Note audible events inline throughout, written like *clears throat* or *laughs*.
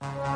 Bye.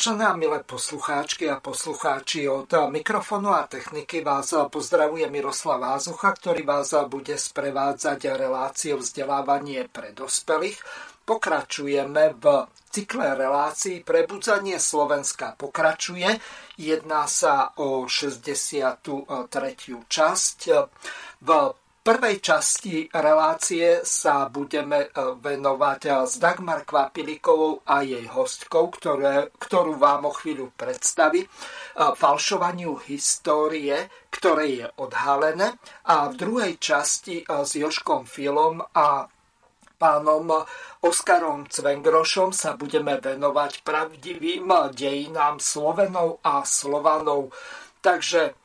Vážené a milé poslucháčky a poslucháči, od mikrofónu a techniky vás pozdravuje Miroslav Vázucha, ktorý vás bude sprevádzať reláciou vzdelávanie pre dospelých. Pokračujeme v cykle relácií Prebudzanie Slovenska pokračuje. Jedná sa o 63. časť. V prvej časti relácie sa budeme e, venovať e, s Dagmar Kvapilikovou a jej hostkou, ktoré, ktorú vám o chvíľu predstaví, e, falšovaniu histórie, ktoré je odhalené. A v druhej časti s Joškom Filom a pánom Oskarom Cvengrošom sa budeme venovať pravdivým dejinám Slovenov a Slovanov. Takže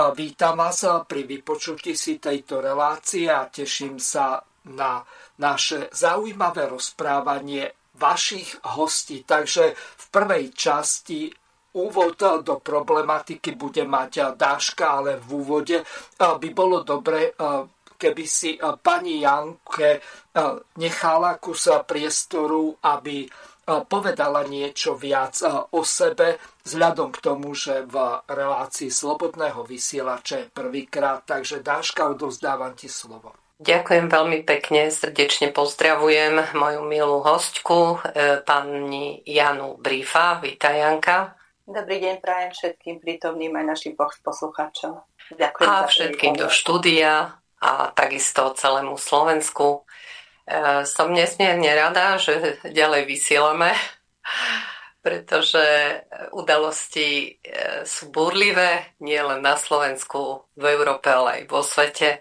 Vítam vás pri vypočutí si tejto relácie a teším sa na naše zaujímavé rozprávanie vašich hostí. Takže v prvej časti úvod do problematiky bude mať Dáška, ale v úvode by bolo dobre, keby si pani Janke nechala kus priestoru, aby povedala niečo viac o sebe, vzhľadom k tomu, že v relácii Slobodného vysielača je prvýkrát. Takže Dáška, odovzdávam ti slovo. Ďakujem veľmi pekne, srdečne pozdravujem moju milú hostku, e, pani Janu Brífa. Vítaj, Janka. Dobrý deň prajem všetkým prítomným aj našim poslucháčom. Ďakujem a všetkým do štúdia a takisto celému Slovensku. E, som nesmierne rada, že ďalej vysielame, pretože udalosti e, sú burlivé, nie len na Slovensku, v Európe, ale aj vo svete.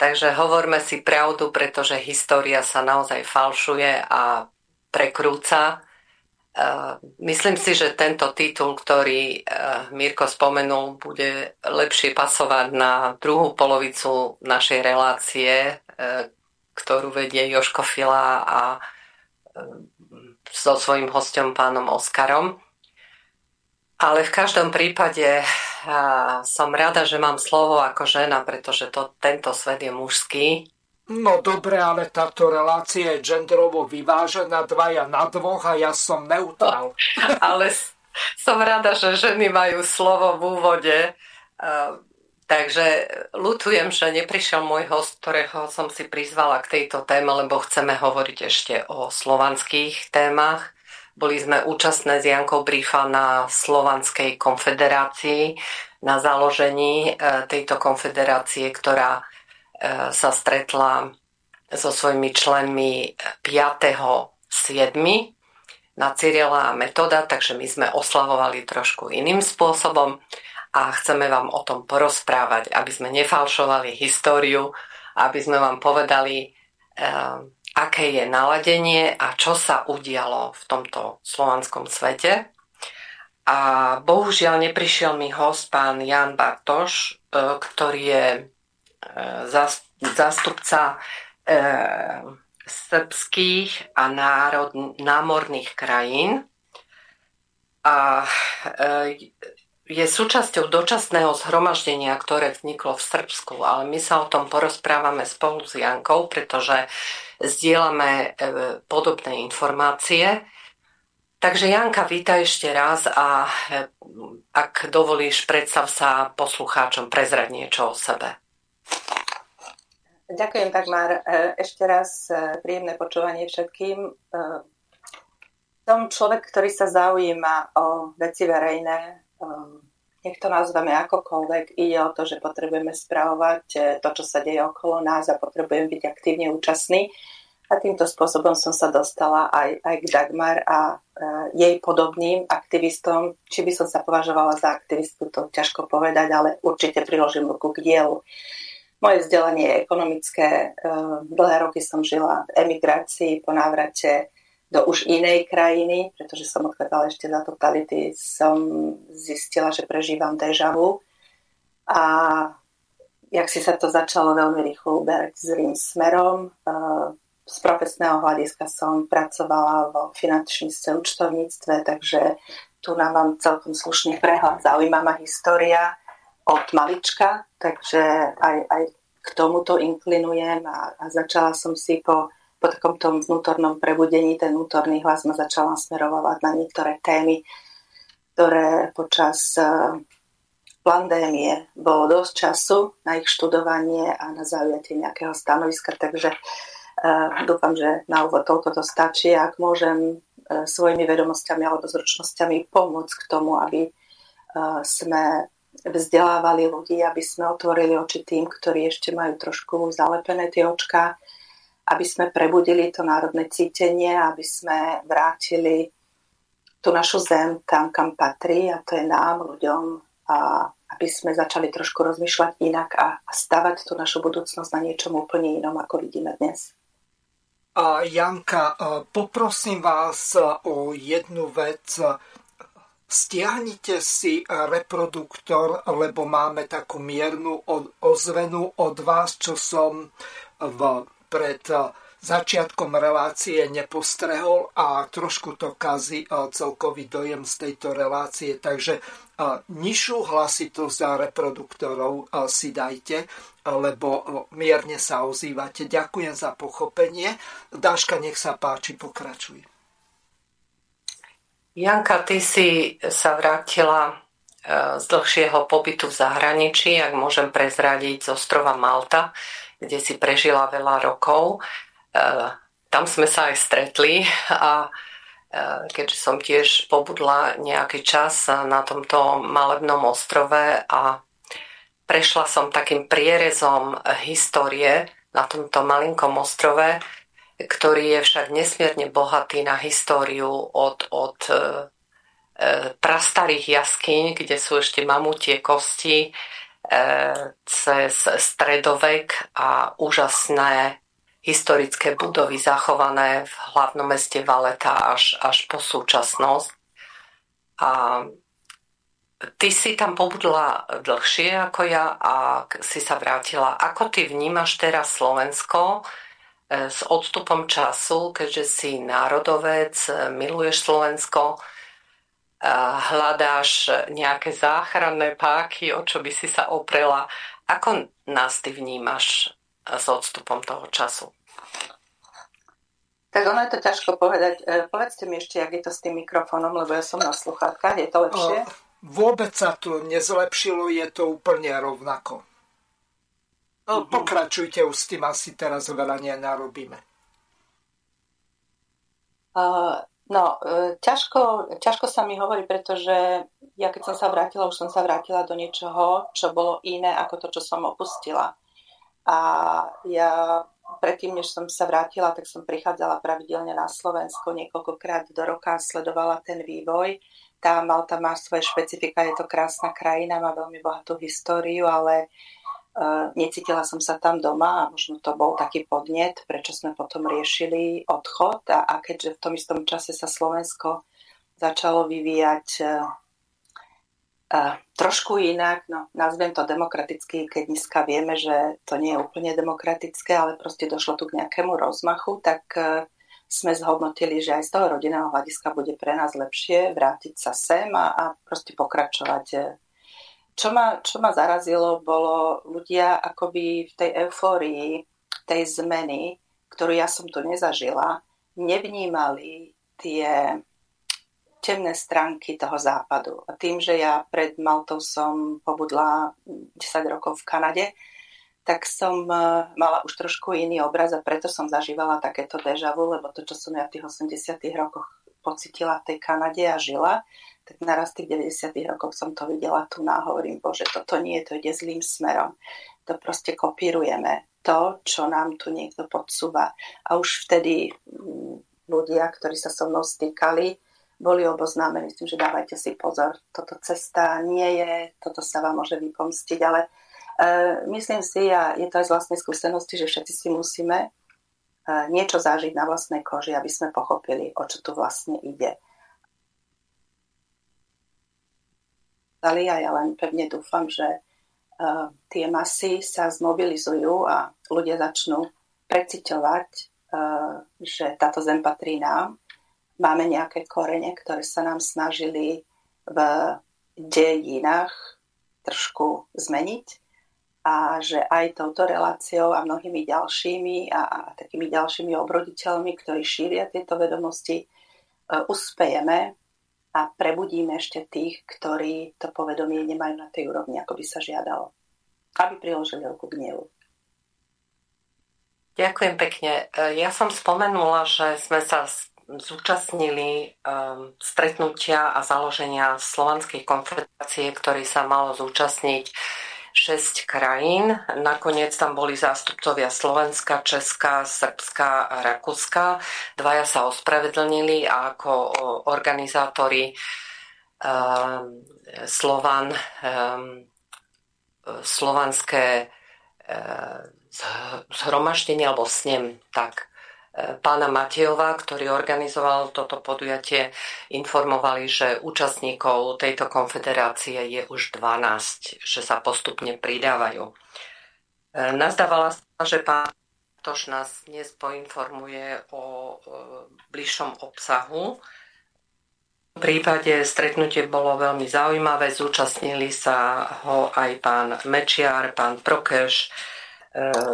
Takže hovorme si pravdu, pretože história sa naozaj falšuje a prekrúca. E, myslím si, že tento titul, ktorý Mirko spomenul, bude lepšie pasovať na druhú polovicu našej relácie, ktorú vedie Joško Fila a e, so svojím hostom pánom Oskarom. Ale v každom prípade som rada, že mám slovo ako žena, pretože to, tento svet je mužský. No dobre, ale táto relácia je genderovo vyvážená, dvaja na dvoch a ja som neutral. *laughs* ale som rada, že ženy majú slovo v úvode Takže lutujem, že neprišiel môj host, ktorého som si prizvala k tejto téme, lebo chceme hovoriť ešte o slovanských témach. Boli sme účastné s Jankou Brífa na Slovanskej konfederácii, na založení e, tejto konfederácie, ktorá e, sa stretla so svojimi členmi 5.7. na Cyrila a Metoda, takže my sme oslavovali trošku iným spôsobom a chceme vám o tom porozprávať, aby sme nefalšovali históriu, aby sme vám povedali, eh, aké je naladenie a čo sa udialo v tomto slovanskom svete. A bohužiaľ neprišiel mi host pán Jan Bartoš, eh, ktorý je eh, zástupca srbských a národ, námorných krajín. A je súčasťou dočasného zhromaždenia, ktoré vzniklo v Srbsku, ale my sa o tom porozprávame spolu s Jankou, pretože zdieľame e, podobné informácie. Takže Janka, vítaj ešte raz a e, ak dovolíš, predstav sa poslucháčom prezrať niečo o sebe. Ďakujem, Dagmar. E, ešte raz príjemné počúvanie všetkým. Som človek, ktorý sa zaujíma o veci verejné. Nech to nazveme akokoľvek. Ide o to, že potrebujeme spravovať to, čo sa deje okolo nás a potrebujem byť aktívne účastný. A týmto spôsobom som sa dostala aj, aj k Dagmar a e, jej podobným aktivistom. Či by som sa považovala za aktivistu, to ťažko povedať, ale určite priložím ruku k dielu. Moje vzdelanie je ekonomické. E, dlhé roky som žila v emigrácii po návrate do už inej krajiny, pretože som odchádzala ešte za totality, som zistila, že prežívam deja vu. A jak si sa to začalo veľmi rýchlo uberať zlým smerom, z profesného hľadiska som pracovala vo finančníctve, účtovníctve, takže tu nám mám celkom slušný prehľad. Zaujíma ma história od malička, takže aj, aj k tomuto inklinujem a, a začala som si po, po takom tom vnútornom prebudení, ten vnútorný hlas ma začala smerovať na niektoré témy, ktoré počas uh, pandémie bolo dosť času na ich študovanie a na zaujatie nejakého stanoviska, takže uh, Dúfam, že na úvod toľko to stačí. Ak môžem e, svojimi vedomosťami alebo zručnosťami pomôcť k tomu, aby e, sme vzdelávali ľudí, aby sme otvorili oči tým, ktorí ešte majú trošku zalepené tie očka, aby sme prebudili to národné cítenie, aby sme vrátili tú našu zem tam, kam patrí a to je nám, ľuďom a aby sme začali trošku rozmýšľať inak a, a stavať tú našu budúcnosť na niečom úplne inom, ako vidíme dnes. Janka, poprosím vás o jednu vec. Stiahnite si reproduktor, lebo máme takú miernu ozvenu od vás, čo som v, pred začiatkom relácie nepostrehol a trošku to kazí celkový dojem z tejto relácie. Takže nižšiu hlasitosť za reproduktorov si dajte, lebo mierne sa ozývate. Ďakujem za pochopenie. Dáška, nech sa páči, pokračuj. Janka, ty si sa vrátila z dlhšieho pobytu v zahraničí, ak môžem prezradiť z ostrova Malta, kde si prežila veľa rokov. E, tam sme sa aj stretli a Eh, keďže som tiež pobudla nejaký čas na tomto malebnom ostrove a prešla som takým prierezom histórie na tomto malinkom ostrove, ktorý je však nesmierne bohatý na históriu od, od e, prastarých jaskyň, kde sú ešte mamutie kosti, e, cez stredovek a úžasné historické budovy zachované v hlavnom meste Valeta až, až po súčasnosť. A ty si tam pobudla dlhšie ako ja a si sa vrátila. Ako ty vnímaš teraz Slovensko e, s odstupom času, keďže si národovec, miluješ Slovensko, hľadáš nejaké záchranné páky, o čo by si sa oprela. Ako nás ty vnímaš s odstupom toho času? Tak ono je to ťažko povedať. E, povedzte mi ešte, jak je to s tým mikrofónom, lebo ja som na sluchátkach. Je to lepšie? Vôbec sa to nezlepšilo, je to úplne rovnako. Uh-huh. Pokračujte už s tým, asi teraz veľa nenarobíme. Uh, no, uh, ťažko, ťažko sa mi hovorí, pretože ja keď som sa vrátila, už som sa vrátila do niečoho, čo bolo iné ako to, čo som opustila. A ja predtým, než som sa vrátila, tak som prichádzala pravidelne na Slovensko niekoľkokrát do roka, sledovala ten vývoj. Tá Malta má svoje špecifika, je to krásna krajina, má veľmi bohatú históriu, ale necítila som sa tam doma a možno to bol taký podnet, prečo sme potom riešili odchod a, a keďže v tom istom čase sa Slovensko začalo vyvíjať uh, trošku inak, no nazvem to demokraticky, keď dneska vieme, že to nie je úplne demokratické, ale proste došlo tu k nejakému rozmachu, tak uh, sme zhodnotili, že aj z toho rodinného hľadiska bude pre nás lepšie vrátiť sa sem a, a proste pokračovať. Čo ma, čo ma zarazilo, bolo ľudia akoby v tej eufórii tej zmeny, ktorú ja som tu nezažila, nevnímali tie temné stránky toho západu. A tým, že ja pred Maltou som pobudla 10 rokov v Kanade, tak som uh, mala už trošku iný obraz a preto som zažívala takéto dežavu, lebo to, čo som ja v tých 80 rokoch pocitila v tej Kanade a žila, tak naraz tých 90 rokoch som to videla tu na hovorím, bože, toto nie, to ide zlým smerom. To proste kopírujeme. To, čo nám tu niekto podsúva. A už vtedy mm, ľudia, ktorí sa so mnou stýkali, boli oboznámení s tým, že dávajte si pozor, toto cesta nie je, toto sa vám môže vypomstiť, ale uh, myslím si, a je to aj z vlastnej skúsenosti, že všetci si musíme uh, niečo zažiť na vlastnej koži, aby sme pochopili, o čo tu vlastne ide. A ja len pevne dúfam, že uh, tie masy sa zmobilizujú a ľudia začnú preciťovať, uh, že táto zem patrí nám. Máme nejaké korene, ktoré sa nám snažili v dejinách trošku zmeniť a že aj touto reláciou a mnohými ďalšími a, a takými ďalšími obroditeľmi, ktorí šíria tieto vedomosti, uh, uspejeme a prebudíme ešte tých, ktorí to povedomie nemajú na tej úrovni, ako by sa žiadalo. Aby priložili ruku k gnevu. Ďakujem pekne. E, ja som spomenula, že sme sa zúčastnili um, stretnutia a založenia Slovanskej konfederácie, ktorý sa malo zúčastniť 6 krajín. Nakoniec tam boli zástupcovia Slovenska, Česka, Srbska a Rakúska. Dvaja sa ospravedlnili a ako organizátori um, Slovan, um, slovanské um, zhromaždenie alebo snem, tak pána Matejova, ktorý organizoval toto podujatie, informovali, že účastníkov tejto konfederácie je už 12, že sa postupne pridávajú. E, nazdávala sa, že pán Tož nás dnes poinformuje o bližšom obsahu. V prípade stretnutie bolo veľmi zaujímavé, zúčastnili sa ho aj pán Mečiar, pán Prokeš, E,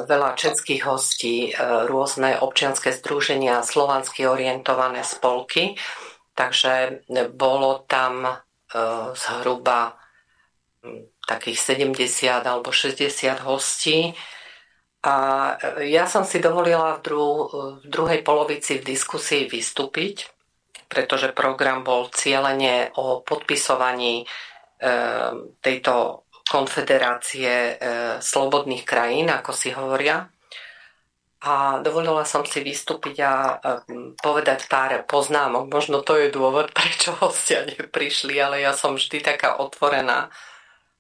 veľa českých hostí, e, rôzne občianske združenia, slovansky orientované spolky. Takže bolo tam e, zhruba takých 70 alebo 60 hostí. A ja som si dovolila v, dru- v druhej polovici v diskusii vystúpiť, pretože program bol cieľene o podpisovaní e, tejto konfederácie e, slobodných krajín, ako si hovoria. A dovolila som si vystúpiť a e, povedať pár poznámok. Možno to je dôvod, *laughs* prečo hostia neprišli, ale ja som vždy taká otvorená.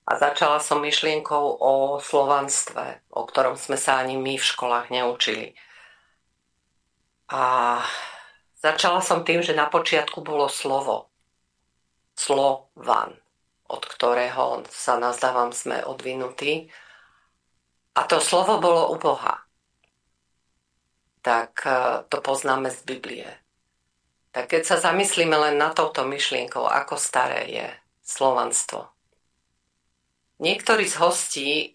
A začala som myšlienkou o slovanstve, o ktorom sme sa ani my v školách neučili. A začala som tým, že na počiatku bolo slovo. Slovan od ktorého sa nazdávam sme odvinutí. A to slovo bolo u Boha. Tak e, to poznáme z Biblie. Tak keď sa zamyslíme len na touto myšlienkou, ako staré je slovanstvo. Niektorí z hostí e,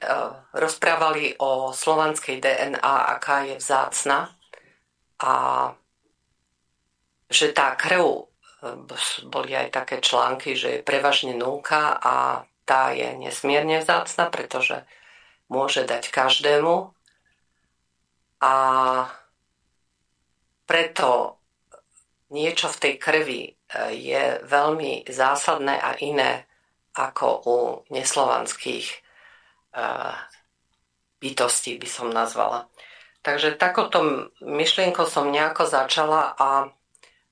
rozprávali o slovanskej DNA, aká je vzácna a že tá krv boli aj také články, že je prevažne núka a tá je nesmierne vzácna, pretože môže dať každému. A preto niečo v tej krvi e, je veľmi zásadné a iné ako u neslovanských e, bytostí, by som nazvala. Takže takouto myšlienkou som nejako začala a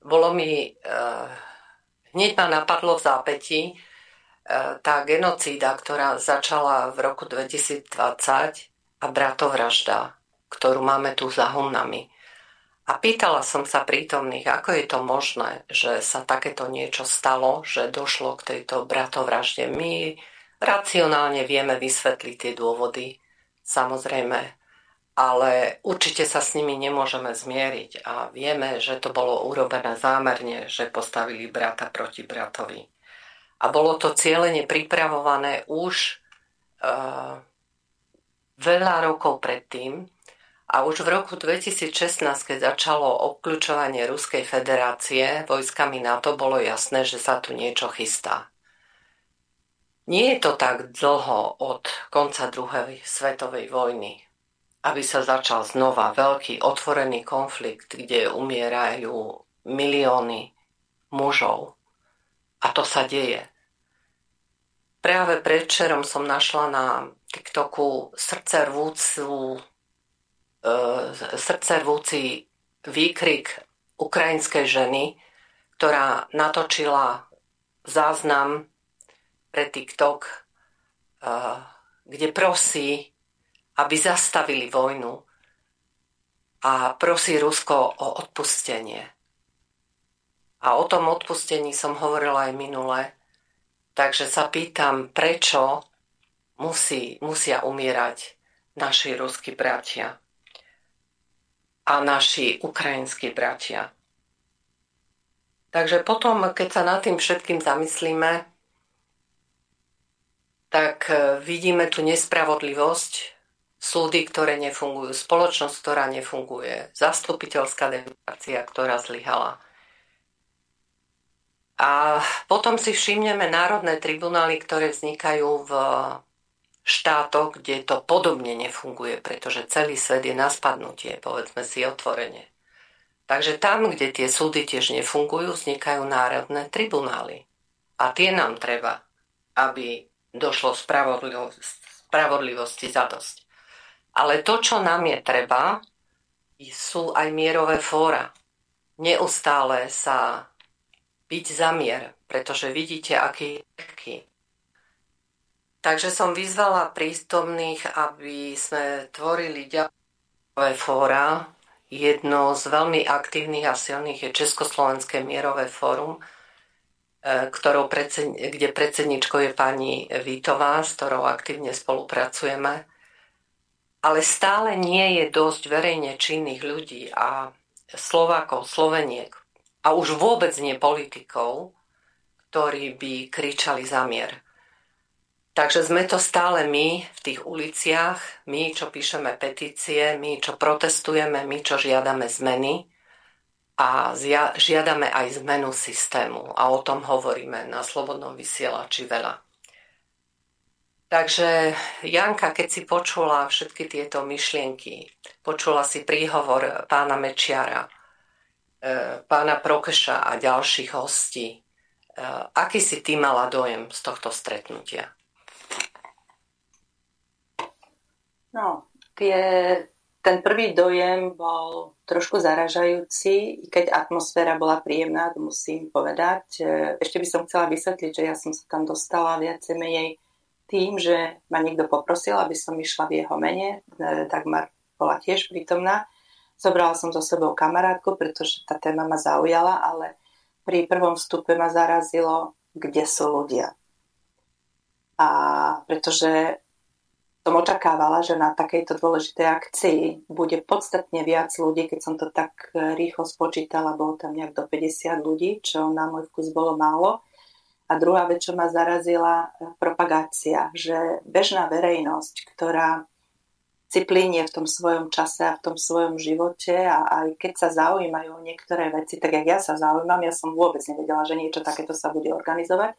bolo mi, uh, hneď ma napadlo v zápäti uh, tá genocída, ktorá začala v roku 2020 a bratovražda, ktorú máme tu za Hunami. A pýtala som sa prítomných, ako je to možné, že sa takéto niečo stalo, že došlo k tejto bratovražde. My racionálne vieme vysvetliť tie dôvody, samozrejme ale určite sa s nimi nemôžeme zmieriť a vieme, že to bolo urobené zámerne, že postavili brata proti bratovi. A bolo to cieľene pripravované už uh, veľa rokov predtým a už v roku 2016, keď začalo obklúčovanie Ruskej federácie vojskami NATO, bolo jasné, že sa tu niečo chystá. Nie je to tak dlho od konca druhej svetovej vojny, aby sa začal znova veľký otvorený konflikt, kde umierajú milióny mužov. A to sa deje. Práve predčerom som našla na TikToku srdce rvúcu, e, srdce rvúci výkrik ukrajinskej ženy, ktorá natočila záznam pre TikTok, eh, kde prosí, aby zastavili vojnu a prosí Rusko o odpustenie. A o tom odpustení som hovorila aj minule, takže sa pýtam, prečo musí, musia umierať naši ruskí bratia a naši ukrajinskí bratia. Takže potom, keď sa nad tým všetkým zamyslíme, tak e, vidíme tu nespravodlivosť, súdy, ktoré nefungujú, spoločnosť, ktorá nefunguje, zastupiteľská demokracia, ktorá zlyhala. A potom si všimneme národné tribunály, ktoré vznikajú v štátoch, kde to podobne nefunguje, pretože celý svet je na spadnutie, povedzme si otvorene. Takže tam, kde tie súdy tiež nefungujú, vznikajú národné tribunály. A tie nám treba, aby došlo spravodlivosti za dosť. Ale to, čo nám je treba, sú aj mierové fóra. Neustále sa byť za mier, pretože vidíte, aký je Takže som vyzvala prístomných, aby sme tvorili ďalšie fóra. Jedno z veľmi aktívnych a silných je Československé mierové fórum, E, ktorou predsed, kde predsedničkou je pani Vítová, s ktorou aktívne spolupracujeme. Ale stále nie je dosť verejne činných ľudí a Slovákov, Sloveniek a už vôbec nie politikov, ktorí by kričali za mier. Takže sme to stále my v tých uliciach, my, čo píšeme petície, my, čo protestujeme, my, čo žiadame zmeny a žiadame aj zmenu systému a o tom hovoríme na Slobodnom vysielači veľa. Takže Janka, keď si počula všetky tieto myšlienky, počula si príhovor pána Mečiara, e, pána Prokeša a ďalších hostí, e, aký si ty mala dojem z tohto stretnutia? No, tie ten prvý dojem bol trošku zaražajúci, keď atmosféra bola príjemná, to musím povedať. E, ešte by som chcela vysvetliť, že ja som sa tam dostala viacej menej tým, že ma niekto poprosil, aby som išla v jeho mene. E, Dagmar bola tiež prítomná. Zobrala som so sebou kamarátku, pretože tá téma ma zaujala, ale pri prvom vstupe ma zarazilo, kde sú ľudia. A pretože som očakávala, že na takejto dôležitej akcii bude podstatne viac ľudí, keď som to tak e, rýchlo spočítala, bolo tam nejak do 50 ľudí, čo na môj vkus bolo málo. A druhá vec, čo ma zarazila, e, propagácia, že bežná verejnosť, ktorá si plinie v tom svojom čase a v tom svojom živote a aj keď sa zaujímajú niektoré veci, tak jak ja sa zaujímam, ja som vôbec nevedela, že niečo takéto sa bude organizovať,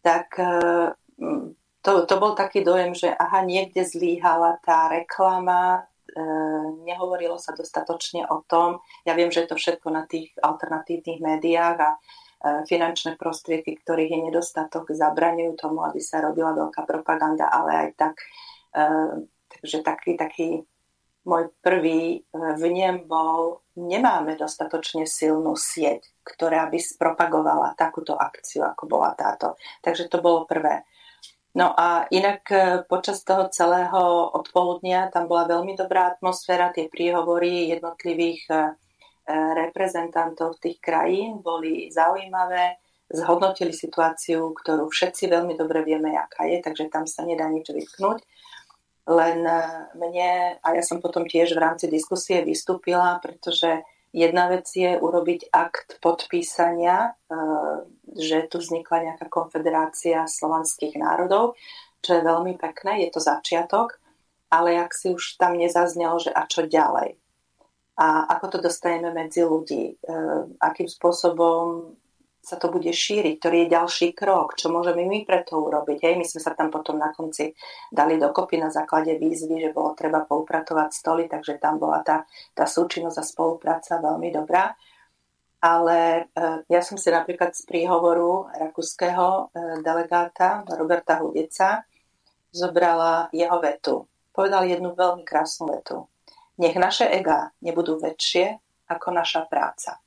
tak e, to, to bol taký dojem, že aha, niekde zlíhala tá reklama, e, nehovorilo sa dostatočne o tom. Ja viem, že je to všetko na tých alternatívnych médiách a e, finančné prostriedky, ktorých je nedostatok, zabraňujú tomu, aby sa robila veľká propaganda, ale aj tak. E, takže taký, taký môj prvý e, vnem bol, nemáme dostatočne silnú sieť, ktorá by propagovala takúto akciu, ako bola táto. Takže to bolo prvé. No a inak e, počas toho celého odpoludnia tam bola veľmi dobrá atmosféra, tie príhovory jednotlivých e, e, reprezentantov tých krajín boli zaujímavé, zhodnotili situáciu, ktorú všetci veľmi dobre vieme, aká je, takže tam sa nedá nič vytknúť. Len mne, a ja som potom tiež v rámci diskusie vystúpila, pretože Jedna vec je urobiť akt podpísania, e, že tu vznikla nejaká konfederácia slovanských národov, čo je veľmi pekné, je to začiatok, ale ak si už tam nezaznelo, že a čo ďalej. A ako to dostaneme medzi ľudí, e, akým spôsobom sa to bude šíriť, ktorý je ďalší krok, čo môžeme my preto urobiť. Hej, my sme sa tam potom na konci dali dokopy na základe výzvy, že bolo treba poupratovať stoly, takže tam bola tá, tá súčinnosť a spolupráca veľmi dobrá. Ale e, ja som si napríklad z príhovoru rakúskeho e, delegáta Roberta Hudeca zobrala jeho vetu. Povedal jednu veľmi krásnu vetu. Nech naše ega nebudú väčšie ako naša práca.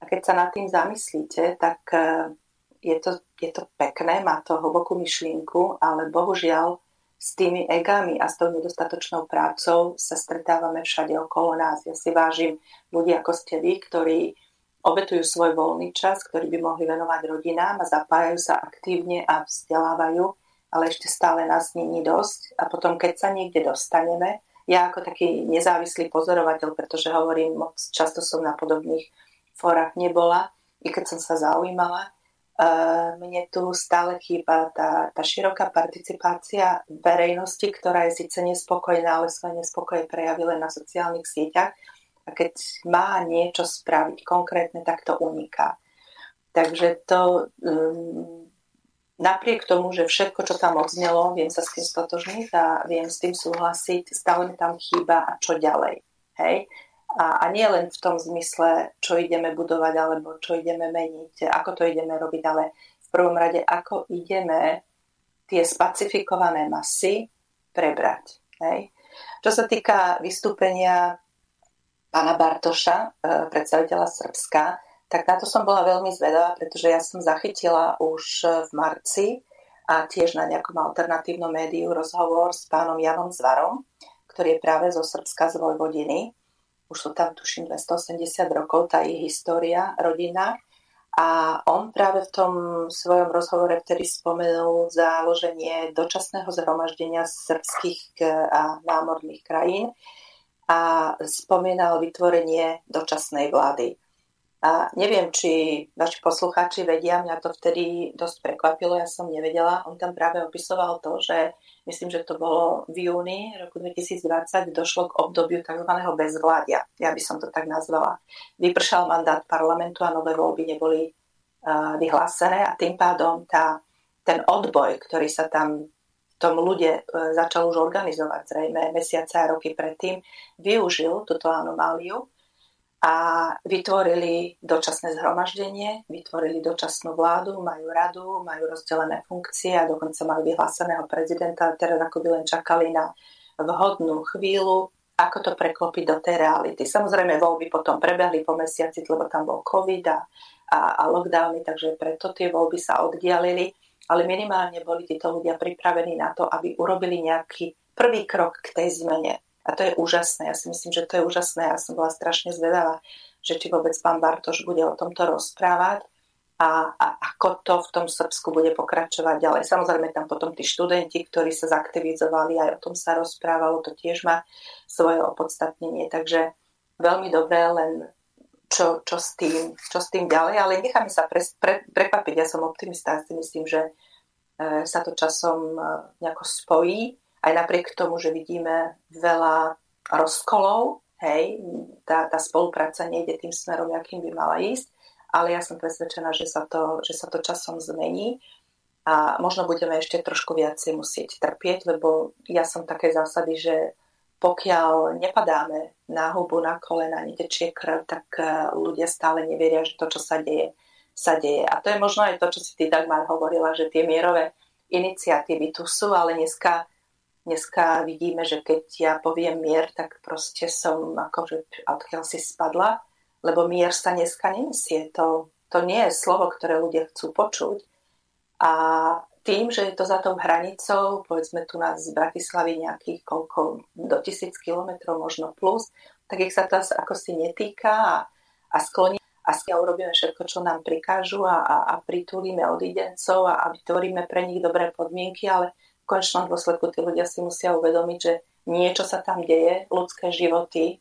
A keď sa nad tým zamyslíte, tak e, je to, je to pekné, má to hlbokú myšlienku, ale bohužiaľ s tými egami a s tou nedostatočnou prácou sa stretávame všade okolo nás. Ja si vážim ľudí ako ste vy, ktorí obetujú svoj voľný čas, ktorý by mohli venovať rodinám a zapájajú sa aktívne a vzdelávajú, ale ešte stále nás není dosť. A potom, keď sa niekde dostaneme, ja ako taký nezávislý pozorovateľ, pretože hovorím, moc často som na podobných fórach nebola, i keď som sa zaujímala. Mne tu stále chýba tá, tá široká participácia verejnosti, ktorá je síce nespokojná, ale svoje nespokoje prejaví len na sociálnych sieťach. A keď má niečo spraviť konkrétne, tak to uniká. Takže to um, napriek tomu, že všetko, čo tam odznelo, viem sa s tým stotožniť a viem s tým súhlasiť, stále mi tam chýba a čo ďalej. Hej? A, a nie len v tom zmysle, čo ideme budovať alebo čo ideme meniť, ako to ideme robiť, ale v prvom rade, ako ideme tie spacifikované masy prebrať. Hej. Čo sa týka vystúpenia pána Bartoša, e, predstaviteľa Srbska, tak na to som bola veľmi zvedavá, pretože ja som zachytila už v marci a tiež na nejakom alternatívnom médiu rozhovor s pánom Janom Zvarom, ktorý je práve zo Srbska z Vojvodiny už sú tam tuším 280 rokov, tá ich história, rodina. A on práve v tom svojom rozhovore vtedy spomenul založenie dočasného zhromaždenia srbských a námorných krajín a spomínal vytvorenie dočasnej vlády. A neviem, či vaši poslucháči vedia, mňa to vtedy dosť prekvapilo, ja som nevedela. On tam práve opisoval to, že myslím, že to bolo v júni roku 2020, došlo k obdobiu tzv. bezvládia. Ja by som to tak nazvala. Vypršal mandát parlamentu a nové voľby neboli uh, vyhlásené a tým pádom tá, ten odboj, ktorý sa tam v tom ľude uh, začal už organizovať zrejme mesiace a roky predtým, využil túto anomáliu a vytvorili dočasné zhromaždenie, vytvorili dočasnú vládu, majú radu, majú rozdelené funkcie a dokonca majú vyhláseného prezidenta, teraz ako by len čakali na vhodnú chvíľu, ako to preklopiť do tej reality. Samozrejme, voľby potom prebehli po mesiaci, lebo tam bol COVID a, a, a lockdowny, takže preto tie voľby sa oddialili, ale minimálne boli títo ľudia pripravení na to, aby urobili nejaký prvý krok k tej zmene a to je úžasné. Ja si myslím, že to je úžasné. Ja som bola strašne zvedavá, že či vôbec pán Bartoš bude o tomto rozprávať a, a ako to v tom Srbsku bude pokračovať ďalej. Samozrejme tam potom tí študenti, ktorí sa zaktivizovali, aj o tom sa rozprávalo, to tiež má svoje opodstatnenie. Takže veľmi dobré, len čo, čo, s, tým, čo s tým ďalej, ale necháme sa pre, pre, prekvapiť. Ja som optimista, ja si myslím, že e, sa to časom e, nejako spojí aj napriek tomu, že vidíme veľa rozkolov, hej, tá, tá spolupráca nejde tým smerom, akým by mala ísť, ale ja som presvedčená, že sa to, že sa to časom zmení a možno budeme ešte trošku viacej musieť trpieť, lebo ja som také zásady, že pokiaľ nepadáme na hubu, na kolena, netečie krv, tak eh, ľudia stále neveria, že to, čo sa deje, sa deje. A to je možno aj to, čo si ty Dagmar hovorila, že tie mierové iniciatívy tu sú, ale dneska Dneska vidíme, že keď ja poviem mier, tak proste som akože odkiaľ si spadla, lebo mier sa dneska nenesie. To, to nie je slovo, ktoré ľudia chcú počuť. A tým, že je to za tou hranicou, povedzme tu nás z Bratislavy nejakých koľko, do tisíc kilometrov, možno plus, tak ich sa to ako si netýka a, a skloní a urobíme všetko, čo nám prikážu a, a, a pritúlime odidencov a, a vytvoríme pre nich dobré podmienky, ale konečnom dôsledku tí ľudia si musia uvedomiť, že niečo sa tam deje, ľudské životy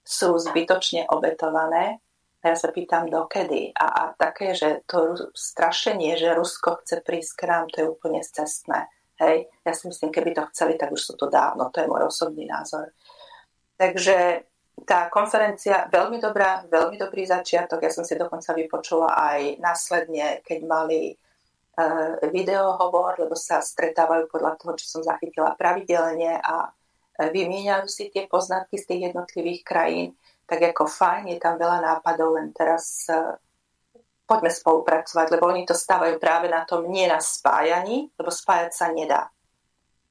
sú zbytočne obetované. A ja sa pýtam, dokedy. A, a také, že to strašenie, že Rusko chce prísť k nám, to je úplne cestné. Hej? Ja si myslím, keby to chceli, tak už sú to dávno. To je môj osobný názor. Takže tá konferencia veľmi dobrá, veľmi dobrý začiatok. Ja som si dokonca vypočula aj následne, keď mali videohovor, lebo sa stretávajú podľa toho, čo som zachytila pravidelne a vymieňajú si tie poznatky z tých jednotlivých krajín. Tak ako fajn, je tam veľa nápadov, len teraz uh, poďme spolupracovať, lebo oni to stávajú práve na tom, nie na spájaní, lebo spájať sa nedá.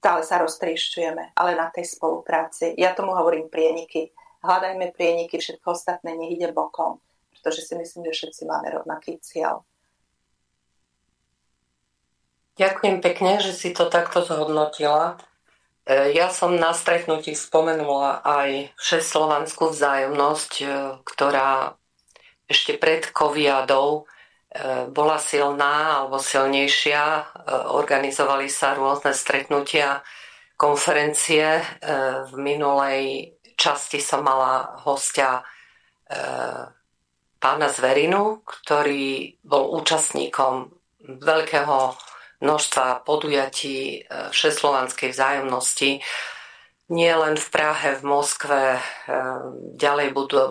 Stále sa roztriešťujeme, ale na tej spolupráci. Ja tomu hovorím prieniky hľadajme prieniky, všetko ostatné nech ide bokom, pretože si myslím, že všetci máme rovnaký cieľ. Ďakujem pekne, že si to takto zhodnotila. E, ja som na stretnutí spomenula aj všeslovanskú vzájomnosť, e, ktorá ešte pred koviadou e, bola silná alebo silnejšia. Organizovali sa rôzne stretnutia, konferencie. V minulej časti som mala hostia pána Zverinu, ktorý bol účastníkom veľkého množstva podujatí e, všeslovanskej vzájomnosti. Nie len v Prahe, v Moskve, e, ďalej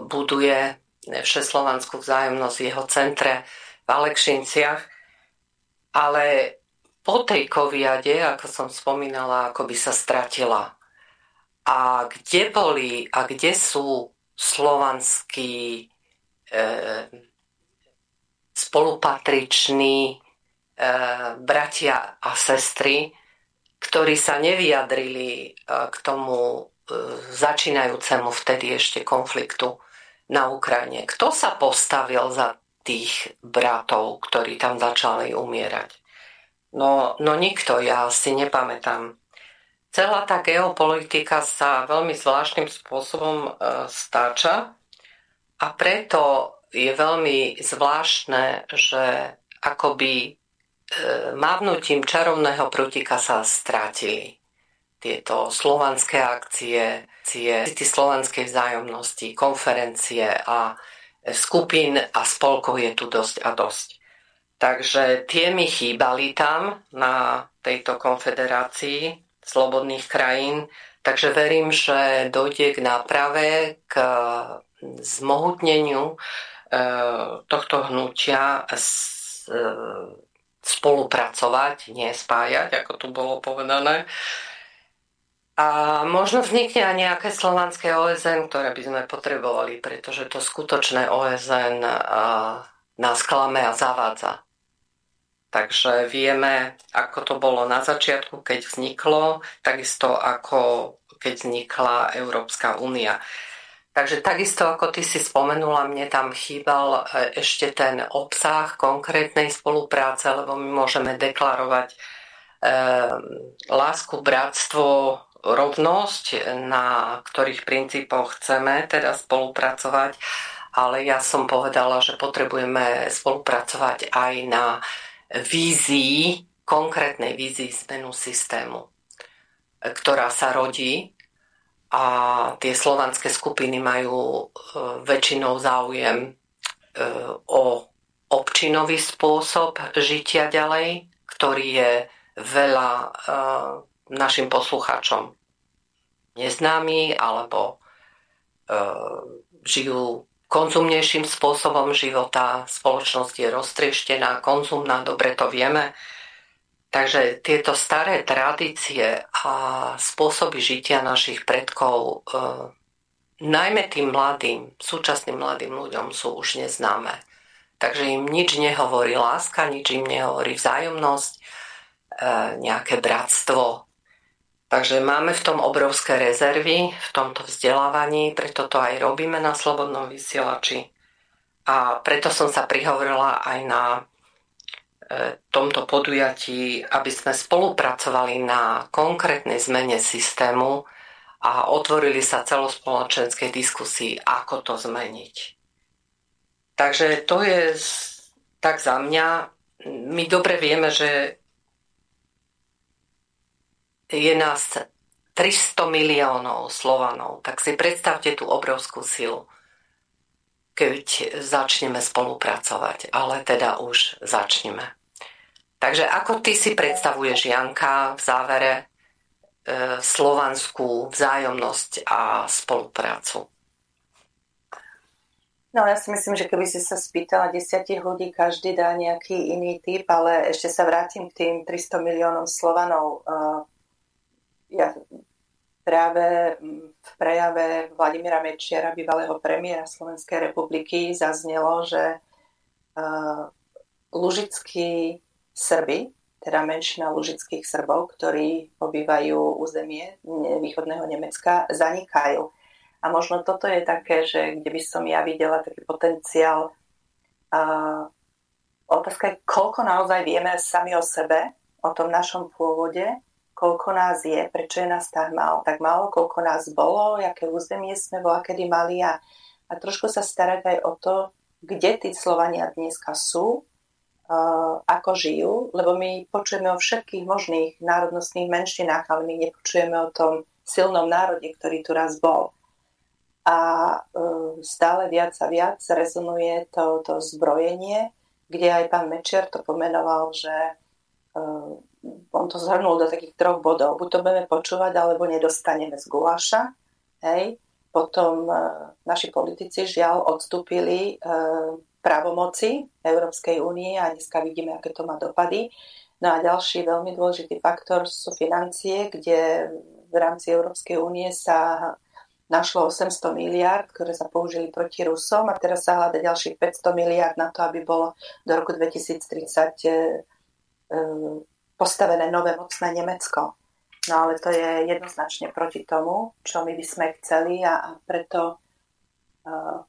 buduje všeslovanskú vzájomnosť v jeho centre v Alekšinciach, ale po tej koviade, ako som spomínala, ako by sa stratila a kde boli a kde sú slovanskí e, spolupatriční bratia a sestry, ktorí sa nevyjadrili e, k tomu e, začínajúcemu vtedy ešte konfliktu na Ukrajine. Kto sa postavil za tých bratov, ktorí tam začali umierať? No, no nikto, ja si nepamätám celá tá geopolitika sa veľmi zvláštnym spôsobom e, stáča a preto je veľmi zvláštne, že akoby e, mávnutím čarovného prútika sa strátili tieto slovanské akcie, city slovanskej vzájomnosti, konferencie a skupín a spolkov je tu dosť a dosť. Takže tie mi chýbali tam na tejto konfederácii slobodných krajín. Takže verím, že dojde k náprave, k zmohutneniu e, tohto hnutia e, spolupracovať, nie spájať, ako tu bolo povedané. A možno vznikne aj nejaké slovanské OSN, ktoré by sme potrebovali, pretože to skutočné OSN nás klame a zavádza. Takže vieme, ako to bolo na začiatku, keď vzniklo, takisto ako keď vznikla Európska únia. Takže takisto, ako ty si spomenula, mne tam chýbal e, ešte ten obsah konkrétnej spolupráce, lebo my môžeme deklarovať e, lásku, bratstvo, rovnosť, na ktorých princípoch chceme teda spolupracovať, ale ja som povedala, že potrebujeme spolupracovať aj na vízii, konkrétnej vízii zmenu systému, ktorá sa rodí a tie slovanské skupiny majú e, väčšinou záujem e, o občinový spôsob žitia ďalej, ktorý je veľa e, našim poslucháčom neznámy alebo žijú konzumnejším spôsobom života. Spoločnosť je roztrieštená, konzumná, dobre to vieme. Takže tieto staré tradície a spôsoby žitia našich predkov, e, najmä tým mladým, súčasným mladým ľuďom sú už neznáme. Takže im nič nehovorí láska, nič im nehovorí vzájomnosť, e, nejaké bratstvo, Takže máme v tom obrovské rezervy, v tomto vzdelávaní, preto to aj robíme na Slobodnom vysielači. A preto som sa prihovorila aj na tomto podujatí, aby sme spolupracovali na konkrétnej zmene systému a otvorili sa celospoločenskej diskusii, ako to zmeniť. Takže to je tak za mňa. My dobre vieme, že je nás 300 miliónov Slovanov, tak si predstavte tú obrovskú silu, keď začneme spolupracovať, ale teda už začneme. Takže ako ty si predstavuješ, Janka, v závere e, slovanskú vzájomnosť a spoluprácu? No ja si myslím, že keby si sa spýtala desiatich ľudí, každý dá nejaký iný typ, ale ešte sa vrátim k tým 300 miliónom Slovanov. Ja práve v prejave Vladimíra Mečiara, bývalého premiéra Slovenskej republiky, zaznelo, že lužickí Srby, teda menšina lužických Srbov, ktorí obývajú územie východného Nemecka, zanikajú a možno toto je také, že kde by som ja videla taký potenciál. Uh, otázka je, koľko naozaj vieme sami o sebe, o tom našom pôvode, koľko nás je, prečo je nás tak málo, tak málo, koľko nás bolo, aké územie sme bola, kedy mali a, a trošku sa starať aj o to, kde tí Slovania dneska sú, ako žijú, lebo my počujeme o všetkých možných národnostných menšinách, ale my nepočujeme o tom silnom národe, ktorý tu raz bol a e, stále viac a viac rezonuje to, to zbrojenie, kde aj pán Mečiar to pomenoval, že e, on to zhrnul do takých troch bodov. Buď to budeme počúvať, alebo nedostaneme z guláša. Hej. Potom naši politici žiaľ odstúpili právomoci Európskej únie a dneska vidíme, aké to má dopady. No a ďalší veľmi dôležitý faktor sú financie, kde v rámci Európskej únie sa našlo 800 miliard, ktoré sa použili proti Rusom a teraz sa hľada ďalších 500 miliard na to, aby bolo do roku 2030 e, e, postavené nové mocné Nemecko. No ale to je jednoznačne proti tomu, čo my by sme chceli a, a preto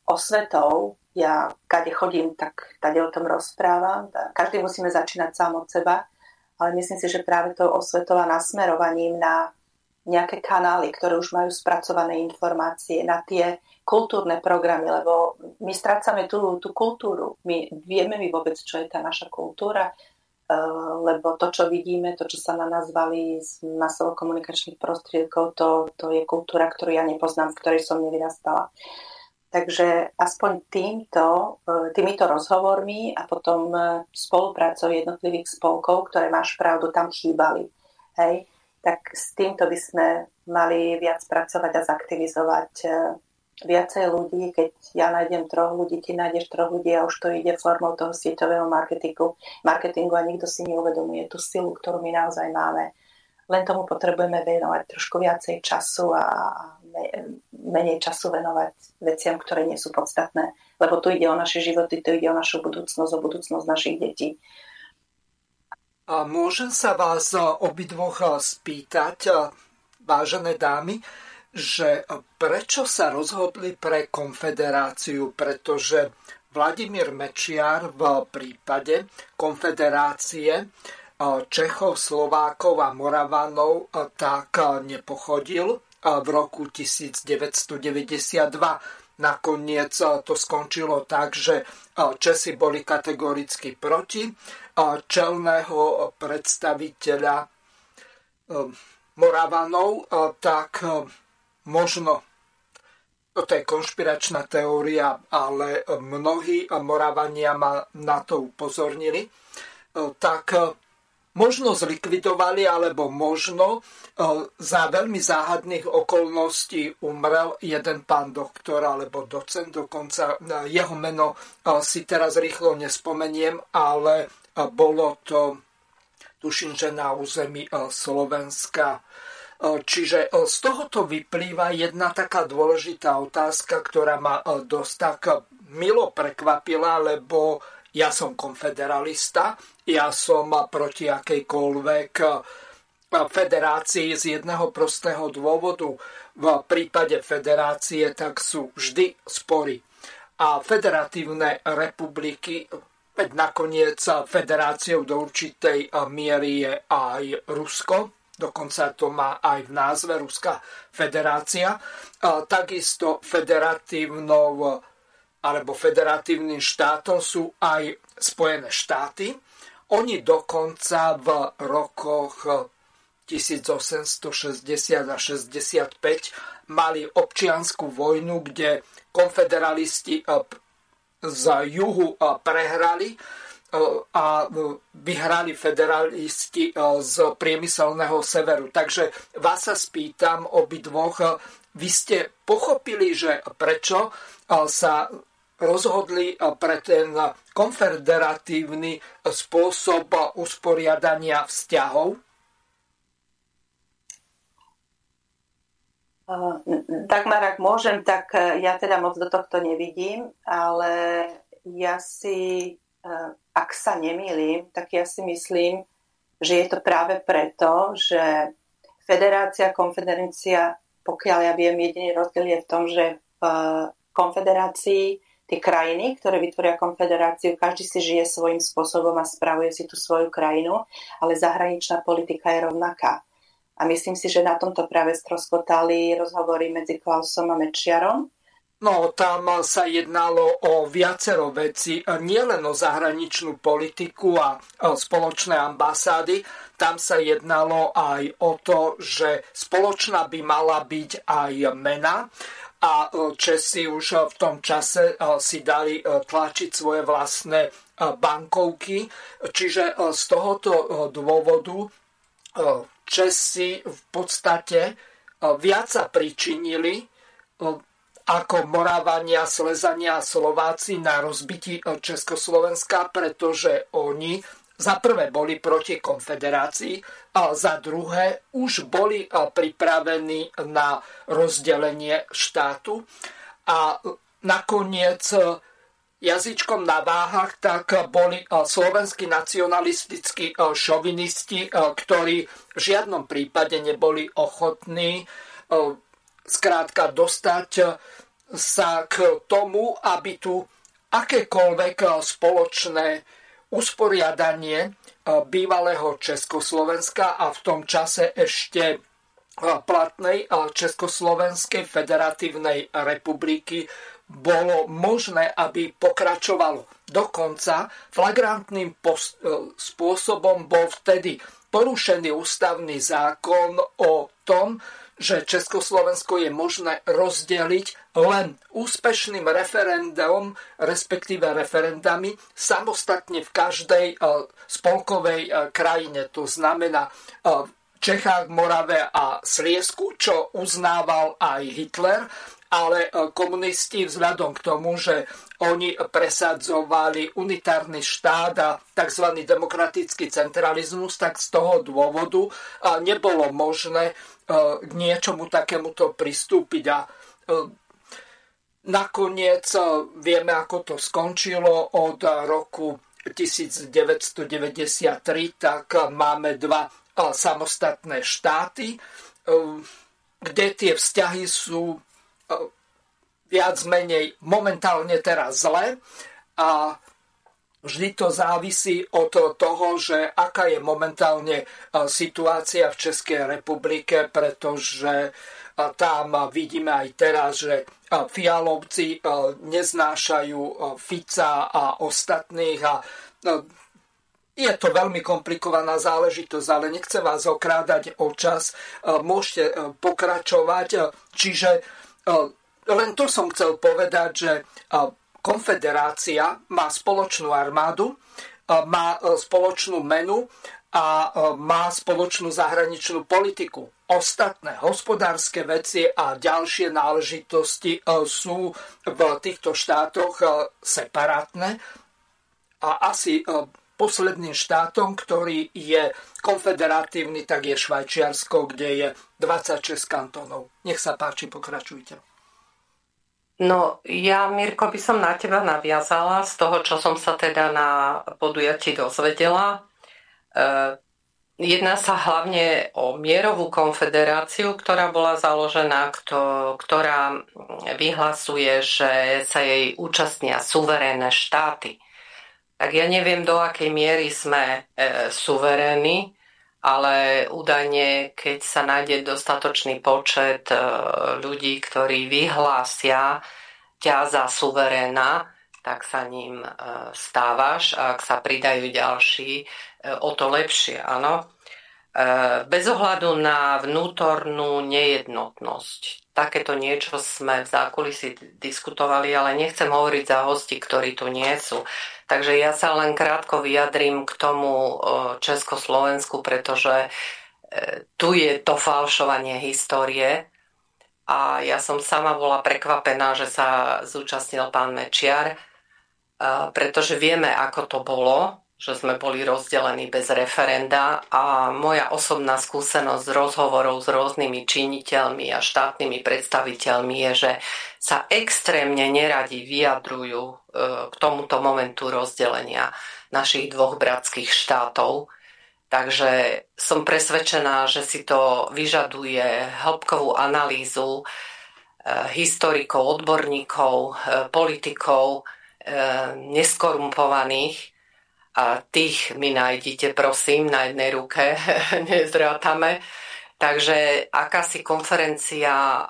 osvetou, ja kade chodím, tak tady o tom rozprávam. Každý musíme začínať sám od seba, ale myslím si, že práve to osvetou a nasmerovaním na nejaké kanály, ktoré už majú spracované informácie na tie kultúrne programy, lebo my strácame tú, tú kultúru. My vieme my vôbec, čo je tá naša kultúra, eh, lebo to, čo vidíme, to, čo sa na nás valí z masovo-komunikačných prostriedkov, to, to je kultúra, ktorú ja nepoznám, v ktorej som nevyrastala. Takže aspoň týmto, eh, týmito rozhovormi a potom eh, spoluprácou jednotlivých spolkov, ktoré máš pravdu, tam chýbali. Hej tak s týmto by sme mali viac pracovať a zaktivizovať e, viacej ľudí. Keď ja nájdem troch ľudí, ty nájdeš troch ľudí a už to ide formou toho sieťového marketingu, marketingu a nikto si neuvedomuje tú silu, ktorú my naozaj máme. Len tomu potrebujeme venovať trošku viacej času a menej času venovať veciam, ktoré nie sú podstatné. Lebo tu ide o naše životy, tu ide o našu budúcnosť, o budúcnosť našich detí. A môžem sa vás e, obidvoch e, spýtať, e, vážené dámy, že prečo sa rozhodli pre konfederáciu, pretože Vladimír Mečiar v prípade konfederácie Čechov, Slovákov a Moravanov tak nepochodil v roku 1992. Nakoniec to skončilo tak, že Česi boli kategoricky proti čelného predstaviteľa Moravanov, tak možno to je konšpiračná teória, ale mnohí Moravania ma na to upozornili, tak možno zlikvidovali, alebo možno za veľmi záhadných okolností umrel jeden pán doktor alebo docent, dokonca jeho meno si teraz rýchlo nespomeniem, ale bolo to, tuším, že na území Slovenska. Čiže z tohoto vyplýva jedna taká dôležitá otázka, ktorá ma dosť tak milo prekvapila, lebo ja som konfederalista, ja som proti akejkoľvek federácii z jedného prostého dôvodu. V prípade federácie tak sú vždy spory. A federatívne republiky Veď nakoniec federáciou do určitej miery je aj Rusko, dokonca to má aj v názve Ruská federácia. Takisto federatívnou alebo federatívnym štátom sú aj Spojené štáty. Oni dokonca v rokoch 1860 a 65 mali občianskú vojnu, kde konfederalisti z juhu prehrali a vyhrali federalisti z priemyselného severu. Takže vás sa spýtam obidvoch, vy ste pochopili, že prečo sa rozhodli pre ten konfederatívny spôsob usporiadania vzťahov? Tak Marak, môžem, tak ja teda moc do tohto nevidím, ale ja si, ak sa nemýlim, tak ja si myslím, že je to práve preto, že federácia, konfederácia, pokiaľ ja viem, jediný rozdiel je v tom, že v konfederácii tie krajiny, ktoré vytvoria konfederáciu, každý si žije svojím spôsobom a spravuje si tú svoju krajinu, ale zahraničná politika je rovnaká. A myslím si, že na tomto práve stroskotali rozhovory medzi Klausom a Mečiarom. No, tam sa jednalo o viacero veci, nielen o zahraničnú politiku a spoločné ambasády, tam sa jednalo aj o to, že spoločná by mala byť aj mena a Česi už v tom čase si dali tlačiť svoje vlastné bankovky. Čiže z tohoto dôvodu Česi v podstate viac sa pričinili ako Morávania, Slezania a Slováci na rozbití Československa, pretože oni za prvé boli proti konfederácii a za druhé už boli pripravení na rozdelenie štátu. A nakoniec jazyčkom na váhach tak boli slovenskí nacionalistickí šovinisti, ktorí v žiadnom prípade neboli ochotní skrátka dostať sa k tomu, aby tu akékoľvek spoločné usporiadanie e, bývalého Československa a v tom čase ešte e, platnej e, Československej federatívnej republiky bolo možné, aby pokračovalo. Dokonca flagrantným spôsobom bol vtedy porušený ústavný zákon o tom, že Československo je možné rozdeliť len úspešným referendum, respektíve referendami, samostatne v každej e, spolkovej e, krajine. To znamená v e, Čechách, Morave a Sliesku, čo uznával aj Hitler, ale komunisti vzhľadom k tomu, že oni presadzovali unitárny štát a tzv. demokratický centralizmus, tak z toho dôvodu nebolo možné k niečomu takémuto pristúpiť. A nakoniec vieme, ako to skončilo od roku 1993, tak máme dva samostatné štáty, kde tie vzťahy sú viac menej momentálne teraz zle a Vždy to závisí od toho, že aká je momentálne situácia v Českej republike, pretože tam vidíme aj teraz, že Fialovci neznášajú Fica a ostatných a je to veľmi komplikovaná záležitosť, ale nechcem vás okrádať o čas. Môžete pokračovať. Čiže len to som chcel povedať, že konfederácia má spoločnú armádu, má e, spoločnú menu a má spoločnú zahraničnú politiku. Ostatné hospodárske veci a ďalšie náležitosti sú v týchto štátoch separátne a asi posledným štátom, ktorý je konfederatívny, tak je Švajčiarsko, kde je 26 kantónov. Nech sa páči, pokračujte. No, ja, Mirko, by som na teba naviazala z toho, čo som sa teda na podujatí dozvedela. E, jedná sa hlavne o mierovú konfederáciu, ktorá bola založená, kto, ktorá vyhlasuje, že sa jej účastnia suverénne štáty. Tak ja neviem, do akej miery sme e, suverénni, ale údajne, keď sa nájde dostatočný počet e, ľudí, ktorí vyhlásia ťa za suveréna, tak sa ním e, stávaš a ak sa pridajú ďalší, e, o to lepšie, áno. Bez ohľadu na vnútornú nejednotnosť. Takéto niečo sme v zákulisí diskutovali, ale nechcem hovoriť za hosti, ktorí tu nie sú. Takže ja sa len krátko vyjadrím k tomu Československu, pretože e, tu je to falšovanie histórie. a ja som sama bola prekvapená, že sa zúčastnil pán Mečiar, pretože vieme, ako to bolo, že sme boli rozdelení bez referenda a moja osobná skúsenosť z rozhovorov s rôznymi činiteľmi a štátnymi predstaviteľmi je, že sa extrémne neradi vyjadrujú e, k tomuto momentu rozdelenia našich dvoch bratských štátov. Takže som presvedčená, že si to vyžaduje hĺbkovú analýzu e, historikov, odborníkov, e, politikov, neskorumpovaných, a tých mi nájdete, prosím, na jednej ruke, *laughs* nezrátame. Takže akási konferencia e,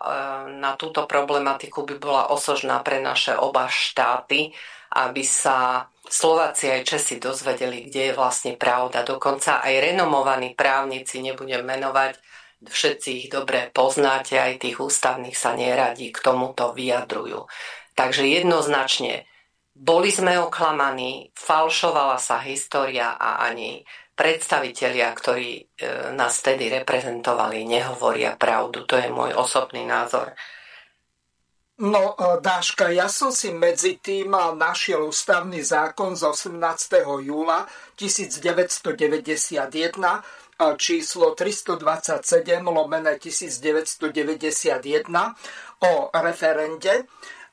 na túto problematiku by bola osožná pre naše oba štáty, aby sa Slováci aj Česi dozvedeli, kde je vlastne pravda. Dokonca aj renomovaní právnici, nebudem menovať, všetci ich dobre poznáte, aj tých ústavných sa neradi k tomuto vyjadrujú. Takže jednoznačne boli sme oklamaní, falšovala sa história a ani predstavitelia, ktorí e, nás tedy reprezentovali, nehovoria pravdu. To je môj osobný názor. No, e, Dáška, ja som si medzi tým našiel ústavný zákon z 18. júla 1991 e, číslo 327 lomené 1991 o referende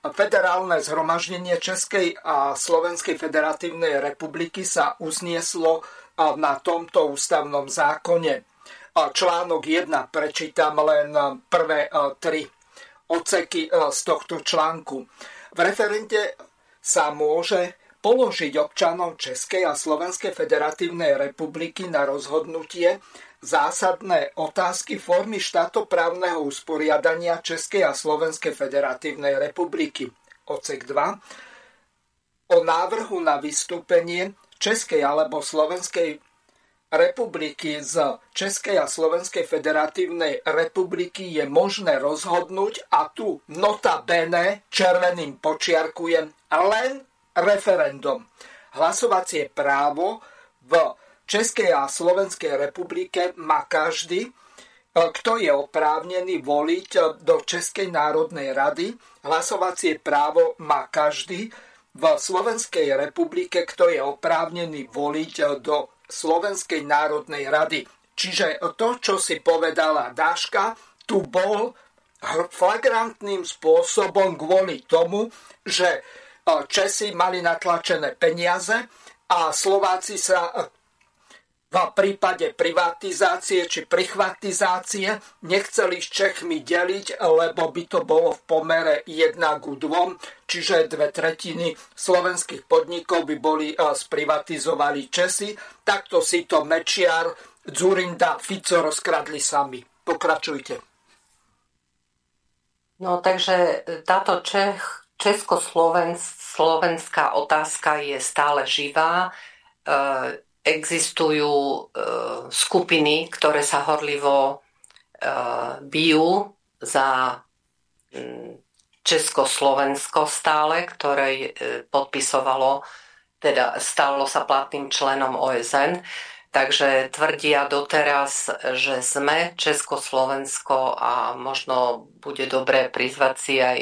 Federálne zhromaždenie Českej a Slovenskej federatívnej republiky sa uznieslo na tomto ústavnom zákone. Článok 1 prečítam len prvé tri odseky z tohto článku. V referende sa môže položiť občanom Českej a Slovenskej federatívnej republiky na rozhodnutie zásadné otázky formy štátoprávneho usporiadania Českej a Slovenskej federatívnej republiky. Ocek 2. O návrhu na vystúpenie Českej alebo Slovenskej republiky z Českej a Slovenskej federatívnej republiky je možné rozhodnúť a tu nota bene červeným počiarkujem len referendum. Hlasovacie právo v Českej a Slovenskej republike má každý, e, kto je oprávnený voliť do Českej národnej rady. Hlasovacie právo má každý v Slovenskej republike, kto je oprávnený voliť e, do Slovenskej národnej rady. Čiže to, čo si povedala Dáška, tu bol flagrantným spôsobom kvôli tomu, že Česi mali natlačené peniaze a Slováci sa v prípade privatizácie či prichvatizácie nechceli s Čechmi deliť, lebo by to bolo v pomere 1 ku 2, čiže dve tretiny slovenských podnikov by boli eh, sprivatizovali Česi. Takto si to Mečiar, Zurinda, Fico rozkradli sami. Pokračujte. No takže táto Čech, československá otázka je stále živá. E, existujú e, skupiny, ktoré sa horlivo e, bijú za Československo stále, ktoré e, podpisovalo, teda stalo sa platným členom OSN. Takže tvrdia doteraz, že sme Československo a možno bude dobré prizvať si aj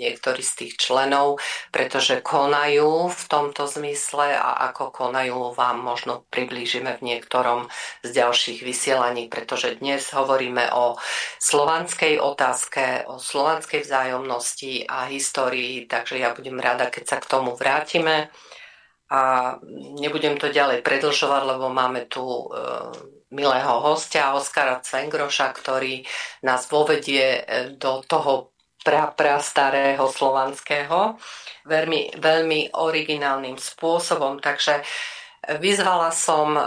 niektorí z tých členov, pretože konajú v tomto zmysle a ako konajú vám možno priblížime v niektorom z ďalších vysielaní, pretože dnes hovoríme o slovanskej otázke, o slovanskej vzájomnosti a histórii, takže ja budem rada, keď sa k tomu vrátime a nebudem to ďalej predlžovať, lebo máme tu e, milého hostia Oskara Cvengroša, ktorý nás povedie e, do toho pra, pra starého slovanského veľmi, veľmi originálnym spôsobom. Takže vyzvala som e,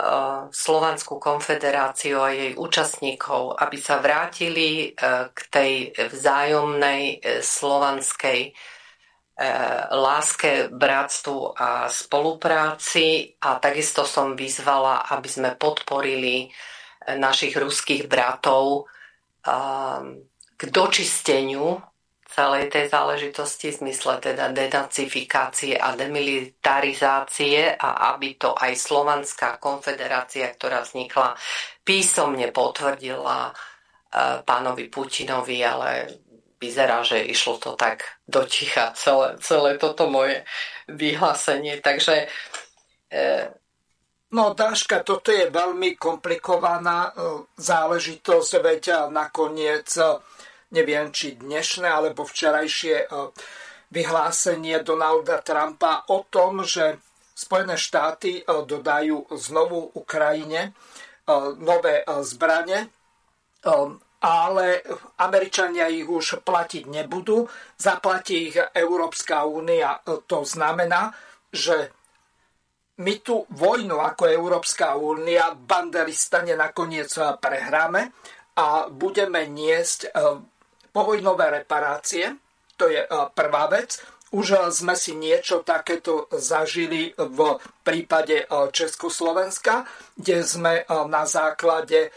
Slovanskú konfederáciu a jej účastníkov, aby sa vrátili k tej vzájomnej slovanskej Eh, láske, bratstvu a spolupráci. A takisto som vyzvala, aby sme podporili eh, našich ruských bratov ehm, k dočisteniu celej tej záležitosti v zmysle teda denacifikácie a demilitarizácie a aby to aj Slovanská konfederácia, ktorá vznikla, písomne potvrdila eh, pánovi Putinovi, ale vyzerá, že išlo to tak do ticha, celé, celé toto moje vyhlásenie. Takže e, No Dáška, toto je veľmi komplikovaná záležitosť, veď nakoniec neviem, či dnešné alebo včerajšie vyhlásenie Donalda Trumpa o tom, že Spojené štáty dodajú znovu Ukrajine nové zbranie ale Američania ich už platiť nebudú, zaplatí ich Európska únia. To znamená, že my tú vojnu ako Európska únia Banderistane nakoniec prehráme a budeme niesť eh, povojnové reparácie. To je eh, prvá vec. Už sme si niečo takéto zažili v prípade e, Československa, kde sme e, na základe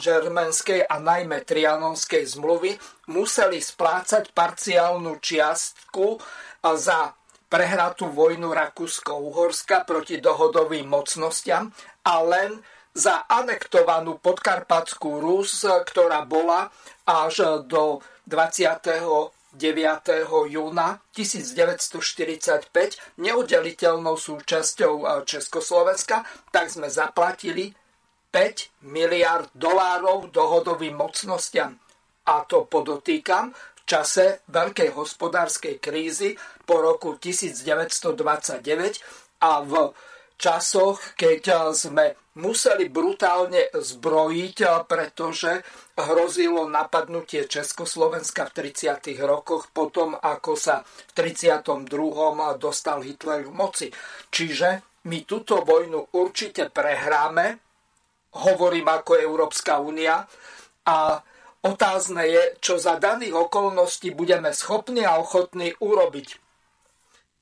Žermenskej a najmä Trianonskej zmluvy museli splácať parciálnu čiastku e, za prehratú vojnu Rakúsko-Uhorska proti dohodovým mocnostiam a len za anektovanú podkarpatskú Rus, ktorá bola až do 20 9. júna 1945 neoddeliteľnou súčasťou eh, Československa, tak sme zaplatili 5 miliard dolárov dohodovým mocnostiam. A to podotýkam v čase veľkej hospodárskej krízy po roku 1929 a v časoch, keď sme museli brutálne zbrojiť, pretože hrozilo napadnutie Československa v 30. rokoch, potom ako sa v 32. dostal Hitler k moci. Čiže my túto vojnu určite prehráme, hovorím ako Európska únia, a otázne je, čo za daných okolností budeme schopní a ochotní urobiť.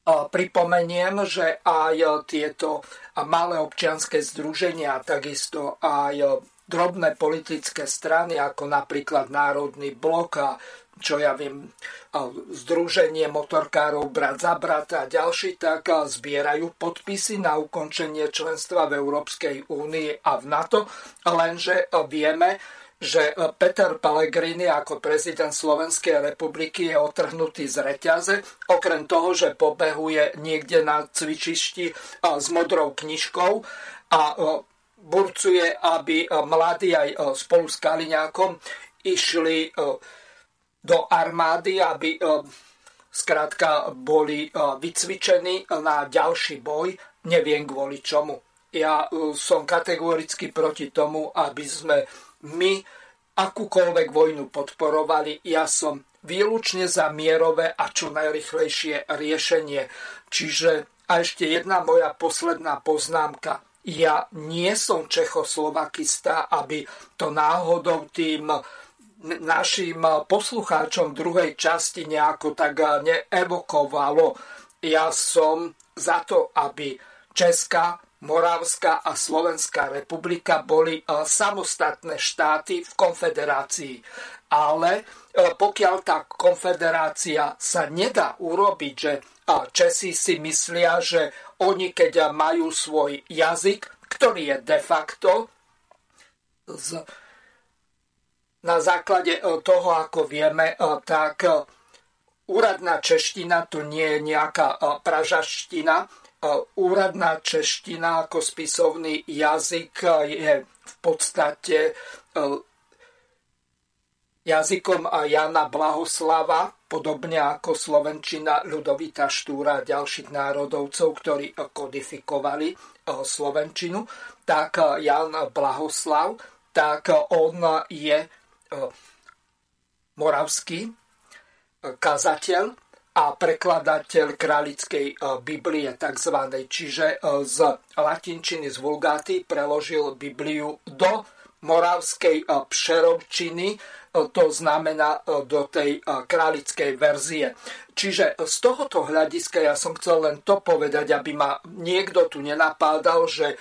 Pripomeniem, že aj tieto malé občianské združenia, takisto aj drobné politické strany, ako napríklad Národný blok a čo ja viem, Združenie motorkárov Brat za brata a ďalší, tak zbierajú podpisy na ukončenie členstva v Európskej únii a v NATO, lenže vieme, že e, Peter Pellegrini ako prezident Slovenskej republiky je otrhnutý z reťaze, okrem toho, že pobehuje niekde na cvičišti e, s modrou knižkou a e, burcuje, aby mladí aj spolu s Kaliňákom išli do armády, aby skrátka boli vycvičení na ďalší boj, neviem kvôli čomu. Ja som kategoricky proti tomu, aby sme my akúkoľvek vojnu podporovali. Ja som výlučne za mierové a čo najrychlejšie riešenie. Čiže a ešte jedna moja posledná poznámka. Ja nie som Čechoslovakista, aby to náhodou tým našim poslucháčom druhej časti nejako tak neevokovalo. Ja som za to, aby Česká Moravská a Slovenská republika boli e, samostatné štáty v konfederácii. Ale e, pokiaľ tá konfederácia sa nedá urobiť, že e, Česi si myslia, že oni keď majú svoj jazyk, ktorý je de facto z, na základe toho, ako vieme, tak úradná čeština to nie je nejaká pražaština, úradná čeština ako spisovný jazyk je v podstate e, jazykom Jana Blahoslava, podobne ako slovenčina Ľudovita Štúra a ďalších národovcov, ktorí kodifikovali e, slovenčinu, tak Jan Blahoslav, tak on je e, moravský kazateľ, a prekladateľ králickej e, Biblie tzv. Čiže e, z latinčiny z Vulgáty preložil Bibliu do moravskej e, pšerovčiny, to znamená do tej králickej verzie. Čiže z tohoto hľadiska ja som chcel len to povedať, aby ma niekto tu nenapádal, že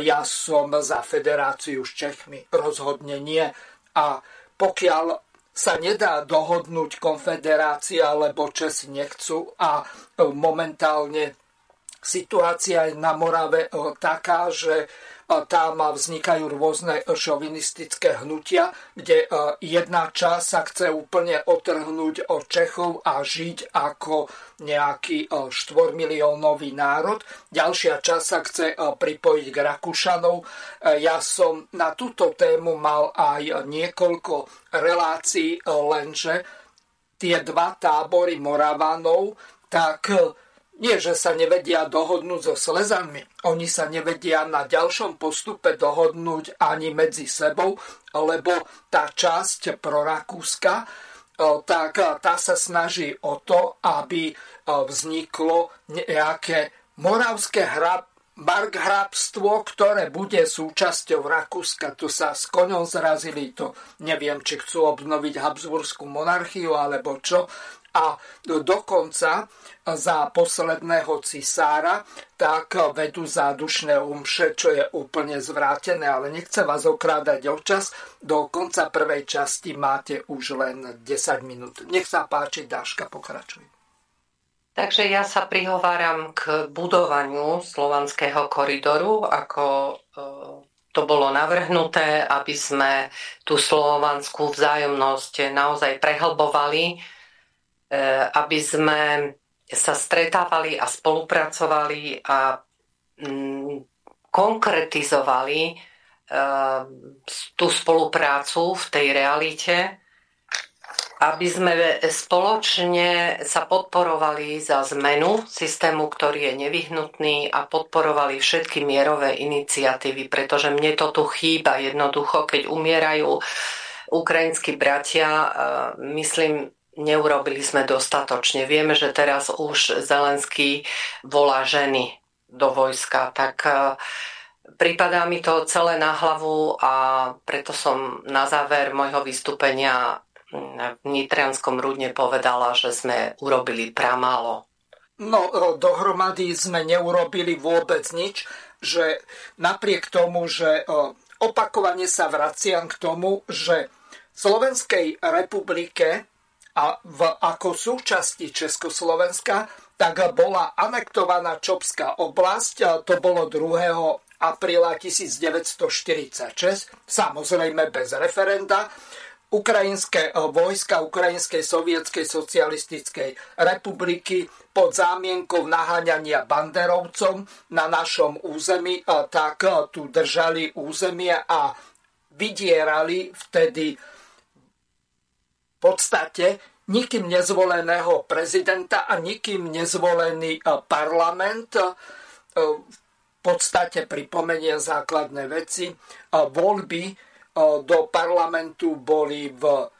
ja som za federáciu s Čechmi. Rozhodne nie. A pokiaľ sa nedá dohodnúť konfederácia, lebo Česi nechcú. A momentálne situácia je na Morave taká, že tam vznikajú rôzne šovinistické hnutia, kde e, jedna časť sa chce úplne otrhnúť od Čechov a žiť ako nejaký 4-miliónový e, národ. Ďalšia časť sa chce e, pripojiť k Rakúšanov. Ja som na túto tému mal aj niekoľko relácií, lenže tie dva tábory Moravanov, tak nie, že sa nevedia dohodnúť so Slezanmi. Oni sa nevedia na ďalšom postupe dohodnúť ani medzi sebou, lebo tá časť pro Rakúska, tak tá sa snaží o to, aby vzniklo nejaké moravské hrab, markhrabstvo, ktoré bude súčasťou Rakúska. Tu sa s koňom zrazili, to neviem, či chcú obnoviť Habsburskú monarchiu alebo čo a dokonca za posledného cisára tak vedú zádušné umše, čo je úplne zvrátené, ale nechcem vás okrádať o čas. Do konca prvej časti máte už len 10 minút. Nech sa páči, Dáška, pokračuj. Takže ja sa prihováram k budovaniu slovanského koridoru, ako e, to bolo navrhnuté, aby sme tú slovanskú vzájomnosť naozaj prehlbovali Eh, aby sme sa stretávali a spolupracovali a mm, konkretizovali eh, tú spoluprácu v tej realite, aby sme spoločne sa podporovali za zmenu systému, ktorý je nevyhnutný a podporovali všetky mierové iniciatívy, pretože mne to tu chýba jednoducho, keď umierajú ukrajinskí bratia, eh, myslím, neurobili sme dostatočne. Vieme, že teraz už Zelenský volá ženy do vojska, tak e, pripadá mi to celé na hlavu a preto som na záver môjho vystúpenia v Nitrianskom rudne povedala, že sme urobili pramálo. No, e, dohromady sme neurobili vôbec nič, že napriek tomu, že e, opakovane sa vraciam k tomu, že Slovenskej republike a v, ako súčasti Československa, tak bola anektovaná Čopská oblasť, to bolo 2. apríla 1946, samozrejme bez referenda. Ukrajinské vojska Ukrajinskej sovietskej socialistickej republiky pod zámienkou naháňania banderovcom na našom území, tak tu držali územie a vydierali vtedy podstate nikým nezvoleného prezidenta a nikým nezvolený e, parlament e, v podstate pripomenie základné veci. E, voľby do parlamentu boli v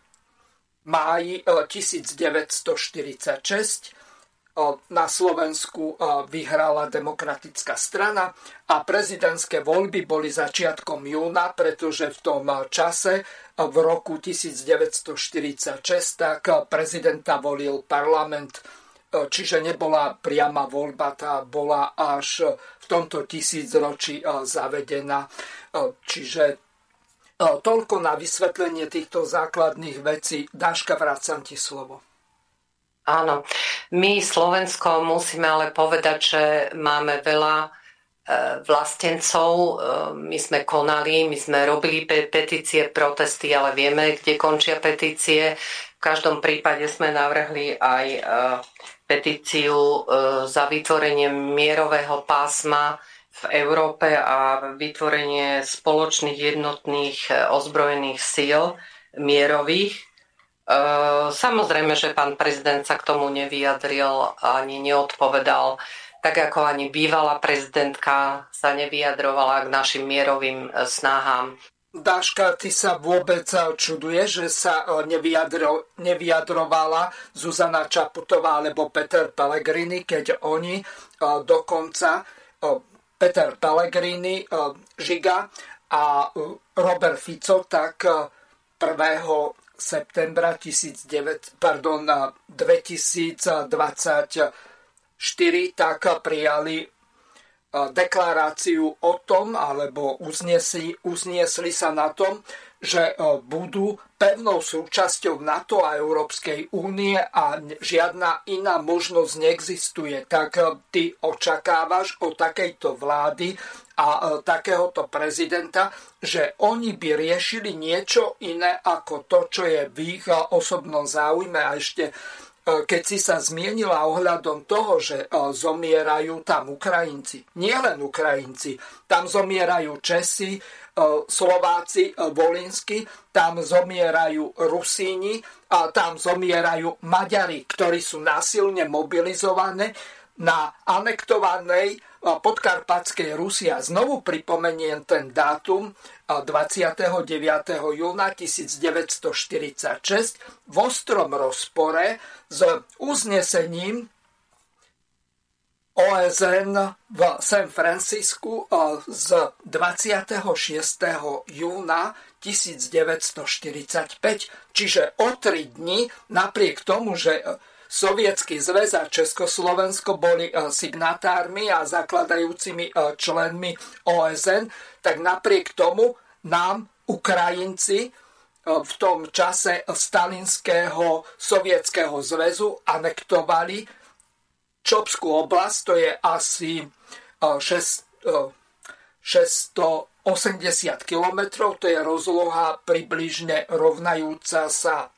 máji 1946 na Slovensku vyhrala demokratická strana a prezidentské voľby boli začiatkom júna, pretože v tom čase v roku 1946 tak prezidenta volil parlament, čiže nebola priama voľba, tá bola až v tomto tisícročí zavedená. Čiže toľko na vysvetlenie týchto základných vecí. Dáška, vracam ti slovo. Áno, my Slovensko musíme ale povedať, že máme veľa e, vlastencov. E, my sme konali, my sme robili petície, protesty, ale vieme, kde končia petície. V každom prípade sme navrhli aj e, petíciu za vytvorenie mierového pásma v Európe a vytvorenie spoločných jednotných ozbrojených síl mierových samozrejme, že pán prezident sa k tomu nevyjadril ani neodpovedal, tak ako ani bývalá prezidentka sa nevyjadrovala k našim mierovým e, snahám. Dáška, ty sa vôbec čuduje, že sa e, nevyjadro, nevyjadrovala Zuzana Čaputová alebo Peter Pellegrini, keď oni e, dokonca Peter Pellegrini, Žiga a Robert Fico tak 1 septembra 19, pardon, 2024 tak prijali deklaráciu o tom, alebo uzniesli, uzniesli sa na tom, že budú pevnou súčasťou NATO a Európskej únie a žiadna iná možnosť neexistuje, tak ty očakávaš od takejto vlády a takéhoto prezidenta, že oni by riešili niečo iné ako to, čo je v ich osobnom záujme a ešte keď si sa zmienila ohľadom toho, že zomierajú tam Ukrajinci. Nie len Ukrajinci, tam zomierajú Česi, Slováci Volinsky, tam zomierajú Rusíni, tam zomierajú Maďari, ktorí sú násilne mobilizované na anektovanej podkarpatskej Rusi. A znovu pripomeniem ten dátum 29. júna 1946 v ostrom rozpore s uznesením OSN v San Francisku z 26. júna 1945. Čiže o tri dni, napriek tomu, že Sovietský zväz a Československo boli eh, signatármi a zakladajúcimi členmi OSN, tak napriek tomu nám Ukrajinci v tom čase Stalinského sovietského zväzu anektovali Čopskú oblasť, to je asi 680 e, km, to je rozloha približne rovnajúca sa e,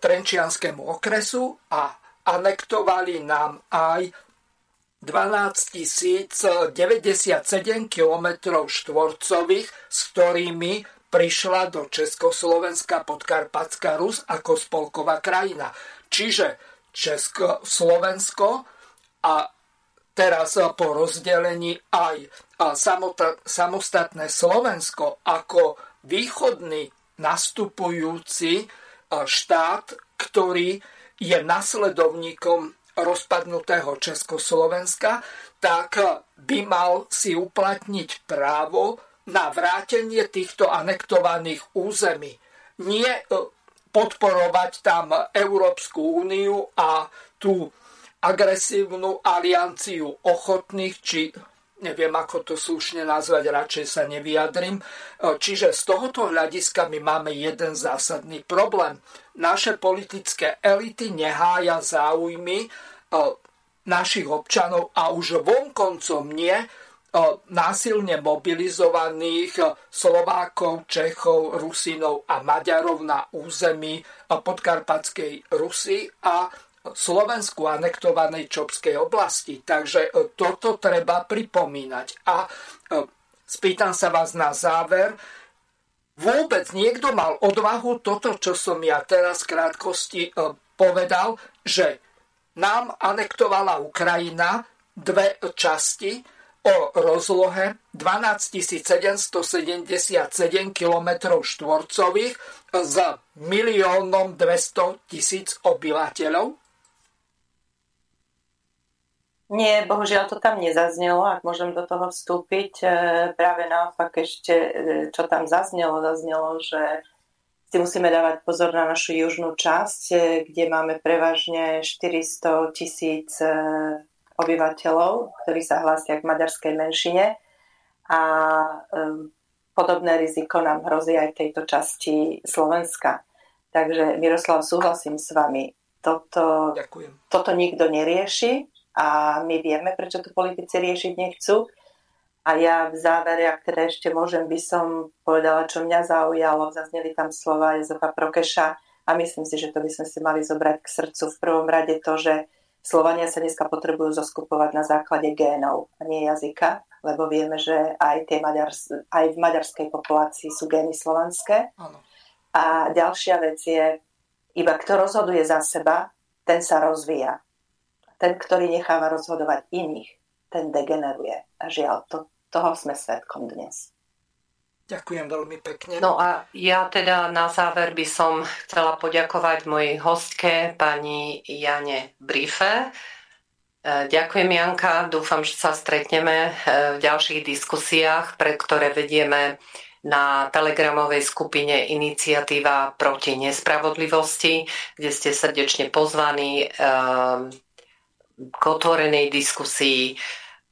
Trenčianskému okresu a anektovali nám aj 12 097 km štvorcových, s ktorými prišla do Československa podkarpatská Rus ako spolková krajina. Čiže Československo a teraz po rozdelení aj samostatné Slovensko ako východný nastupujúci štát, ktorý je nasledovníkom rozpadnutého Československa, tak by mal si uplatniť právo na vrátenie týchto anektovaných území. Nie podporovať tam Európsku úniu a tú agresívnu alianciu ochotných, či neviem ako to slušne nazvať, radšej sa nevyjadrím. Čiže z tohoto hľadiska my máme jeden zásadný problém. Naše politické elity nehája záujmy našich občanov a už vonkoncom nie násilne mobilizovaných Slovákov, Čechov, Rusinov a Maďarov na území podkarpatskej Rusy a Slovensku anektovanej Čopskej oblasti. Takže e, toto treba pripomínať. A e, spýtam sa vás na záver, vôbec niekto mal odvahu toto, čo som ja teraz v krátkosti e, povedal, že nám anektovala Ukrajina dve časti, o rozlohe 12 777 km štvorcových s miliónom 200 tisíc obyvateľov? Nie, bohužiaľ to tam nezaznelo, ak môžem do toho vstúpiť. E, práve naopak ešte, e, čo tam zaznelo, zaznelo, že si musíme dávať pozor na našu južnú časť, e, kde máme prevažne 400 tisíc obyvateľov, ktorí sa hlásia k maďarskej menšine a podobné riziko nám hrozí aj v tejto časti Slovenska. Takže Miroslav, súhlasím s vami. Toto, Ďakujem. toto nikto nerieši a my vieme, prečo to politici riešiť nechcú. A ja v závere, ak teda ešte môžem, by som povedala, čo mňa zaujalo. Zazneli tam slova Jozefa Prokeša a myslím si, že to by sme si mali zobrať k srdcu. V prvom rade to, že Slovania sa dneska potrebujú zoskupovať na základe génov a nie jazyka, lebo vieme, že aj, tie Maďars- aj v maďarskej populácii sú gény slovanské. Ano. A ďalšia vec je, iba kto rozhoduje za seba, ten sa rozvíja. Ten, ktorý necháva rozhodovať iných, ten degeneruje. A žiaľ, to, toho sme svetkom dnes. Ďakujem veľmi pekne. No a ja teda na záver by som chcela poďakovať mojej hostke, pani Jane Brife. E, ďakujem Janka, dúfam, že sa stretneme e, v ďalších diskusiách, pre ktoré vedieme na telegramovej skupine Iniciatíva proti nespravodlivosti, kde ste srdečne pozvaní e, k otvorenej diskusii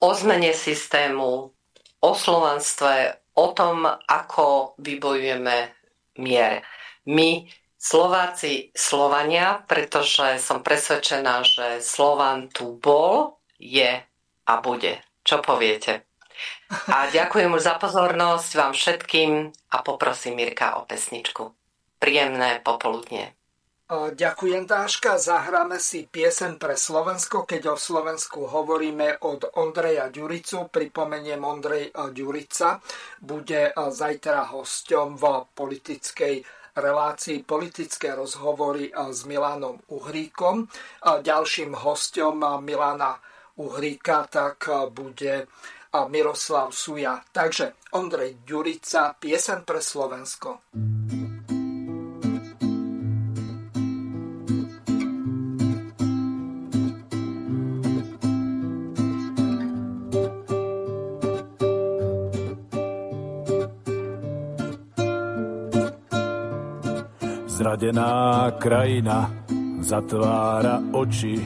o zmene systému, o slovanstve, o tom, ako vybojujeme miere. My Slováci, Slovania, pretože som presvedčená, že Slovan tu bol, je a bude. Čo poviete? A ďakujem za pozornosť vám všetkým a poprosím Mirka o pesničku. Príjemné popoludne. Ďakujem Dáška, zahráme si piesen pre Slovensko, keď o Slovensku hovoríme od Ondreja Ďuricu. Pripomeniem, Ondrej Ďurica bude zajtra hosťom v politickej relácii politické rozhovory s Milanom Uhríkom. Ďalším hostom Milana Uhríka tak bude Miroslav Suja. Takže Ondrej Ďurica, piesen pre Slovensko. Zradená krajina zatvára oči,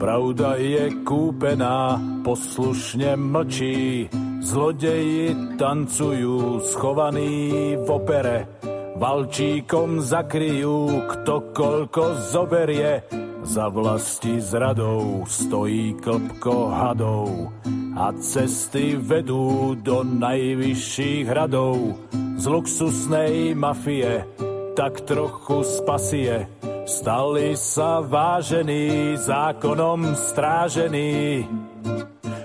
pravda je kúpená, poslušne mlčí. Zlodeji tancujú schovaní v opere, valčíkom zakryjú, kto koľko zoberie. Za vlasti zradou stojí klpko hadov a cesty vedú do najvyšších hradov z luxusnej mafie tak trochu spasie. Stali sa vážení, zákonom strážení.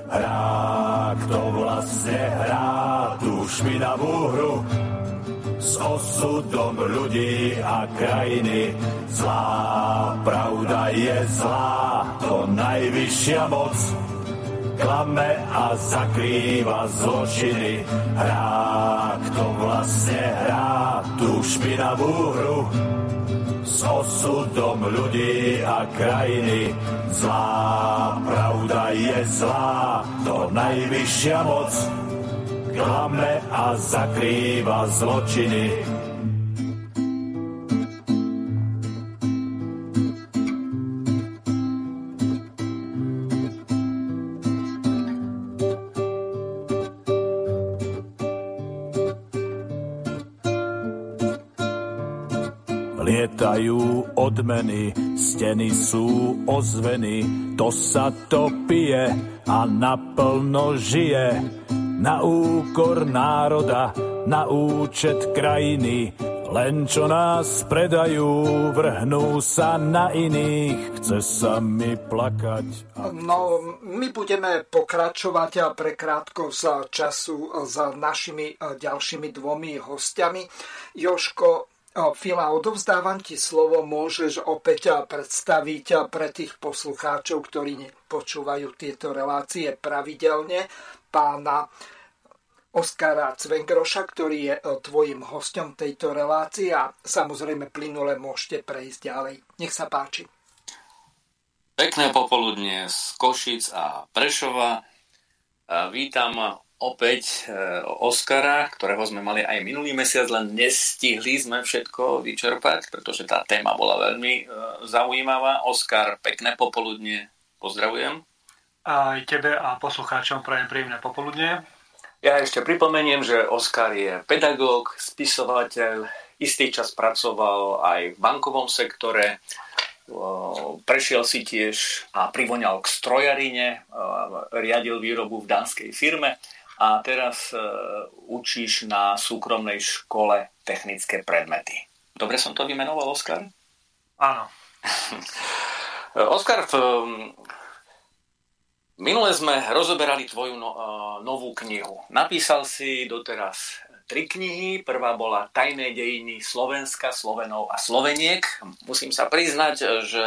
Hrá, kto vlastne hrá tú špinavú hru s osudom ľudí a krajiny. Zlá pravda je zlá, to najvyššia moc klame a zakrýva zločiny. Hrá, kto vlastne hrá tú špinavú hru s osudom ľudí a krajiny. Zlá pravda je zlá, to najvyššia moc klame a zakrýva zločiny. Lietajú odmeny, steny sú ozveny, to sa to pije a naplno žije. Na úkor národa, na účet krajiny, len čo nás predajú, vrhnú sa na iných, chce sa mi plakať. No, my budeme pokračovať pre krátko z času s našimi ďalšími dvomi hostiami. Joško, Fila, odovzdávam ti slovo, môžeš opäť predstaviť pre tých poslucháčov, ktorí počúvajú tieto relácie pravidelne, pána Oskara Cvengroša, ktorý je tvojim hostom tejto relácie a samozrejme plynule môžete prejsť ďalej. Nech sa páči. Pekné popoludne z Košic a Prešova. Vítam opäť e, Oscara, ktorého sme mali aj minulý mesiac, len nestihli sme všetko vyčerpať, pretože tá téma bola veľmi e, zaujímavá. Oskar, pekné popoludne, pozdravujem. Aj tebe a poslucháčom prajem príjemné popoludne. Ja ešte pripomeniem, že Oskar je pedagóg, spisovateľ, istý čas pracoval aj v bankovom sektore, prešiel si tiež a privoňal k strojarine, riadil výrobu v danskej firme a teraz uh, učíš na súkromnej škole technické predmety. Dobre som to vymenoval, Oskar? Áno. *laughs* Oskar, v, minule sme rozoberali tvoju no, uh, novú knihu. Napísal si doteraz tri knihy. Prvá bola Tajné dejiny Slovenska, Slovenov a Sloveniek. Musím sa priznať, že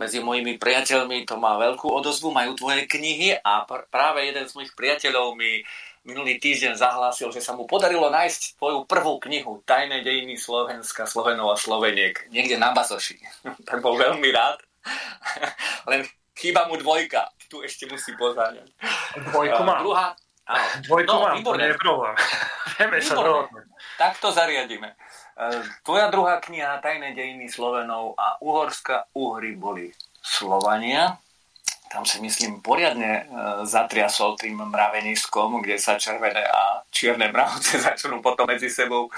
medzi mojimi priateľmi to má veľkú odozvu, majú tvoje knihy a pr- práve jeden z mojich priateľov mi minulý týždeň zahlásil, že sa mu podarilo nájsť tvoju prvú knihu Tajné dejiny Slovenska, Slovenov a Sloveniek niekde na Bazoši. *laughs* tak bol veľmi rád. *laughs* Len chýba mu dvojka. Tu ešte musí pozáňať. Dvojku mám. Druhá, Áno. Dvojku no, mám, výborné. to nie je problém. *laughs* Vieme sa dohodnúť. Tak to zariadíme. E, tvoja druhá kniha Tajné dejiny Slovenov a Uhorska Uhry boli Slovania. tam si myslím poriadne e, zatriasol tým mraveniskom, kde sa červené a čierne mravce *laughs* začnú potom medzi sebou e,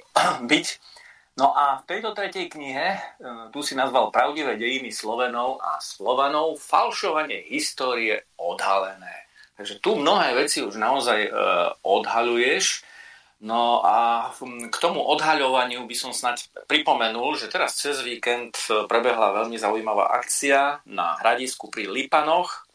*clears throat* byť. No a v tejto tretej knihe, tu si nazval Pravdivé dejiny Slovenov a Slovanov, falšovanie histórie odhalené. Takže tu mnohé veci už naozaj e, odhaľuješ. No a k tomu odhaľovaniu by som snať pripomenul, že teraz cez víkend prebehla veľmi zaujímavá akcia na hradisku pri Lipanoch.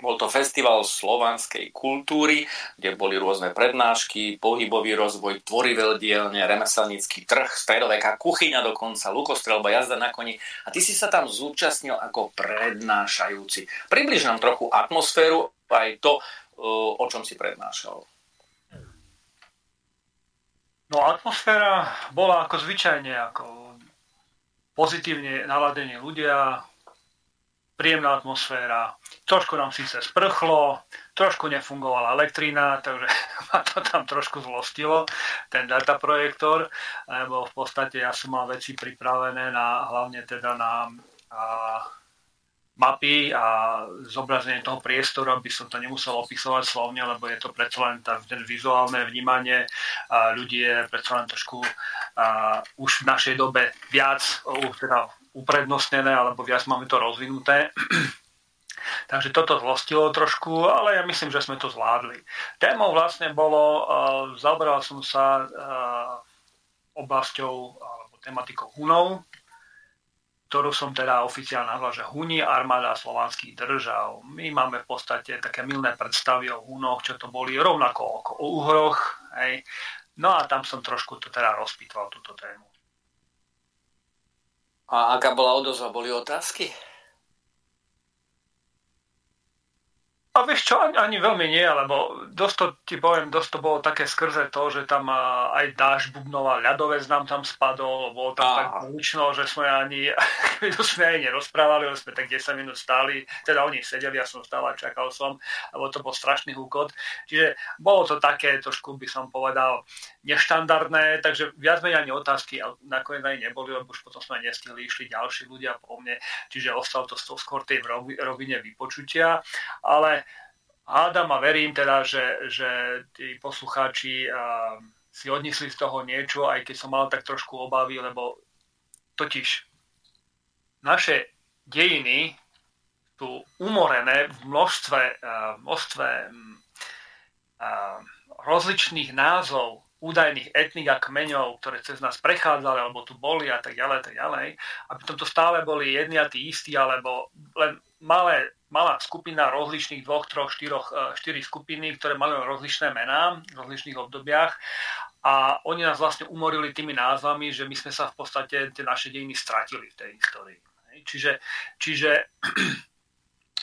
Bol to festival slovanskej kultúry, kde boli rôzne prednášky, pohybový rozvoj, tvorivé dielne, remeselnícky trh, stredoveká kuchyňa dokonca, lukostrelba, jazda na koni. A ty si sa tam zúčastnil ako prednášajúci. Približ nám trochu atmosféru aj to, o čom si prednášal. No atmosféra bola ako zvyčajne, ako pozitívne naladení ľudia, príjemná atmosféra. Trošku nám síce sprchlo, trošku nefungovala elektrína, takže *laughs* ma to tam trošku zlostilo, ten dataprojektor, lebo v podstate ja som mal veci pripravené na, hlavne teda na a, mapy a zobrazenie toho priestoru, aby som to nemusel opisovať slovne, lebo je to predsa len tá, ten vizuálne vnímanie a ľudí je predsa len trošku a, už v našej dobe viac uh, teda uprednostnené, alebo viac máme to rozvinuté. *clears throat* Takže toto zlostilo trošku, ale ja myslím, že sme to zvládli. Témou vlastne bolo, uh, zaoberal som sa uh, oblasťou alebo tematikou Hunov, ktorú som teda oficiálne nazval, že Huni armáda slovanských držav. My máme v podstate také milné predstavy o Hunoch, čo to boli rovnako ako o Uhroch. Hej. No a tam som trošku to teda rozpýtval túto tému. A aká bola odozva? Boli otázky? A vieš čo, ani, ani veľmi nie, lebo dosť to, ti poviem, dosť to bolo také skrze to, že tam aj dáž bubnova ľadovec nám tam spadol, bolo tam Aha. tak zvučno, že sme ani, *laughs* to sme aj nerozprávali, sme tak 10 minút stáli, teda oni sedeli, ja som stál a čakal som, lebo to bol strašný húkot. Čiže bolo to také, trošku by som povedal, neštandardné, takže viac menej ani otázky nakoniec aj neboli, lebo už potom sme nestihli, išli ďalší ľudia po mne, čiže ostalo to skôr tej rovine vypočutia, ale hádam a verím teda, že, že tí poslucháči si odnesli z toho niečo, aj keď som mal tak trošku obavy, lebo totiž naše dejiny sú umorené v množstve, množstve rozličných názov údajných etnik a kmeňov, ktoré cez nás prechádzali, alebo tu boli a tak ďalej, tak ďalej, aby to stále boli jedni a tí istí, alebo len malé malá skupina rozličných dvoch, troch, štyroch, e, štyri skupiny, ktoré mali rozličné mená v rozličných obdobiach. A oni nás vlastne umorili tými názvami, že my sme sa v podstate tie naše dejiny stratili v tej histórii. Čiže, čiže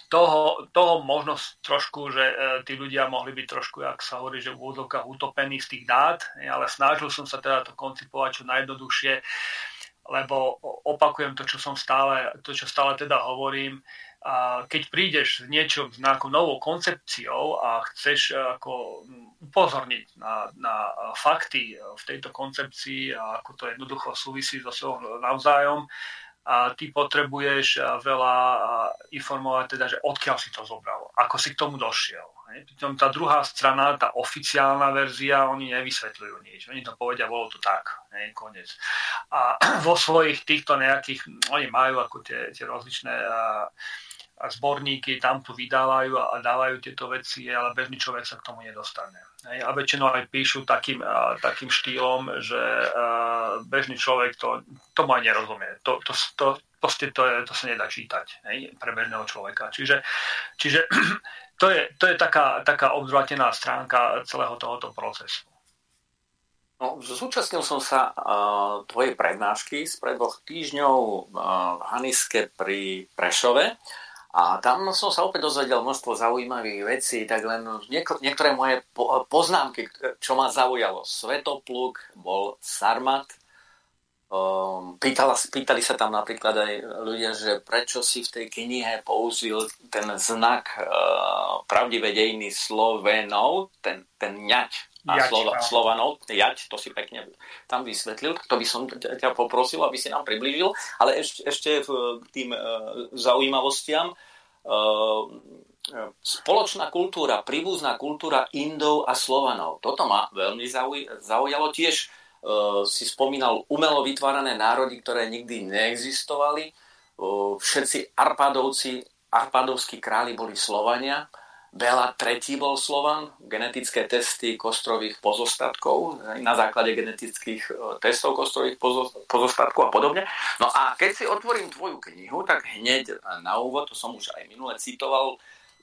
toho, toho možno trošku, že e, tí ľudia mohli byť trošku, jak sa hovorí, že v úvodzovkách utopení z tých dát, ale snažil som sa teda to koncipovať čo najjednoduchšie, lebo opakujem to, čo som stále, to, čo stále teda hovorím, a keď prídeš s niečo, s nejakou novou koncepciou a chceš e, ako upozorniť na, na fakty v tejto koncepcii a ako to jednoducho súvisí so svojou navzájom, a ty potrebuješ e, veľa informovať, teda, že odkiaľ si to zobral, ako si k tomu došiel. Pritom tá druhá strana, tá oficiálna verzia, oni nevysvetľujú nič. Oni to povedia, bolo to tak, ne, konec. A *clears throat* vo svojich týchto nejakých, oni majú ako tie, tie rozličné uh, a zborníky tam tu vydávajú a dávajú tieto veci, ale bežný človek sa k tomu nedostane. A väčšinou aj píšu takým, takým štýlom, že bežný človek to, tomu aj nerozumie. To, to, to, proste to, to sa nedá čítať hej, pre bežného človeka. Čiže, čiže *clears throat* to je, to je taká, taká obzvratená stránka celého tohoto procesu. No, zúčastnil som sa uh, tvojej prednášky spred dvoch týždňov uh, v Haniske pri Prešove. A tam som sa opäť dozvedel množstvo zaujímavých vecí, tak len niek- niektoré moje po- poznámky, čo ma zaujalo. Svetopluk bol Sarmat. Um, pýtala, pýtali sa tam napríklad aj ľudia, že prečo si v tej knihe použil ten znak uh, pravdivé dejiny Slovenov, ten, ten ňať, a jať, Slova, Slovanov, jať, to si pekne tam vysvetlil, to by som ťa poprosil, aby si nám priblížil, ale ešte, ešte k tým uh, zaujímavostiam. Spoločná kultúra, príbuzná kultúra Indov a Slovanov. Toto ma veľmi zaujalo. Tiež si spomínal umelo vytvárané národy, ktoré nikdy neexistovali. Všetci Arpadovci, Arpadovskí králi boli Slovania Bela tretí bol Slovan, genetické testy kostrových pozostatkov, na základe genetických e, testov kostrových pozostatkov a podobne. No a keď si otvorím tvoju knihu, tak hneď na úvod, to som už aj minule citoval,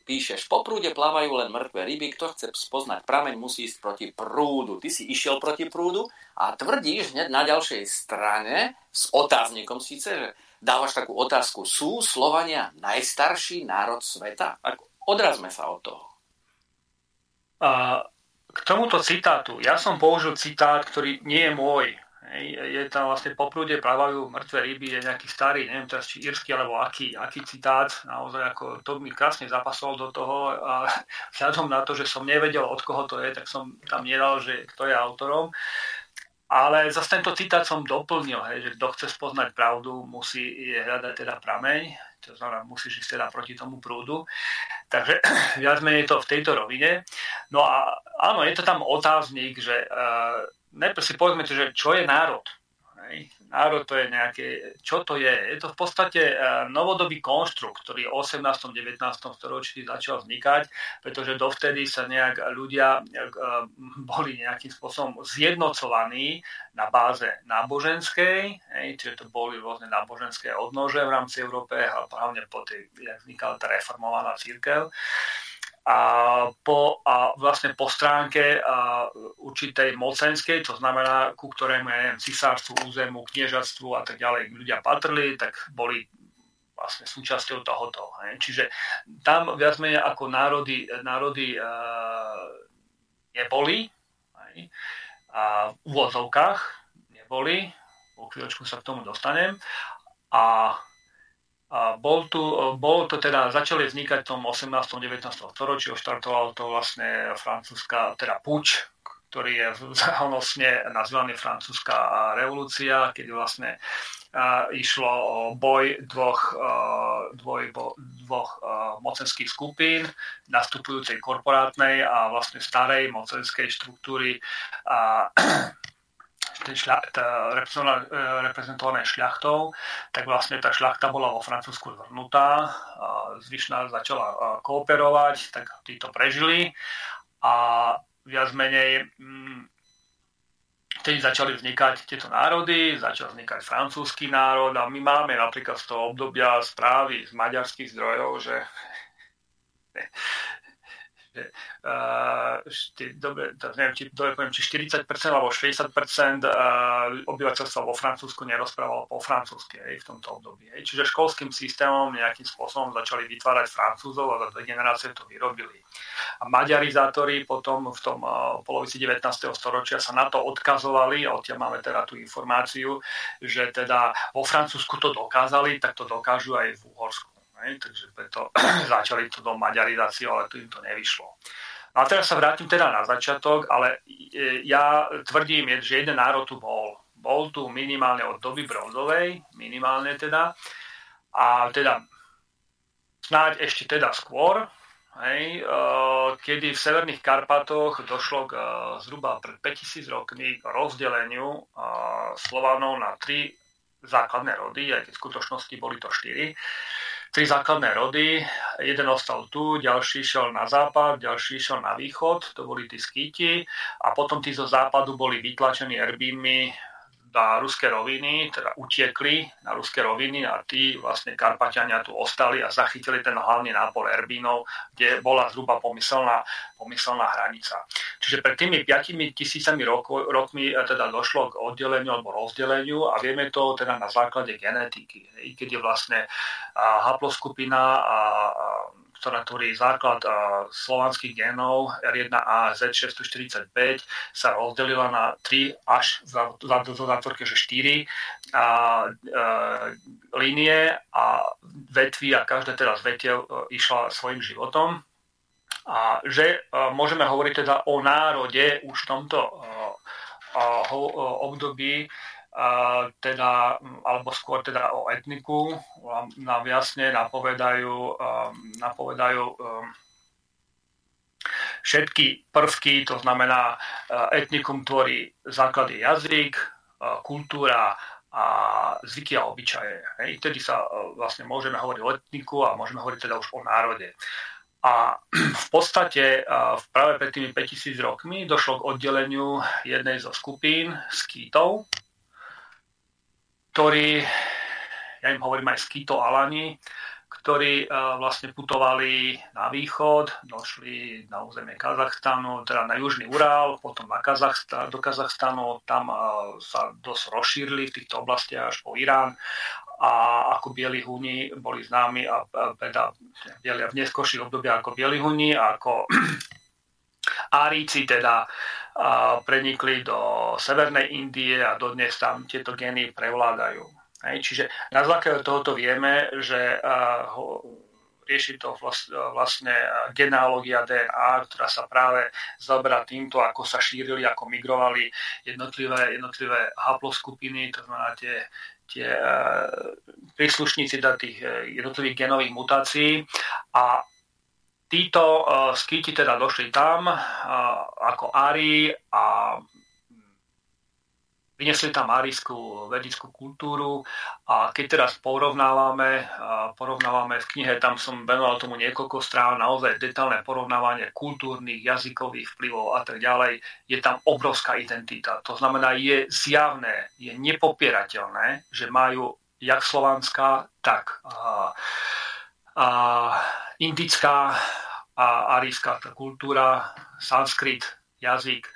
píšeš, po prúde plávajú len mŕtve ryby, kto chce spoznať prameň, musí ísť proti prúdu. Ty si išiel proti prúdu a tvrdíš hneď na ďalšej strane, s otáznikom síce, že dávaš takú otázku, sú Slovania najstarší národ sveta? Odrazme sa od toho. A k tomuto citátu, ja som použil citát, ktorý nie je môj. Je tam vlastne po prúde plávajú mŕtve ryby, je nejaký starý, neviem teraz či írsky alebo aký, aký citát, naozaj ako to mi krásne zapasol do toho a *laughs* vzhľadom na to, že som nevedel od koho to je, tak som tam nedal, že kto je autorom. Ale zase tento citát som doplnil, hej, že kto chce spoznať pravdu, musí hľadať teda prameň, to znamená, musíš ísť teda proti tomu prúdu. Takže *clears throat* viac menej to v tejto rovine. No a áno, je to tam otáznik, že uh, najprv si povedzme, že čo je národ. Národ to je nejaké, čo to je? Je to v podstate uh, novodobý konštrukt, ktorý v 18. 19. storočí začal vznikať, pretože dovtedy sa nejak ľudia uh, boli nejakým spôsobom zjednocovaní na báze náboženskej, čiže to boli rôzne náboženské odnože v rámci Európe, a hlavne po tej, jak vznikala tá reformovaná církev a, po, a vlastne po stránke a, určitej mocenskej, to znamená, ku ktorému, ja cisárstvu, územu, kniežatstvu a tak ďalej ľudia patrili, tak boli vlastne súčasťou tohoto. Hej. Čiže tam viac menej ako národy, národy e, neboli, hej a v úvozovkách neboli, po chvíľočku sa k tomu dostanem. A, a bol tu, bolo to teda, začali vznikať v tom 18. 19. storočí, štartoval to vlastne francúzska, teda puč, ktorý je záhonosne nazvaný francúzska revolúcia, keď vlastne išlo o boj dvoch, dvoj, dvoch mocenských skupín, nastupujúcej korporátnej a vlastne starej mocenskej štruktúry a šľa, reprezentované šľachtou, tak vlastne tá šľachta bola vo Francúzsku zhrnutá, zvyšná začala kooperovať, tak títo prežili a viac menej mm, vtedy začali vznikať tieto národy, začal vznikať francúzsky národ a my máme napríklad z toho obdobia správy z maďarských zdrojov, že že, uh, šty, dobre, to neviem, či, dobre poviem, či 40% alebo 60% uh, obyvateľstva vo Francúzsku nerozprávalo po francúzsky aj v tomto období. Aj. Čiže školským systémom nejakým spôsobom začali vytvárať Francúzov a za dve generácie to vyrobili. A maďarizátori potom v tom uh, polovici 19. storočia sa na to odkazovali a odtiaľ máme teda tú informáciu, že teda vo Francúzsku to dokázali, tak to dokážu aj v Uhorsku. Hej, takže preto *clears throat* začali to do maďarizáciu, ale to im to nevyšlo. No a teraz sa vrátim teda na začiatok, ale e, ja tvrdím, že jeden národ tu bol. Bol tu minimálne od doby bronzovej, minimálne teda. A teda snáď ešte teda skôr, hej, e, kedy v Severných Karpatoch došlo k e, zhruba pred 5000 rokmi rozdeleniu Slovanov na tri základné rody, aj keď v skutočnosti boli to štyri tri základné rody. Jeden ostal tu, ďalší šiel na západ, ďalší šiel na východ, to boli tí skýti a potom tí zo západu boli vytlačení erbínmi na ruské roviny, teda utiekli na ruské roviny a tí vlastne Karpaťania tu ostali a zachytili ten hlavný nápor Erbínov, kde bola zhruba pomyselná, pomyselná hranica. Čiže pred tými 5 tisícami roko, rokmi e, teda došlo k oddeleniu alebo rozdeleniu a vieme to teda na základe genetiky, keď je vlastne haploskupina a ktorá tvorí základ slovanských genov R1A Z645, sa rozdelila na 3 až za, za, za zátvorke, že 4 a, e, línie a vetvy a každé teda z vetiev e, išla svojim životom. A že e, môžeme hovoriť teda o národe už v tomto e, e, období teda, alebo skôr teda o etniku, nám jasne napovedajú, napovedajú všetky prvky, to znamená etnikum tvorí základy jazyk, kultúra a zvyky a obyčaje. Hej. Vtedy sa vlastne môžeme hovoriť o etniku a môžeme hovoriť teda už o národe. A *clears throat* v podstate práve pred tými 5000 rokmi došlo k oddeleniu jednej zo skupín skýtov, ktorí, ja im hovorím aj skýto Alani, ktorí uh, vlastne putovali na východ, došli na územie Kazachstanu, teda na južný Urál, potom na Kazachstan, do Kazachstanu, tam uh, sa dosť rozšírili v týchto oblastiach až po Irán a ako bieli huni boli známi a, a teda v neskôrších obdobiach ako bieli huni a ako *clears throat* Árici teda prenikli do Severnej Indie a dodnes tam tieto gény prevládajú. Hej, čiže na základe tohoto vieme, že rieši to vlastne genealógia DNA, ktorá sa práve zaoberá týmto, ako sa šírili, ako migrovali jednotlivé, jednotlivé haploskupiny, to znamená tie, tie príslušníci tých jednotlivých genových mutácií a Títo uh, skyti teda došli tam uh, ako Ári a vyniesli tam árijskú vedickú kultúru a keď teraz porovnávame, uh, porovnávame v knihe, tam som venoval tomu niekoľko strán, naozaj detálne porovnávanie kultúrnych, jazykových vplyvov a tak ďalej, je tam obrovská identita. To znamená, je zjavné, je nepopierateľné, že majú jak slovanská, tak uh, a indická a arijská kultúra, sanskrit, jazyk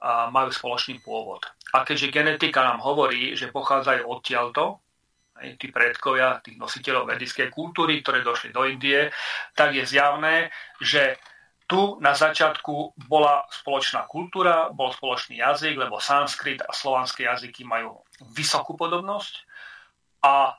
a majú spoločný pôvod. A keďže genetika nám hovorí, že pochádzajú odtiaľto, aj tí predkovia tých nositeľov vedickej kultúry, ktoré došli do Indie, tak je zjavné, že tu na začiatku bola spoločná kultúra, bol spoločný jazyk, lebo sanskrit a slovanské jazyky majú vysokú podobnosť a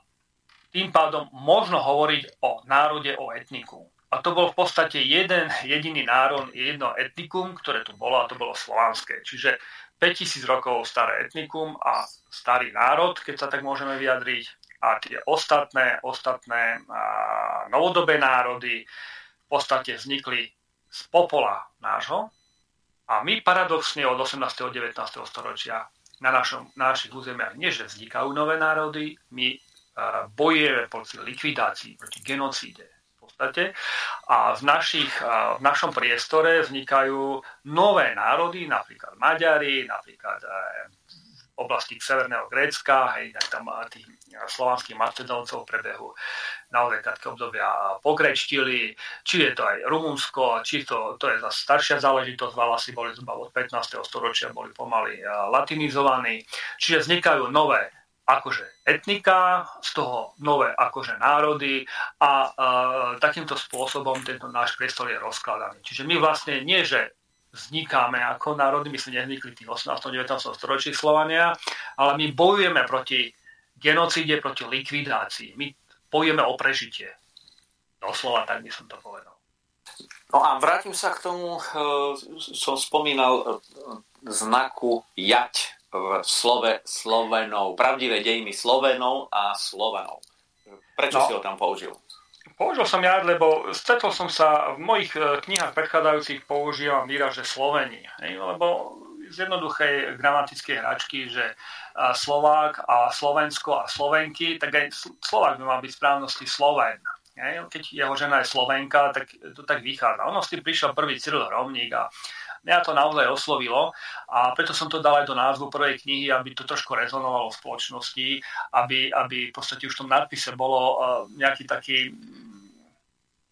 tým pádom možno hovoriť o národe, o etniku. A to bol v podstate jeden jediný národ, jedno etnikum, ktoré tu bolo a to bolo slovanské. Čiže 5000 rokov staré etnikum a starý národ, keď sa tak môžeme vyjadriť. A tie ostatné, ostatné a, novodobé národy v podstate vznikli z popola nášho. A my paradoxne od 18. a 19. storočia na, našom, na našich územiach nie, že vznikajú nové národy, my bojujeme proti likvidácii, proti genocíde podstate. A v, našich, v našom priestore vznikajú nové národy, napríklad Maďari, napríklad e, v oblasti Severného Grécka, hej, tam tých slovanských Macedóncov prebehu naozaj také obdobia pokrečtili, či je to aj Rumunsko, či to, to je zase staršia záležitosť, Valasy boli zhruba od 15. storočia, boli pomaly latinizovaní, čiže vznikajú nové akože etnika, z toho nové akože národy a e, takýmto spôsobom tento náš priestor je rozkladaný. Čiže my vlastne nie, že vznikáme ako národy, my sme nevznikli tých 18. 19. storočí Slovania, ale my bojujeme proti genocíde, proti likvidácii. My bojujeme o prežitie. Doslova tak by som to povedal. No a vrátim sa k tomu, e, som spomínal e, znaku jať v slove Slovenov, pravdivé dejiny Slovenov a Slovanov. Prečo no. si ho tam použil? Použil som ja, lebo stretol som sa v mojich e, knihách predchádzajúcich používam výraz, že Sloveni. Lebo z jednoduchej gramatickej hračky, že Slovák a Slovensko a Slovenky, tak aj Slovák by mal byť v správnosti Sloven. Keď jeho žena je Slovenka, tak to tak vychádza. Ono s tým prišiel prvý Cyril Rovník a Mňa to naozaj oslovilo a preto som to dal aj do názvu prvej knihy, aby to trošku rezonovalo v spoločnosti, aby, aby v podstate už v tom nadpise bolo uh, nejaký taký,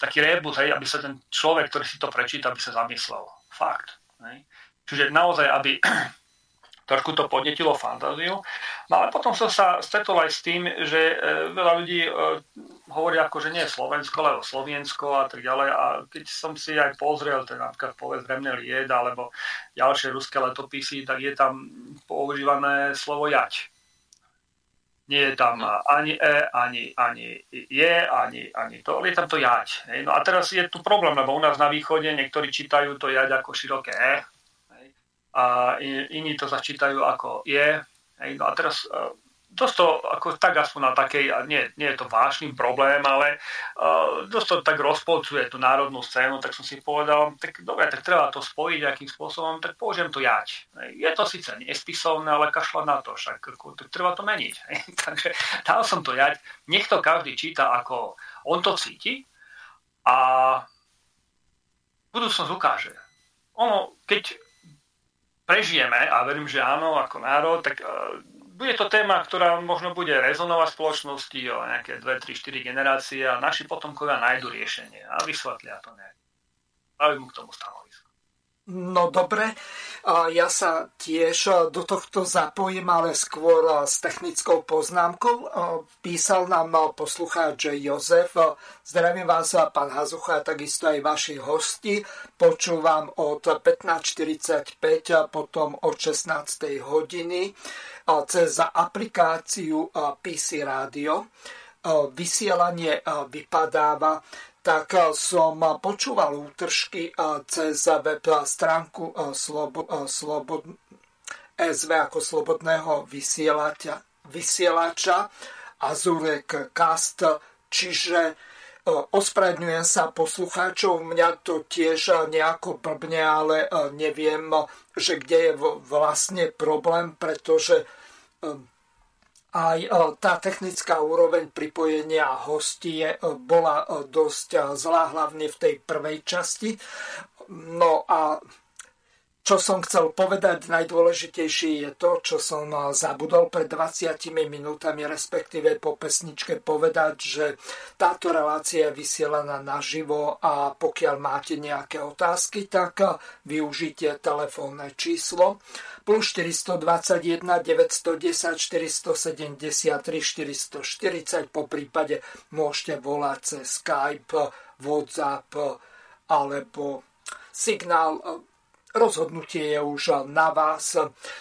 taký rebus, hej, aby sa ten človek, ktorý si to prečíta, aby sa zamyslel. Fakt. Hej. Čiže naozaj, aby trošku to podnetilo fantáziu. No ale potom som sa stretol aj s tým, že e, veľa ľudí e, hovorí ako, že nie Slovensko, ale Slovensko a tak ďalej. A keď som si aj pozrel, ten napríklad povedz Remne Lied alebo ďalšie ruské letopisy, tak je tam používané slovo jať. Nie je tam ani E, ani, ani je, ani, ani to, ale je tam to jať. No a teraz je tu problém, lebo u nás na východe niektorí čítajú to jať ako široké E, a iní to začítajú ako je No a teraz dosť to, ako tak aspoň na takej, nie, nie je to vážny problém, ale uh, dosť to tak rozpolcuje tú národnú scénu, tak som si povedal, tak dobre, tak treba to spojiť nejakým spôsobom, tak použijem to jať. Je to síce nespisovné, ale kašľa na to, však ako, tak treba to meniť. *laughs* Takže dal som to jať, nech to každý číta, ako on to cíti a budúcnosť ukáže. Ono, keď prežijeme, a verím, že áno, ako národ, tak uh, bude to téma, ktorá možno bude rezonovať v spoločnosti o nejaké 2, 3, 4 generácie a naši potomkovia nájdu riešenie a vysvetlia to nejak. Dajú mu k tomu stanovisko. No dobre, ja sa tiež do tohto zapojím, ale skôr s technickou poznámkou. Písal nám poslucháč Jozef. Zdravím vás, pán Hazucha, a takisto aj vaši hosti. Počúvam od 15.45, potom od 16. hodiny cez aplikáciu PC Radio. Vysielanie vypadáva, tak som počúval útržky cez web stránku Slobod, SV ako slobodného vysielača, vysielača Azurek Cast, čiže Ospravedňujem sa poslucháčov, mňa to tiež nejako blbne, ale neviem, že kde je vlastne problém, pretože aj tá technická úroveň pripojenia hostí bola dosť zlá, hlavne v tej prvej časti. No a čo som chcel povedať, najdôležitejšie je to, čo som zabudol pred 20 minútami, respektíve po pesničke povedať, že táto relácia je vysielaná naživo a pokiaľ máte nejaké otázky, tak využite telefónne číslo plus 421 910 473 440, po prípade môžete volať cez Skype, WhatsApp alebo signál rozhodnutie je už na vás.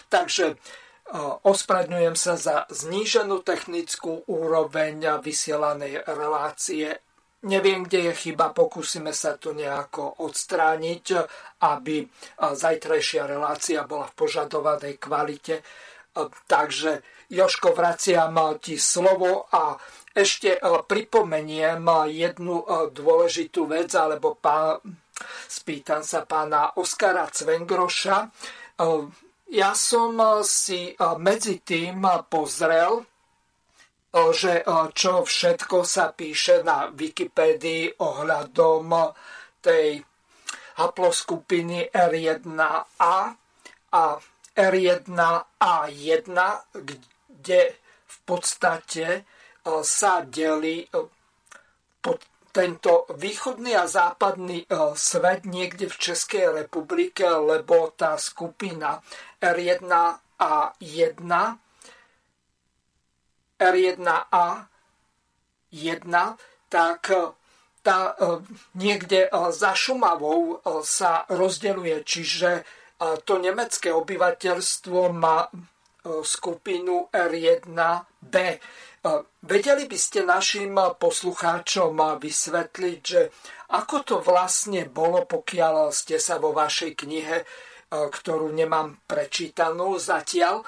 Takže e, ospravedňujem sa za zníženú technickú úroveň vysielanej relácie. Neviem, kde je chyba, pokúsime sa to nejako odstrániť, aby zajtrajšia relácia bola v požadovanej kvalite. Takže Joško, vraciam ti slovo a ešte pripomeniem jednu dôležitú vec, alebo pán Spýtam sa pána Oskara Cvengroša. Ja som si medzi tým pozrel, že čo všetko sa píše na Wikipédii ohľadom tej haploskupiny R1A a R1A1, kde v podstate sa delí pod tento východný a západný svet niekde v Českej republike, lebo tá skupina R1 a 1 R1A 1, tak e, tá e, niekde za Šumavou sa rozdeľuje, čiže to nemecké obyvateľstvo má skupinu R1B. Vedeli by ste našim poslucháčom vysvetliť, že ako to vlastne bolo, pokiaľ ste sa vo vašej knihe, ktorú nemám prečítanú zatiaľ,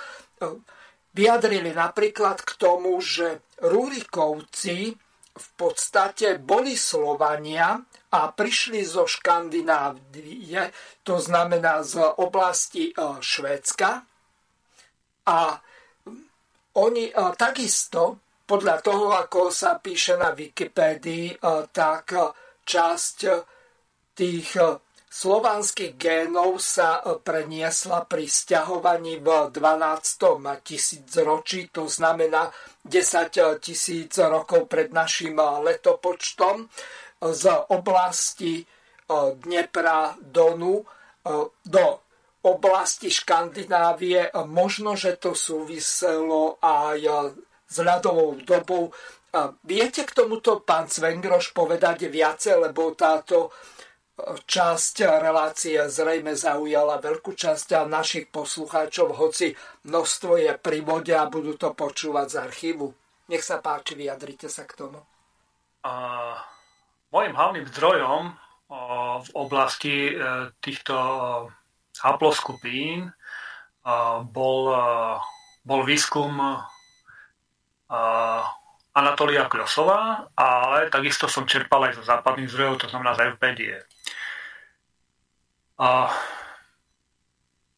vyjadrili napríklad k tomu, že Rúrikovci v podstate boli Slovania a prišli zo Škandinávie, to znamená z oblasti Švédska. A oni takisto podľa toho, ako sa píše na Wikipédii, e, tak e, časť e, tých slovanských génov sa preniesla pri stiahovaní v 12. tisícročí, to znamená 10 tisíc rokov pred našim letopočtom z oblasti Dnepra Donu do oblasti Škandinávie. Možno, že to súviselo aj s ľadovou dobou. Viete k tomuto, pán Cvengroš, povedať viacej, lebo táto e, časť relácie zrejme zaujala veľkú časť našich poslucháčov, hoci množstvo je pri vode a budú to počúvať z archívu. Nech sa páči, vyjadrite sa k tomu. A mojim hlavným zdrojom v oblasti e, týchto haploskupín bol bol výskum Anatolia Kľosová, ale takisto som čerpal aj zo západných zdrojov, to znamená z Wikipédie. A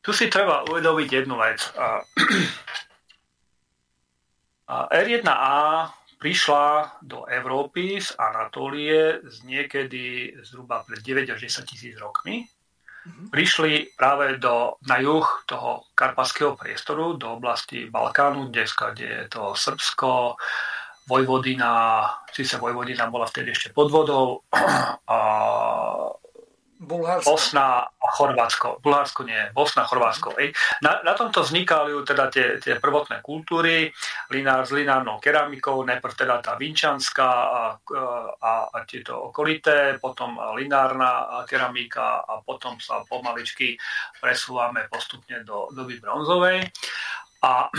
tu si treba uvedomiť jednu vec. A, *clears throat* a R1A prišla do Európy z Anatólie z niekedy zhruba pred 9 až 10 tisíc rokmi. Mhm. Prišli práve do, na juh toho karpatského priestoru, do oblasti Balkánu, dneska, kde je to Srbsko, Vojvodina, síce Vojvodina bola vtedy ešte pod vodou, *clears throat* a Bulharsko. Bosna a Chorvátsko. Bulharsko nie, Bosna a Chorvátsko. Ej. Na, na tomto vznikali teda tie, tie prvotné kultúry, linár s linárnou keramikou, najprv teda tá vinčanská a, a, a tieto okolité, potom linárna keramika a potom sa pomaličky presúvame postupne do doby bronzovej. A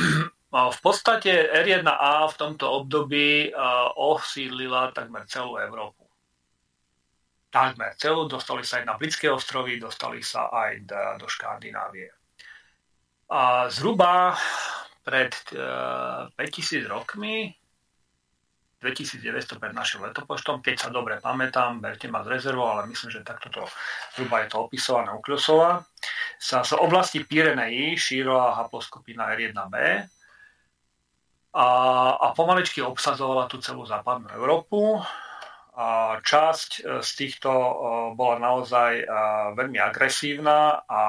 v podstate R1A v tomto období osídlila takmer celú Európu takmer celú, dostali sa aj na Britské ostrovy, dostali sa aj do Škandinávie. A zhruba pred uh, e, 5000 rokmi, 2900 pred našim letopočtom, keď sa dobre pamätám, berte ma z rezervu, ale myslím, že takto to zhruba je to opisované Ukľosova, sa z oblasti Pirenejí šírila haploskupina R1b a, a pomaličky obsazovala tú celú západnú Európu časť e, z týchto e, bola naozaj e, veľmi agresívna a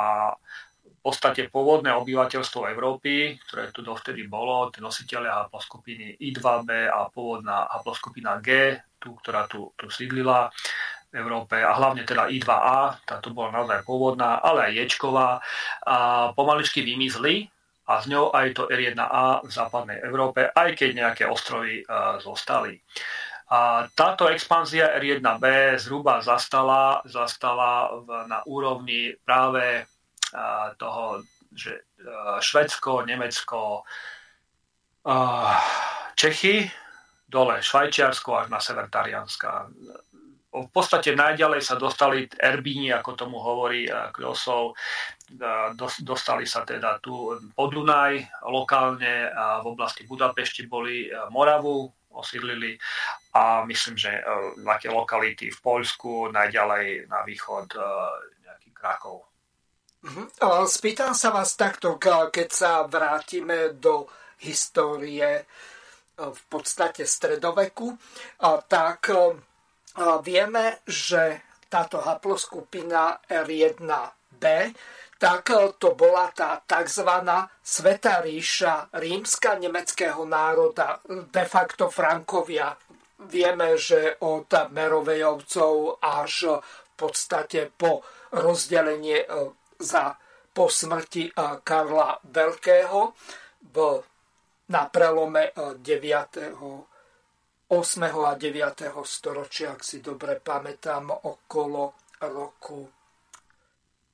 v podstate pôvodné obyvateľstvo Európy, ktoré tu dovtedy bolo, tie nositeľia haploskupiny I2b a pôvodná haploskupina G, tú, ktorá tu, tu sídlila Európe a hlavne teda I2A, tá tu bola naozaj pôvodná, ale aj Ječková, a pomaličky vymizli a z ňou aj to R1A v západnej Európe, aj keď nejaké ostrovy zostali. A táto expanzia R1B zhruba zastala, zastala v, na úrovni práve toho, že Švedsko, Nemecko, Čechy, dole Švajčiarsko až na sever Tarianska. V podstate najďalej sa dostali Erbíni, ako tomu hovorí Klosov, dostali sa teda tu po Dunaj, lokálne v oblasti Budapešti boli Moravu, osídlili a myslím, že také lokality v Poľsku, najďalej na východ e, nejaký Krakov. Mhm. Spýtam sa vás takto, keď sa vrátime do histórie e, v podstate stredoveku, tak e, vieme, že táto haploskupina R1b tak e, to bola tá tzv. Sveta ríša rímska nemeckého národa, de facto Frankovia. Vieme, že od Merovejovcov až v podstate po rozdelenie e, za po smrti e, Karla Veľkého v, na prelome 9. 8. a 9. storočia, ak si dobre pamätám, okolo roku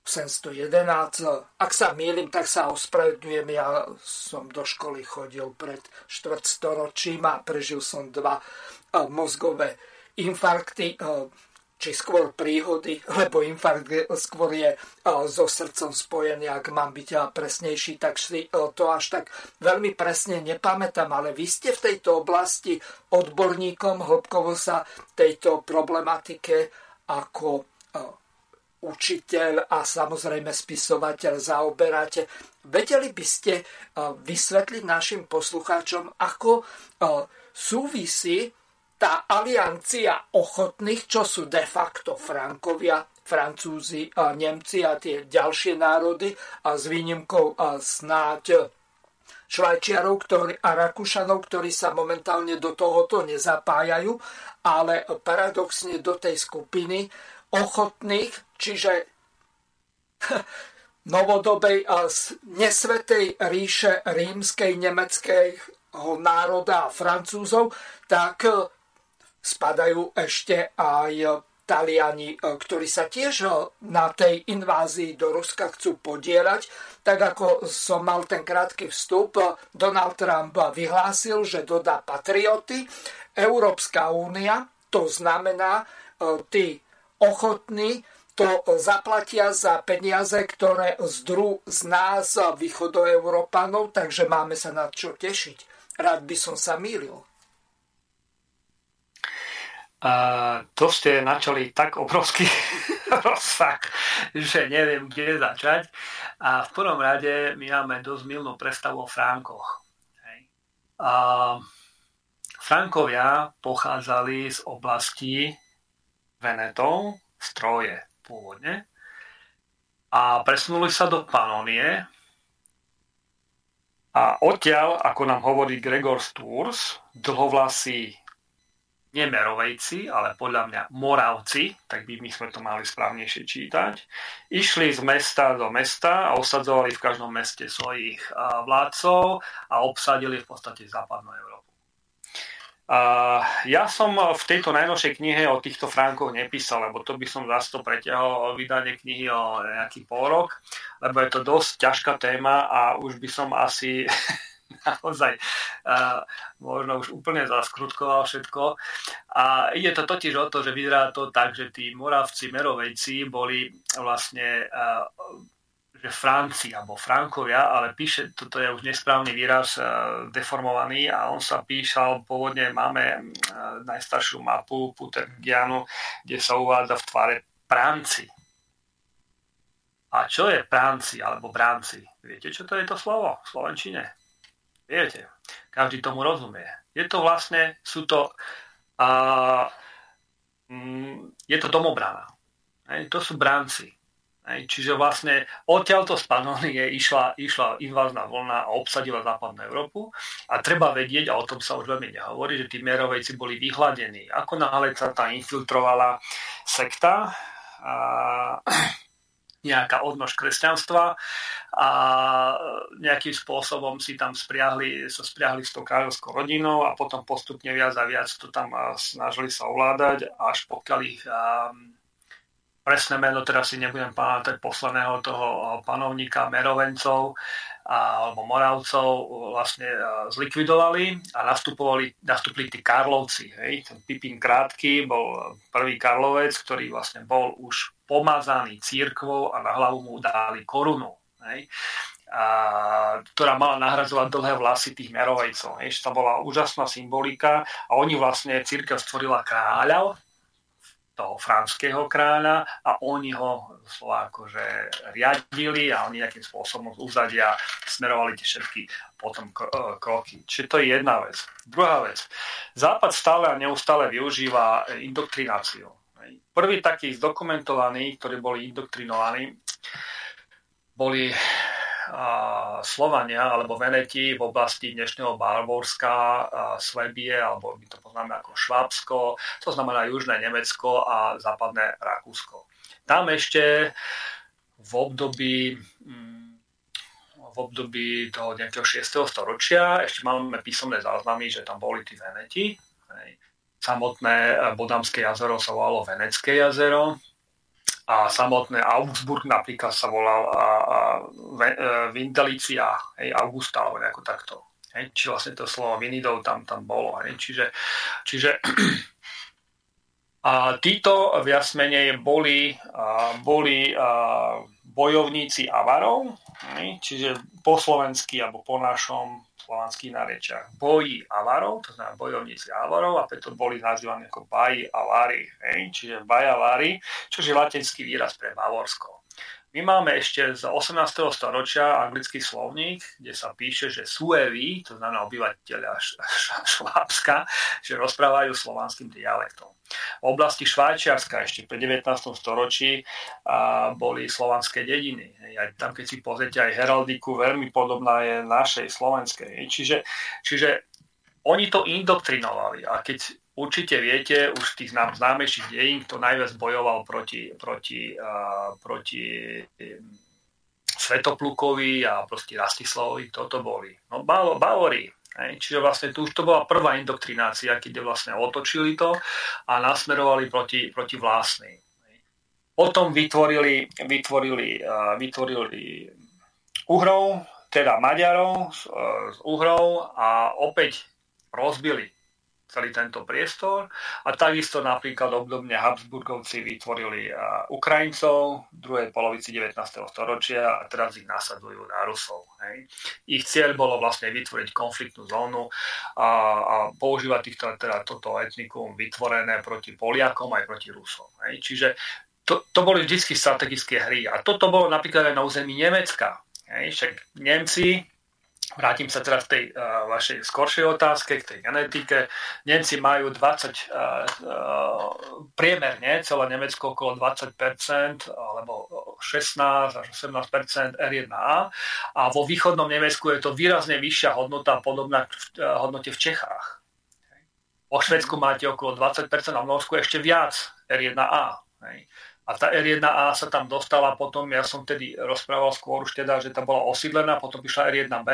711. Ak sa mýlim, tak sa ospravedlňujem. Ja som do školy chodil pred štvrtstoročím a prežil som dva e, mozgové infarkty, e, či skôr príhody, lebo infarkt skôr je e, so srdcom spojený, ak mám byť presnejší, tak si to až tak veľmi presne nepamätám, ale vy ste v tejto oblasti odborníkom, hĺbkovo sa tejto problematike ako učiteľ a samozrejme spisovateľ zaoberáte. Vedeli by ste e, vysvetliť našim poslucháčom, ako e, súvisí tá aliancia ochotných, čo sú de facto Frankovia, Francúzi, Nemci a tie ďalšie národy a s výnimkou snáď Švajčiarov ktorý, a Rakúšanov, ktorí sa momentálne do tohoto nezapájajú, ale paradoxne do tej skupiny ochotných, čiže *laughs* novodobej a nesvetej ríše rímskej, nemeckého národa a francúzov, tak e, spadajú ešte aj Taliani, e, ktorí sa tiež na tej invázii do Ruska chcú podielať. Tak ako som mal ten krátky vstup, Donald Trump vyhlásil, že dodá patrioty. Európska únia, to znamená tí ochotní to zaplatia za peniaze, ktoré zdru z nás, východoeurópanov, takže máme sa na čo tešiť. Rád by som sa mýlil. Uh, to ste načali tak obrovský *laughs* rozsah, že neviem, kde začať. A v prvom rade my máme dosť milnú predstavu o Frankoch. Hej. A Frankovia pochádzali z oblasti Venetov, stroje pôvodne, a presunuli sa do Panonie a odtiaľ, ako nám hovorí Gregor Sturz, dlhovlasí nemerovejci, ale podľa mňa moravci, tak by my sme to mali správnejšie čítať, išli z mesta do mesta a osadzovali v každom meste svojich vládcov a obsadili v podstate západnú Európu. Ja som v tejto najnovšej knihe o týchto Frankoch nepísal, lebo to by som zase to preťahol vydanie knihy o nejaký pol rok, lebo je to dosť ťažká téma a už by som asi *laughs* naozaj uh, možno už úplne zaskrutkoval všetko. A ide to totiž o to, že vyzerá to tak, že tí moravci, merovejci boli vlastne uh, že Franci alebo Frankovia, ale píše, toto je už nesprávny výraz, uh, deformovaný a on sa píšal, pôvodne máme uh, najstaršiu mapu Putergianu, kde sa uvádza v tvare Pránci. A čo je Pránci alebo Bránci? Viete, čo to je to slovo v Slovenčine? Viete, každý tomu rozumie. Je to vlastne, sú to, a, mm, je to domobrana. Hej, to sú bránci. Čiže vlastne odtiaľto z Panonie išla, išla invázna vlna a obsadila západnú Európu a treba vedieť, a o tom sa už veľmi nehovorí, že tí merovejci boli vyhladení. Ako náhle sa tam infiltrovala sekta, a, *clears throat* nejaká odnož kresťanstva a nejakým spôsobom si tam spriahli, sa spriahli s tou kráľovskou rodinou a potom postupne viac a viac to tam snažili sa ovládať, až pokiaľ ich presné meno, teraz si nebudem pamätať posledného toho panovníka Merovencov a, alebo Moravcov vlastne zlikvidovali a nastupovali, nastupili tí Karlovci. Hej. Ten Pipín Krátky bol prvý Karlovec, ktorý vlastne bol už pomazaný církvou a na hlavu mu dali korunu. Hej a, ktorá mala nahradzovať dlhé vlasy tých merovejcov. Hej. To bola úžasná symbolika a oni vlastne, církev stvorila kráľa, toho franského kráľa a oni ho akože riadili a oni nejakým spôsobom z úzadia smerovali tie všetky potom e, kroky. Čiže to je jedna vec. Druhá vec. Západ stále a neustále využíva indoktrináciu. Prvý taký zdokumentovaný, ktorí boli indoktrinovaní, boli Slovania alebo Veneti v oblasti dnešného Barborska, Svebie, alebo my to poznáme ako Švábsko, to znamená južné Nemecko a západné Rakúsko. Tam ešte v období mm, v období toho nejakého 6. storočia ešte máme písomné záznamy, že tam boli tí Veneti. Samotné Bodamské jazero sa volalo Venecké jazero, a samotné Augsburg napríklad sa volal a, a, Vindelicia, hej, Augusta, alebo nejako takto. Hej, či vlastne to slovo Vinidov tam, tam bolo. Hej, čiže, čiže *clears throat* a títo viac menej boli, a, boli a, bojovníci Avarov, hej, čiže po slovensky alebo po našom slovanských narečiach boji Avarov, to znamená bojovníci Avarov a preto boli nazývaní ako baji Avari, hej? čiže Avari, čo je latinský výraz pre Bavorsko. My máme ešte z 18. storočia anglický slovník, kde sa píše, že sueví, to znamená obyvateľia Švábska, že rozprávajú slovanským dialektom. V oblasti Švajčiarska ešte pri 19. storočí a, boli slovanské dediny. Aj tam, keď si pozrite aj heraldiku, veľmi podobná je našej slovenskej. Čiže, čiže oni to indoktrinovali a keď Určite viete, už tých znám, známejších dejín, kto najviac bojoval proti, proti, uh, proti Svetoplukovi a proste Rastislavovi, toto boli. No, Bavori. Hej. Čiže vlastne tu už to bola prvá indoktrinácia, keď vlastne otočili to a nasmerovali proti, proti vlastnej. Potom vytvorili, vytvorili, uh, vytvorili Uhrov, teda Maďarov z, z Uhrov a opäť rozbili celý tento priestor. A takisto napríklad obdobne Habsburgovci vytvorili Ukrajincov v druhej polovici 19. storočia a teraz ich nasadujú na Rusov. Hej. Ich cieľ bolo vlastne vytvoriť konfliktnú zónu a, a používať týchto, teda toto etnikum vytvorené proti Poliakom aj proti Rusom. Hej. Čiže to, to boli vždy strategické hry. A toto bolo napríklad aj na území Nemecka. Hej. Však Nemci Vrátim sa teraz k tej uh, vašej skoršej otázke, k tej genetike. Nemci majú 20, uh, uh, priemerne, celé Nemecko okolo 20%, alebo 16 až 18% R1A. A vo východnom Nemecku je to výrazne vyššia hodnota, podobná k uh, hodnote v Čechách. O Švedsku máte okolo 20% a v Norsku ešte viac R1A. Hej. A tá R1A sa tam dostala potom, ja som vtedy rozprával skôr už teda, že tam bola osídlená, potom prišla R1B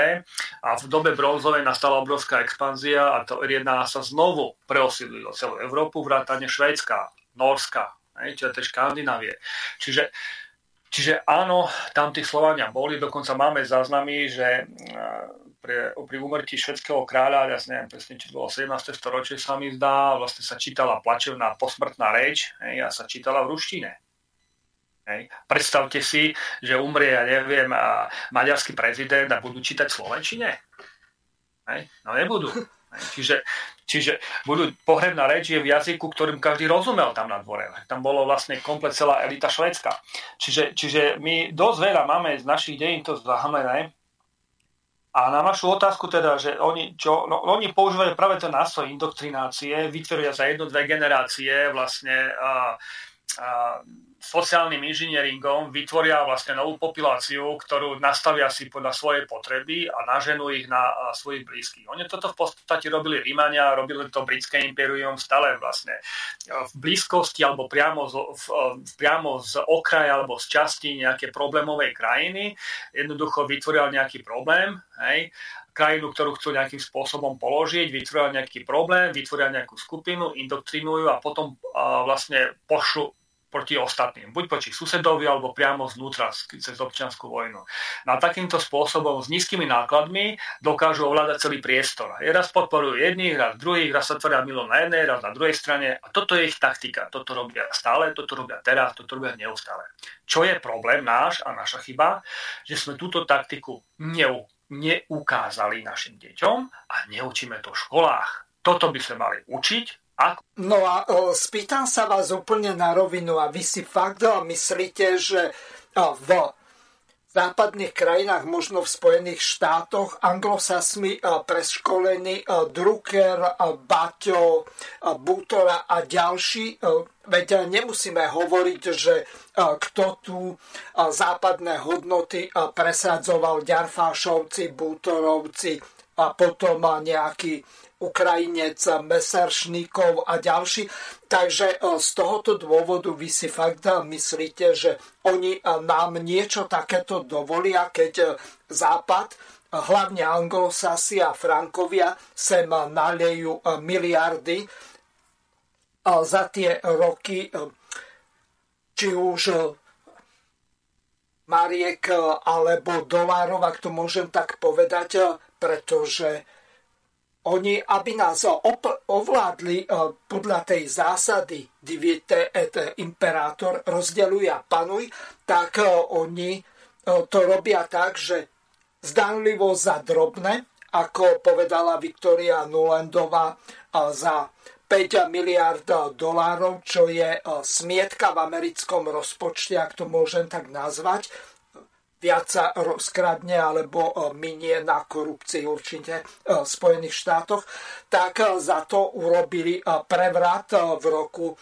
a v dobe bronzovej nastala obrovská expanzia a to R1A sa znovu preosídlilo celú Európu, vrátane Švédska, Norska, čiže tej Škandinávie. Čiže Čiže áno, tam tí Slovania boli, dokonca máme záznamy, že pre, pri úmrtí švedského kráľa, ja neviem presne, či bolo 17. storočie sa mi zdá, vlastne sa čítala plačevná posmrtná reč hej, a sa čítala v ruštine. Hej. Predstavte si, že umrie, ja neviem, a maďarský prezident a budú čítať slovenčine. Hej. No nebudú. Hej. Čiže, čiže budú, pohrebná reč je v jazyku, ktorým každý rozumel tam na dvore. Tam bolo vlastne komplet celá elita švédska. Čiže, čiže my dosť veľa máme z našich dejín to zahmlené, a na vašu otázku teda, že oni, čo, no, oni používajú práve ten nástroj indoktrinácie, vytvoria za jednu, dve generácie vlastne a, a, sociálnym inžinieringom vytvoria vlastne novú populáciu, ktorú nastavia si podľa svojej potreby a naženú ich na svojich blízkych. Oni toto v podstate robili Rímania, robili to britské impérium stále vlastne v blízkosti alebo priamo z, v, priamo z okraja alebo z časti nejaké problémovej krajiny. Jednoducho vytvoril nejaký problém, hej, krajinu, ktorú chcú nejakým spôsobom položiť, vytvoria nejaký problém, vytvoria nejakú skupinu, indoktrinujú a potom a vlastne pošlu, proti ostatným, buď proti susedovi, alebo priamo znútra cez občianskú vojnu. Na takýmto spôsobom s nízkymi nákladmi dokážu ovládať celý priestor. Je raz podporujú jedných, raz druhých, raz sa tvoria milo na jednej, raz na druhej strane. A toto je ich taktika. Toto robia stále, toto robia teraz, toto robia neustále. Čo je problém náš a naša chyba? Že sme túto taktiku neu, neukázali našim deťom a neučíme to v školách. Toto by sme mali učiť ako? No a o, spýtam sa vás úplne na rovinu a vy si fakt o, myslíte, že o, v západných krajinách, možno v Spojených štátoch, anglosasmi preškolení Drucker, Baťo, Butora a ďalší. Veď nemusíme hovoriť, že kto tu západné hodnoty presadzoval Ďarfášovci, Bútorovci a potom nejaký Ukrajinec, Meseršníkov a ďalší. Takže e, z tohoto dôvodu vy si fakt e, myslíte, že oni e, nám niečo takéto dovolia, keď Západ, hlavne anglosasi a frankovia, sem nalejú miliardy za tie roky, či už Mariek alebo dolárov, ak to môžem tak povedať, pretože oni, aby nás ovládli e, podľa tej zásady divite et imperator, rozdeľuj a panuj, tak e, oni e, to robia tak, že zdanlivo za drobné, ako povedala Viktoria Nulandová, za 5 miliard dolárov, čo je smietka v americkom rozpočte, ak to môžem tak nazvať, viac sa rozkradne alebo e, minie na korupcii určite e, v Spojených štátoch, tak e, za to urobili prevrat v roku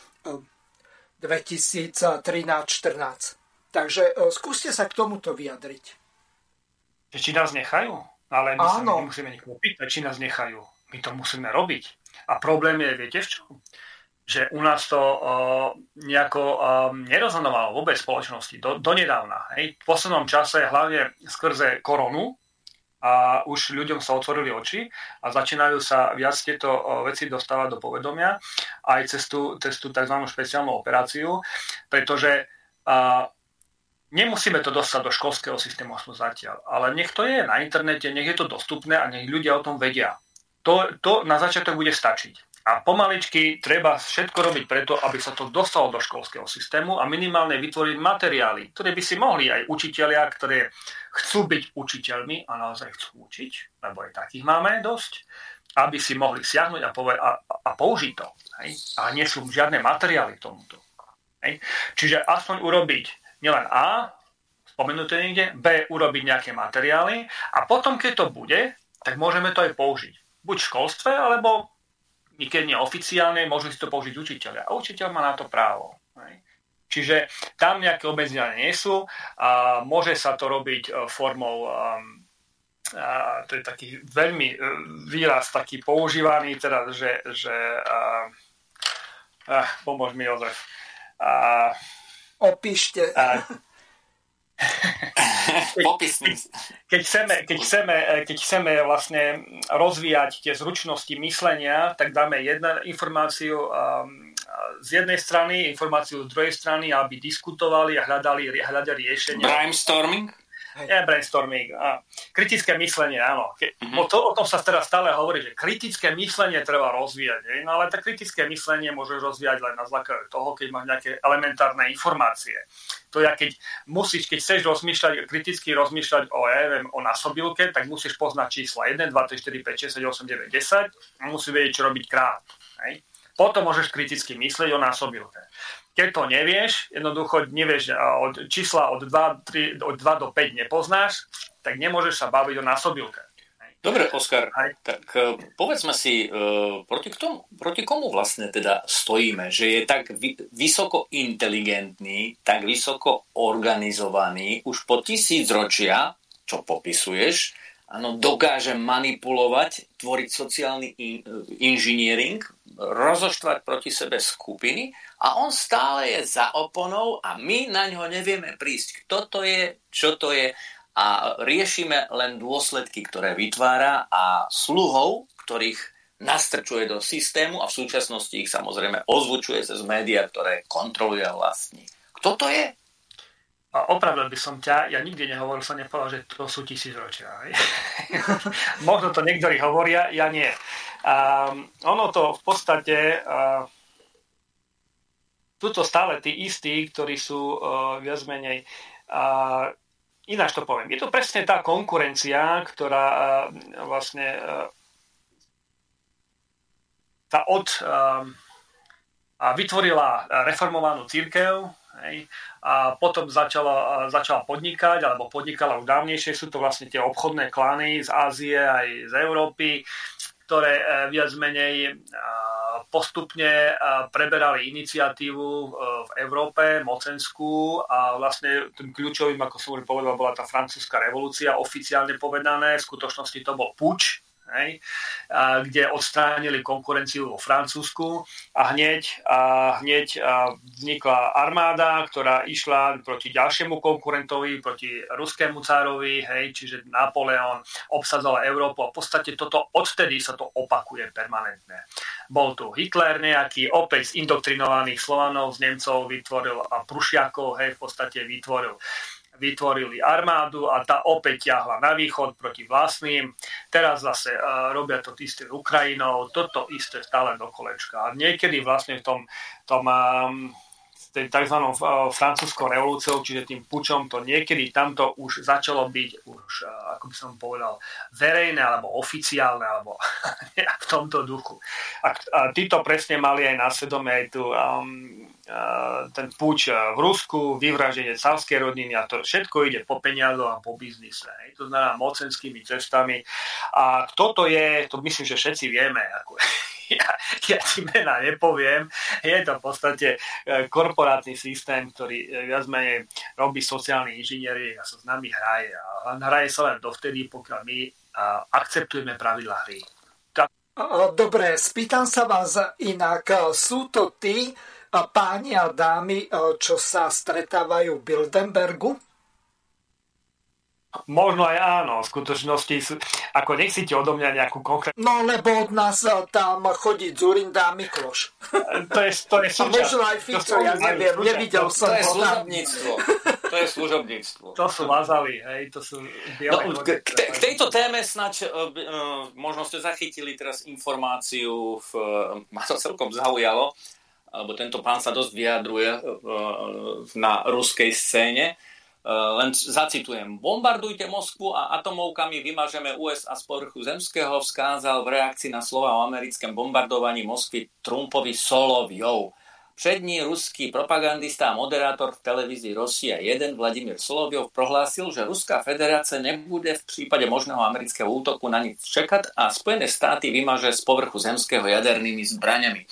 2013-14. Takže skúste sa k tomuto vyjadriť. Či nás nechajú? Ale my Áno. sa nemusíme nikoho pýtať, či nás nechajú. My to musíme robiť. A problém je, viete v čom? Že u nás to uh, nejako uh, nerozonovalo vôbec spoločnosti do, donedávna. Hej. V poslednom čase, hlavne skrze koronu, a už ľuďom sa otvorili oči a začínajú sa viac tieto veci dostávať do povedomia aj cez tú, cez tú tzv. špeciálnu operáciu, pretože a, nemusíme to dostať do školského systému zatiaľ, ale nech to je na internete, nech je to dostupné a nech ľudia o tom vedia. To, to na začiatok bude stačiť. A pomaličky treba všetko robiť preto, aby sa to dostalo do školského systému a minimálne vytvoriť materiály, ktoré by si mohli aj učitelia, ktoré chcú byť učiteľmi a naozaj chcú učiť, lebo aj takých máme dosť, aby si mohli siahnuť a, pove- a, a použiť to. Hej? A nie sú žiadne materiály tomuto. Hej? Čiže aspoň urobiť nielen A, spomenuté niekde, B, urobiť nejaké materiály a potom, keď to bude, tak môžeme to aj použiť. Buď v školstve, alebo keď neoficiálne, môžu si to použiť učiteľia. A učiteľ má na to právo. Hej. Čiže tam nejaké obmedzenia nie sú a môže sa to robiť e, formou um, a to je taký veľmi e, výraz taký používaný, teda, že, že a, a, pomôž mi Jozef. A, Opíšte. A, *laughs* Popisný. Keď chceme, keď, chceme, keď chceme vlastne rozvíjať tie zručnosti myslenia, tak dáme jednu informáciu um, z jednej strany, informáciu z druhej strany, aby diskutovali a hľadali, hľadali riešenia. Brainstorming? Nie, brainstorming. A kritické myslenie, áno. Ke, mm-hmm. to, o tom sa teraz stále hovorí, že kritické myslenie treba rozvíjať. Je? No ale to kritické myslenie môžeš rozvíjať len na základe toho, keď máš nejaké elementárne informácie. To ja keď musíš, keď chceš rozmýšľať, kriticky rozmýšľať o, ja neviem, o násobilke, tak musíš poznať čísla 1, 2, 3, 4, 5, 6, 7, 8, 9, 10 a musíš vedieť, čo robiť krát. Hej? Potom môžeš kriticky myslieť o násobilke keď to nevieš, jednoducho nevieš od čísla od 2, 3, od 2 do 5 nepoznáš, tak nemôžeš sa baviť o násobilke. Dobre, Oskar, Aj. tak uh, povedzme si, uh, proti, tomu, proti komu vlastne teda stojíme, že je tak vy, vysoko inteligentný, tak vysoko organizovaný, už po tisíc ročia, čo popisuješ, áno, dokáže manipulovať, tvoriť sociálny in, inžiniering, rozoštvať proti sebe skupiny a on stále je za oponou a my na ňo nevieme prísť. Kto to je, čo to je a riešime len dôsledky, ktoré vytvára a sluhov, ktorých nastrčuje do systému a v súčasnosti ich samozrejme ozvučuje cez médiá, ktoré kontroluje vlastní. Kto to je? A opravil by som ťa, ja nikdy nehovoril, som nepovedal, že to sú tisícročia. *laughs* Možno to niektorí hovoria, ja nie. A ono to v podstate, uh, tuto stále tí istí, ktorí sú uh, viac menej, ináč to poviem, je to presne tá konkurencia, ktorá uh, vlastne uh, tá od uh, vytvorila reformovanú církev, hej, a potom začala, začala podnikať, alebo podnikala už dávnejšie. Sú to vlastne tie obchodné klany z Ázie aj z Európy, ktoré e, viac menej e, postupne e, preberali iniciatívu v Európe, mocenskú a vlastne tým kľúčovým, ako som už povedal, bola tá francúzska revolúcia, oficiálne povedané, v skutočnosti to bol puč, hej, a, kde odstránili konkurenciu vo Francúzsku a hneď, a hneď a vznikla armáda, ktorá išla proti ďalšiemu konkurentovi, proti ruskému cárovi, hej, čiže Napoleon obsadzoval Európu a v podstate toto odtedy sa to opakuje permanentne. Bol tu Hitler nejaký, opäť z indoktrinovaných Slovanov, z Nemcov vytvoril a Prušiakov, hej, v podstate vytvoril vytvorili armádu a tá opäť ťahla na východ proti vlastným. Teraz zase uh, robia to isté Ukrajinou, toto isté stále do kolečka. A niekedy vlastne v tom, tom um, tzv. francúzskou revolúciou, čiže tým pučom, to niekedy tamto už začalo byť už, ako by som povedal, verejné alebo oficiálne, alebo *laughs* v tomto duchu. A, a títo presne mali aj na svedomie aj tu um, ten púč v Rusku, vyvraženie carskej rodiny a to všetko ide po peniazoch a po biznise. Hej. To znamená mocenskými cestami. A kto to je, to myslím, že všetci vieme. Ako, *laughs* ja, ja ti mena nepoviem. Je to v podstate e, korporátny systém, ktorý viac menej robí sociálny inžinieri a sa s nami hraje. A hraje sa len dovtedy, pokiaľ my akceptujeme pravidlá hry. Dobre, spýtam sa vás inak. Sú to tí, páni a dámy, e, čo sa stretávajú v Bildenbergu? Možno aj áno, v skutočnosti sú, ako nechcete odo mňa nejakú konkrétnu... No lebo od nás e, tam chodí Zurinda a Mikloš. *laughs* To je, to je súčasť. A možno aj Fico, ja neviem, nevidel som to je tam. To je služobníctvo. To sú vazali, hej, to sú no, k, k, k tejto téme snáď uh, uh, možno ste zachytili teraz informáciu, v, uh, ma to celkom zaujalo, lebo tento pán sa dosť vyjadruje uh, na ruskej scéne. Uh, len zacitujem. Bombardujte Moskvu a atomovkami vymažeme USA z povrchu zemského, vzkázal v reakcii na slova o americkém bombardovaní Moskvy Trumpovi Solovjov. Přední ruský propagandista a moderátor v televízii Rosia 1 Vladimír Solovjov prohlásil, že Ruská federace nebude v případě možného amerického útoku na nic čekat a Spojené státy vymaže z povrchu zemského jadernými zbraňami.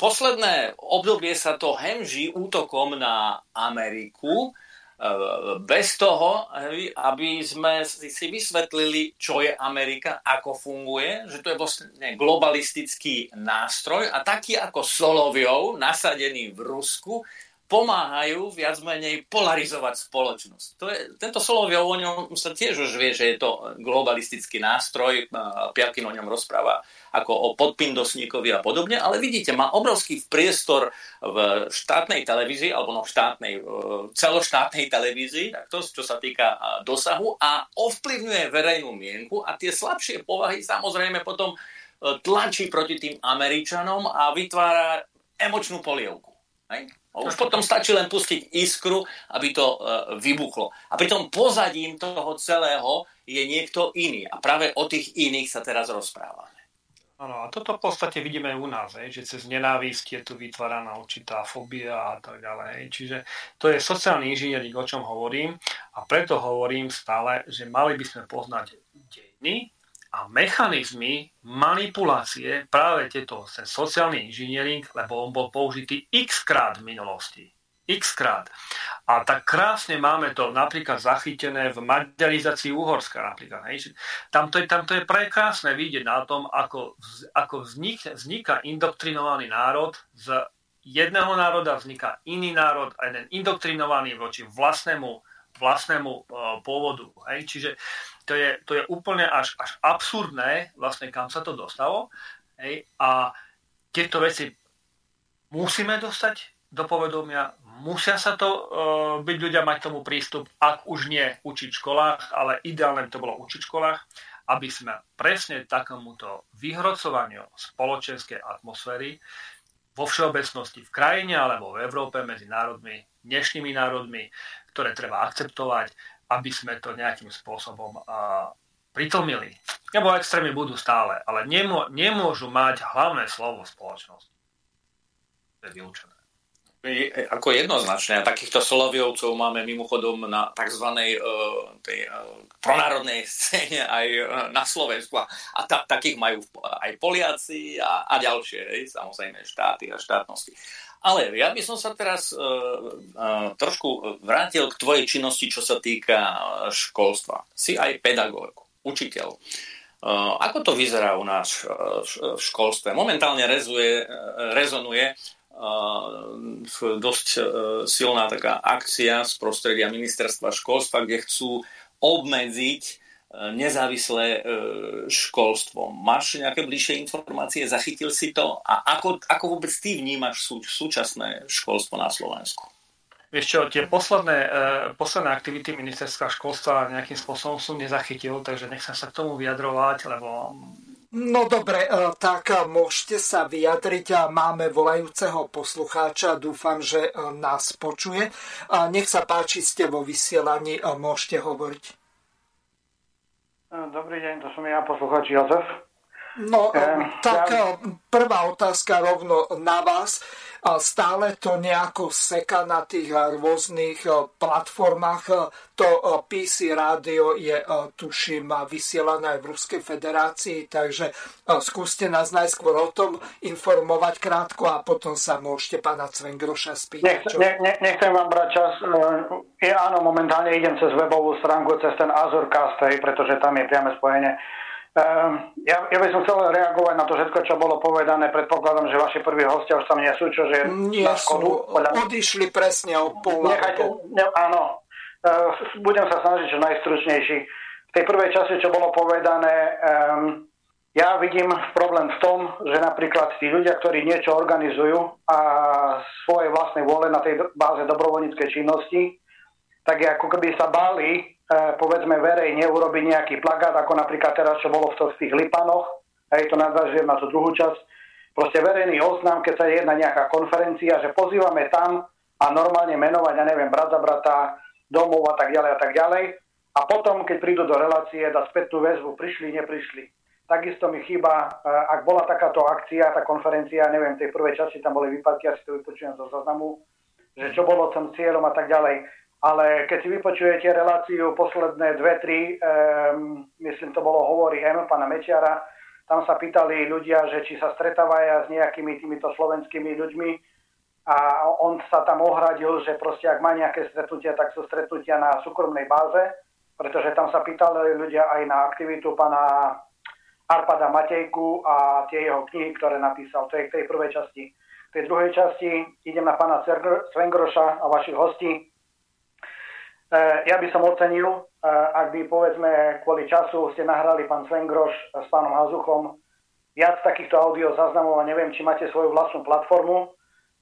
Posledné obdobie sa to hemží útokom na Ameriku, bez toho, aby sme si vysvetlili, čo je Amerika, ako funguje, že to je vlastne globalistický nástroj a taký ako Soloviov, nasadený v Rusku, pomáhajú viac menej polarizovať spoločnosť. To je, tento Soloviov o ňom sa tiež už vie, že je to globalistický nástroj, Piakin o ňom rozpráva ako o podpindosníkovi a podobne, ale vidíte, má obrovský priestor v štátnej televízii, alebo no v štátnej, celoštátnej televízii, tak to, čo sa týka dosahu a ovplyvňuje verejnú mienku a tie slabšie povahy samozrejme potom e, tlačí proti tým Američanom a vytvára emočnú polievku. Hej? Už potom stačí len pustiť iskru, aby to e, vybuchlo. A pritom pozadím toho celého je niekto iný. A práve o tých iných sa teraz rozprávame. Áno, a toto v podstate vidíme u nás, že cez nenávisť je tu vytváraná určitá fobia a tak ďalej. Čiže to je sociálny inžiniering, o čom hovorím a preto hovorím stále, že mali by sme poznať dejiny a mechanizmy manipulácie práve tieto sociálny inžiniering, lebo on bol použitý x krát v minulosti. X krát. A tak krásne máme to napríklad zachytené v maďarizácii Uhorska napríklad. Hej. Tam, to je, tam to je prekrásne vidieť na tom, ako, ako vznik, vzniká indoktrinovaný národ z jedného národa vzniká iný národ a jeden indoktrinovaný voči vlastnému, vlastnému uh, pôvodu. Hej. Čiže to je, to je úplne až, až absurdné, vlastne kam sa to dostalo. Hej, a tieto veci musíme dostať do povedomia, musia sa to uh, byť ľudia mať tomu prístup, ak už nie učiť v školách, ale ideálne by to bolo učiť v školách, aby sme presne takomuto vyhrocovaniu spoločenskej atmosféry vo všeobecnosti v krajine alebo v Európe medzi národmi, dnešnými národmi, ktoré treba akceptovať, aby sme to nejakým spôsobom pritlmili. Lebo extrémy budú stále, ale nemô, nemôžu mať hlavné slovo v spoločnosti. To je vylúčené. Ako jednoznačne. Takýchto Soloviovcov máme mimochodom na tzv. Uh, tej, pronárodnej scéne aj na Slovensku. A, ta, takých majú aj Poliaci a, a ďalšie, samozrejme štáty a štátnosti. Ale ja by som sa teraz uh, uh, trošku vrátil k tvojej činnosti, čo sa týka školstva. Si aj pedagóg, učiteľ. Ako to vyzerá u nás v školstve? Momentálne rezuje, rezonuje dosť silná taká akcia z prostredia ministerstva školstva, kde chcú obmedziť nezávislé e, školstvo. Máš nejaké bližšie informácie, zachytil si to a ako, ako vôbec ty vnímaš sú, súčasné školstvo na Slovensku? Vieš čo, tie posledné, uh, posledné aktivity ministerstva školstva nejakým spôsobom som nezachytil, takže nechcem sa k tomu vyjadrovať, lebo... No dobre, tak môžete sa vyjadriť. Máme volajúceho poslucháča, dúfam, že nás počuje. Nech sa páči, ste vo vysielaní, môžete hovoriť. Dobrý deň, to som ja, posluchač Jozef. No, tak prvá otázka rovno na vás stále to nejako seka na tých eh, rôznych eh, platformách. To eh, PC rádio je, tuším, vysielané aj v Ruskej federácii, takže skúste nás najskôr o tom informovať krátko a potom sa môžete pána Cvengroša spýtať. Nech, ne, ne, nechcem vám brať čas. Ja áno, momentálne idem cez webovú stránku, cez ten Azurcast, pretože tam je priame spojenie ja, ja by som chcel reagovať na to všetko, čo bolo povedané. Predpokladám, že vaši prví hostia už tam nie sú, čo že nie na škodu. Sú, podľa... odišli presne o pol. Nechajte, ne, áno. Uh, budem sa snažiť čo najstručnejší. V tej prvej časti, čo bolo povedané, um, Ja vidím problém v tom, že napríklad tí ľudia, ktorí niečo organizujú a svoje vlastné vôle na tej báze dobrovoľníckej činnosti, tak ako keby sa báli, e, povedzme verejne, urobiť nejaký plagát, ako napríklad teraz, čo bolo v tých Lipanoch, hej, to nadvážujem na tú druhú časť, proste verejný oznám, keď sa jedna nejaká konferencia, že pozývame tam a normálne menovať, ja neviem, brat za brata, domov a tak ďalej a tak ďalej. A potom, keď prídu do relácie, dá spätnú väzbu, prišli, neprišli Takisto mi chýba, e, ak bola takáto akcia, tá konferencia, neviem, tej prvej časti tam boli výpadky, ja si to vypočujem zo zoznamu, že čo bolo tam cieľom a tak ďalej. Ale keď si vypočujete reláciu posledné dve, tri, um, myslím, to bolo Hovorí M, pána Mečiara, tam sa pýtali ľudia, že či sa stretávajú s nejakými týmito slovenskými ľuďmi a on sa tam ohradil, že proste ak má nejaké stretnutia, tak sú stretnutia na súkromnej báze, pretože tam sa pýtali ľudia aj na aktivitu pána Arpada Matejku a tie jeho knihy, ktoré napísal. To je k tej prvej časti. V tej druhej časti idem na pána Svengroša a vašich hostí. E, ja by som ocenil, e, ak by povedzme kvôli času ste nahrali pán Svengroš s pánom Hazuchom viac takýchto audio záznamov a neviem, či máte svoju vlastnú platformu,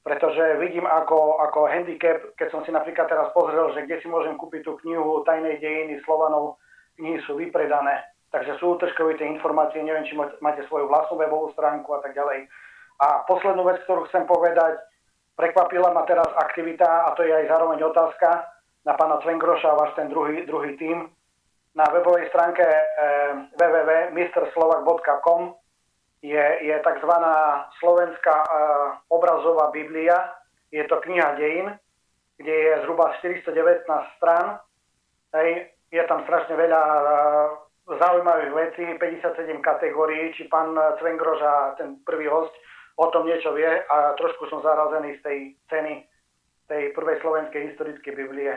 pretože vidím ako, ako handicap, keď som si napríklad teraz pozrel, že kde si môžem kúpiť tú knihu Tajnej dejiny Slovanov, knihy sú vypredané Takže sú útržkovité informácie, neviem, či máte svoju vlastnú webovú stránku a tak ďalej. A poslednú vec, ktorú chcem povedať, prekvapila ma teraz aktivita, a to je aj zároveň otázka na pána Cvengroša a váš ten druhý, druhý tím. Na webovej stránke e, www.mrslovak.com je, je tzv. slovenská e, obrazová Biblia. Je to kniha dejín, kde je zhruba 419 stran. Hej, je tam strašne veľa e, zaujímavých vecí, 57 kategórií, či pán Cvengrož a ten prvý host o tom niečo vie a trošku som zarazený z tej ceny tej prvej slovenskej historickej Biblie.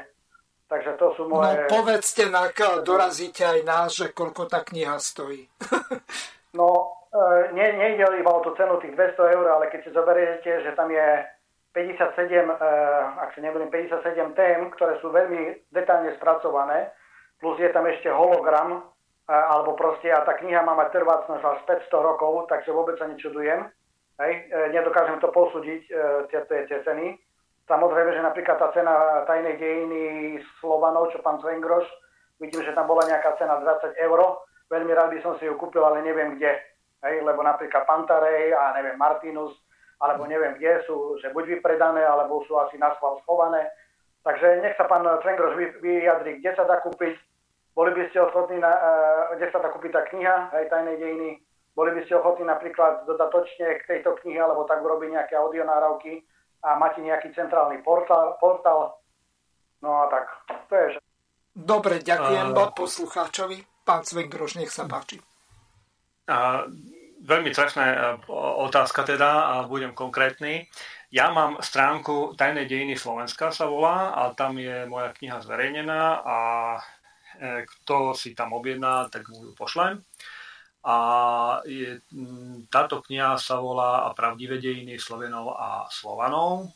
Takže to sú moje... No povedzte, ak dorazíte aj nás, že koľko tá kniha stojí. *laughs* no, e, ne, nejde iba o tú cenu tých 200 eur, ale keď si zoberiete, že tam je 57, e, ak sa nebudem, 57 tém, ktoré sú veľmi detálne spracované, plus je tam ešte hologram alebo proste, a tá kniha má mať trvácnosť až 500 rokov, takže vôbec sa nečudujem. Hej, e, nedokážem to posúdiť, e, tie, tie, tie ceny. Samozrejme, že napríklad tá cena tajnej dejiny Slovanov, čo pán Svengroš, vidím, že tam bola nejaká cena 20 eur. Veľmi rád by som si ju kúpil, ale neviem kde. Hej, lebo napríklad Pantarej a neviem Martinus, alebo neviem kde sú, že buď vypredané, alebo sú asi na schvál schované. Takže nech sa pán Svengroš vyjadri, kde sa dá kúpiť, boli by ste ochotní, na, uh, kde sa dá kúpiť tá kniha, aj tajnej dejiny, boli by ste ochotní napríklad dodatočne k tejto knihe, alebo tak urobiť nejaké audio náravky a máte nejaký centrálny portál, portál. No a tak, to je že. Dobre, ďakujem uh, poslucháčovi. Pán Cvengroš, nech sa páči. Uh, veľmi trefná otázka teda a budem konkrétny. Ja mám stránku Tajné dejiny Slovenska sa volá a tam je moja kniha zverejnená a E, kto si tam objedná, tak mu ju pošlem. A je, táto kniha sa volá A pravdivé dejiny Slovenov a Slovanov.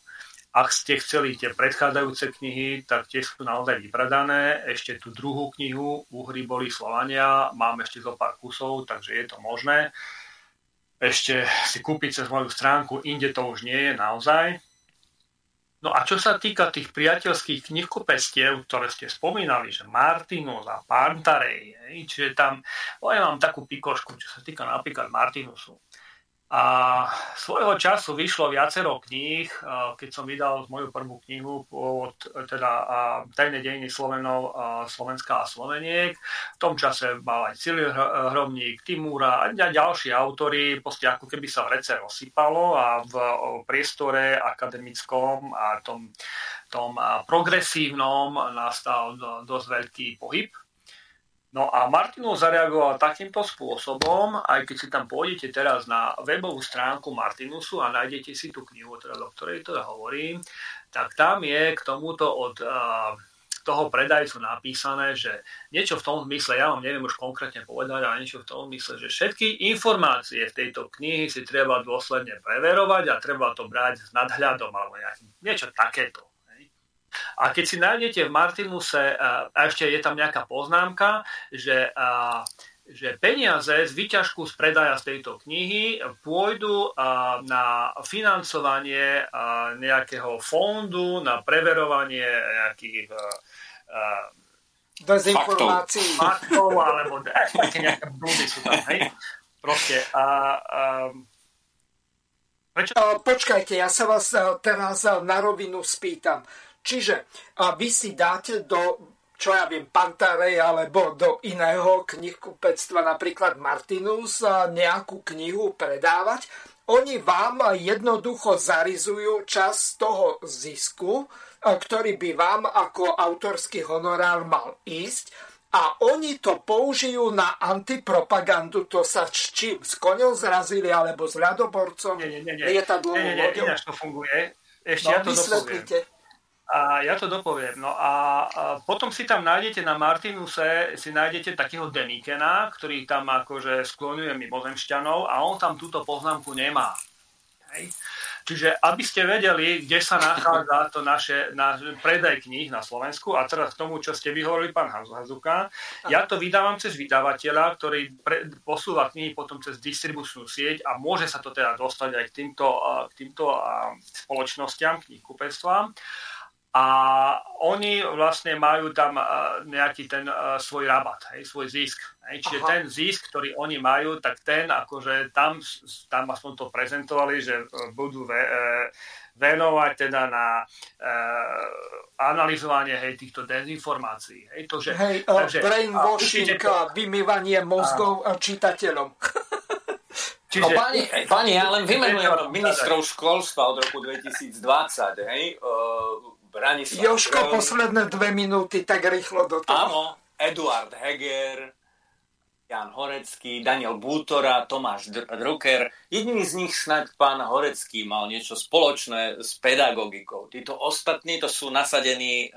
Ak ste chceli tie predchádzajúce knihy, tak tie sú naozaj vypredané. Ešte tú druhú knihu, Uhry boli Slovania, mám ešte zo pár kusov, takže je to možné. Ešte si kúpiť cez moju stránku, inde to už nie je naozaj. No a čo sa týka tých priateľských knihkupectiev, ktoré ste spomínali, že Martinus a Pantarej, čiže tam, ja mám takú pikošku, čo sa týka napríklad Martinusu. A svojho času vyšlo viacero kníh, keď som vydal moju prvú knihu od teda Tajné dejiny Slovenov, Slovenska a Sloveniek. V tom čase mal aj Cyril Hromník, Timúra a ďalší autory, proste ako keby sa v rece rozsypalo a v priestore akademickom a tom, tom progresívnom nastal dosť veľký pohyb No a Martinus zareagoval takýmto spôsobom, aj keď si tam pôjdete teraz na webovú stránku Martinusu a nájdete si tú knihu, teda, o ktorej teda hovorím, tak tam je k tomuto od uh, toho predajcu napísané, že niečo v tom zmysle, ja vám neviem už konkrétne povedať, ale niečo v tom zmysle, že všetky informácie v tejto knihy si treba dôsledne preverovať a treba to brať s nadhľadom alebo nejaký, niečo takéto. A keď si nájdete v Martinuse, a ešte je tam nejaká poznámka, že že peniaze z výťažku z predaja z tejto knihy pôjdu na financovanie nejakého fondu, na preverovanie nejakých dezinformácií. Faktov, alebo také nejaké blúdy sú tam, hej? Proste. A, a, prečo? Počkajte, ja sa vás teraz na rovinu spýtam. Čiže vy si dáte do čo ja viem, Pantarej alebo do iného knihkupectva, napríklad Martinus, nejakú knihu predávať, oni vám jednoducho zarizujú čas toho zisku, ktorý by vám ako autorský honorár mal ísť a oni to použijú na antipropagandu. To sa s čím? S koňou zrazili alebo s ľadoborcom? Nie, nie, nie. nie. Lietadlovou nie, nie, nie, to funguje. Ešte no, ja to vysvetlite. Dopoviem. A ja to dopoviem. No a, a potom si tam nájdete na Martinuse, si nájdete takého Denikena, ktorý tam akože skloňuje mimozemšťanov a on tam túto poznámku nemá. Hej. Čiže aby ste vedeli, kde sa nachádza to naše na predaj kníh na Slovensku a teraz k tomu, čo ste vyhovorili, pán Hazuka, ja to vydávam cez vydavateľa, ktorý pre, posúva knihy potom cez distribučnú sieť a môže sa to teda dostať aj k týmto, k týmto spoločnostiam, knihkupectvám a oni vlastne majú tam nejaký ten svoj rabat, hej, svoj zisk. Hej. Čiže Aha. ten zisk, ktorý oni majú, tak ten akože tam, tam aspoň to prezentovali, že e, budú ve, e, venovať teda na e, analyzovanie hej, týchto dezinformácií. Hej, to, že, hej, takže, brainwashing, a vymývanie mozgov a čitateľom. Čiže... No, pani, pani, ja len vymenujem ministrov školstva od roku 2020, hej, uh, Branislav Joško, Kröl. posledné dve minúty, tak rýchlo do toho. Áno, Eduard Heger, Jan Horecký, Daniel Bútora, Tomáš Drucker. Jediný z nich snad pán Horecký mal niečo spoločné s pedagogikou. Títo ostatní to sú nasadení uh,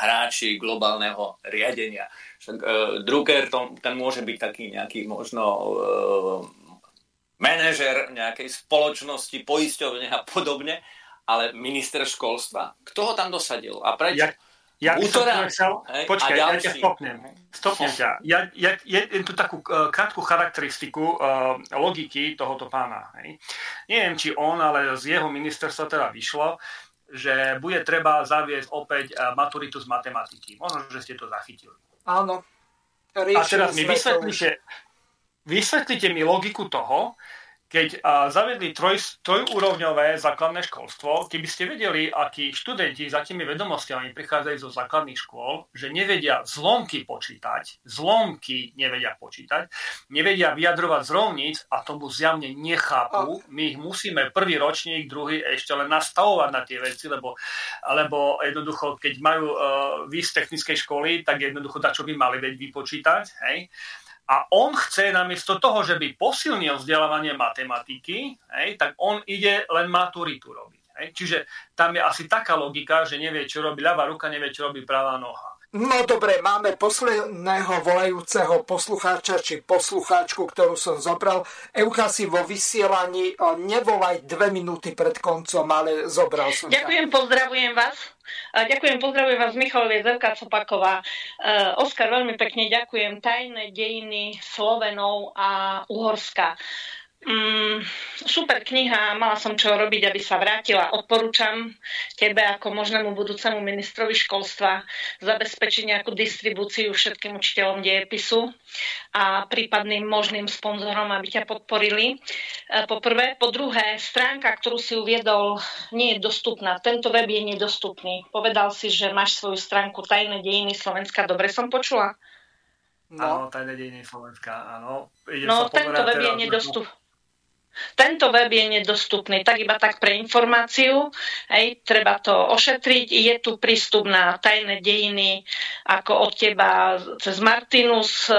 hráči globálneho riadenia. Však, uh, Drucker, to, ten môže byť taký nejaký možno uh, manažer nejakej spoločnosti, poisťovne a podobne, ale minister školstva. Kto ho tam dosadil? A prečo? Ja, ja Útora, chcel, hej, počkaj, ja ťa stopnem. Stopnem ťa. Ja, ja, ja, ja tu takú uh, krátku charakteristiku uh, logiky tohoto pána. Hej. Neviem, či on, ale z jeho ministerstva teda vyšlo, že bude treba zaviesť opäť uh, maturitu z matematiky. Možno, že ste to zachytili. Áno. Riešili A teraz mi vysvetlite, vysvetlite mi logiku toho, keď zavedli troj, trojúrovňové základné školstvo, keby ste vedeli, akí študenti s akými vedomostiami prichádzajú zo základných škôl, že nevedia zlomky počítať, zlomky nevedia počítať, nevedia vyjadrovať z rovníc a tomu zjavne nechápu. My ich musíme prvý ročník, druhý ešte len nastavovať na tie veci, lebo, lebo jednoducho, keď majú uh, výsť technickej školy, tak jednoducho čo by mali veď vypočítať. Hej? A on chce namiesto toho, že by posilnil vzdelávanie matematiky, hej, tak on ide len maturitu robiť. Hej. Čiže tam je asi taká logika, že nevie, čo robí ľavá ruka, nevie, čo robí pravá noha. No dobre, máme posledného volajúceho poslucháča či poslucháčku, ktorú som zobral. Euka si vo vysielaní, nevolaj dve minúty pred koncom, ale zobral som Ďakujem, ťa. pozdravujem vás. Ďakujem, pozdravujem vás Michalovie Zevka Copaková. Oskar, veľmi pekne ďakujem. Tajné dejiny Slovenov a Uhorska. Mm, super kniha, mala som čo robiť, aby sa vrátila. Odporúčam tebe ako možnému budúcemu ministrovi školstva zabezpečiť nejakú distribúciu všetkým učiteľom dejepisu a prípadným možným sponzorom, aby ťa podporili. E, po prvé. Po druhé, stránka, ktorú si uviedol, nie je dostupná. Tento web je nedostupný. Povedal si, že máš svoju stránku Tajné dejiny Slovenska. Dobre som počula? No. Áno, Tajné dejiny Slovenska, áno. Idem no, tento web je nedostupný tento web je nedostupný, tak iba tak pre informáciu, hej, treba to ošetriť. Je tu prístup na tajné dejiny ako od teba cez Martinus,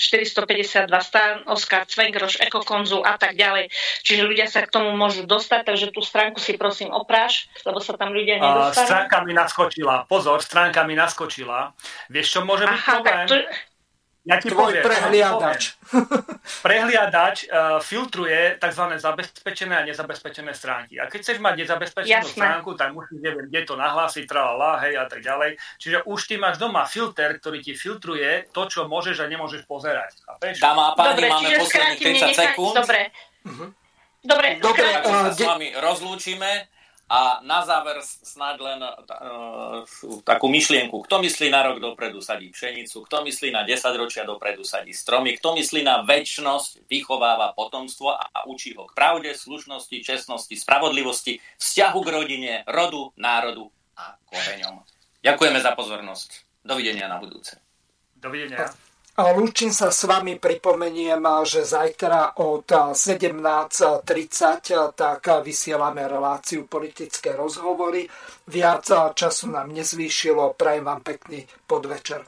452 um, strán, Oskar Cvengroš, Ekokonzul a tak ďalej. Čiže ľudia sa k tomu môžu dostať, takže tú stránku si prosím opráš, lebo sa tam ľudia nedostanú. Stránka mi naskočila, pozor, stránka mi naskočila. Vieš, čo môže byť Aha, problém? To... ja ti Tvoj poviem, prehliadač. *laughs* prehliadač uh, filtruje tzv. zabezpečené a nezabezpečené stránky. A keď chceš mať nezabezpečenú Jasné. stránku, tak musíš, neviem, kde to nahlásiť, tralala, hej a tak ďalej. Čiže už ty máš doma filter, ktorý ti filtruje to, čo môžeš a nemôžeš pozerať. Chápeš? Dámy a páni, Dobre, máme posledných skrátim, 30 nechaj- sekúnd. Dobre. Mhm. Dobre, Dobre, A, s vami rozlúčime a na záver snáď len uh, takú myšlienku. Kto myslí na rok dopredu sadí pšenicu, kto myslí na 10 ročia dopredu sadí stromy, kto myslí na väčšnosť, vychováva potomstvo a učí ho k pravde, slušnosti, čestnosti, spravodlivosti, vzťahu k rodine, rodu, národu a koreňom. Ďakujeme za pozornosť. Dovidenia na budúce. Dovidenia. Lúčim sa s vami, pripomeniem, že zajtra od 17.30 tak vysielame reláciu politické rozhovory. Viac času nám nezvýšilo. Prajem vám pekný podvečer.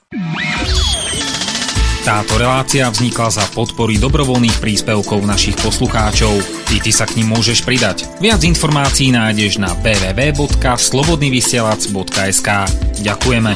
Táto relácia vznikla za podpory dobrovoľných príspevkov našich poslucháčov. I ty sa k nim môžeš pridať. Viac informácií nájdeš na www.slobodnyvysielac.sk Ďakujeme.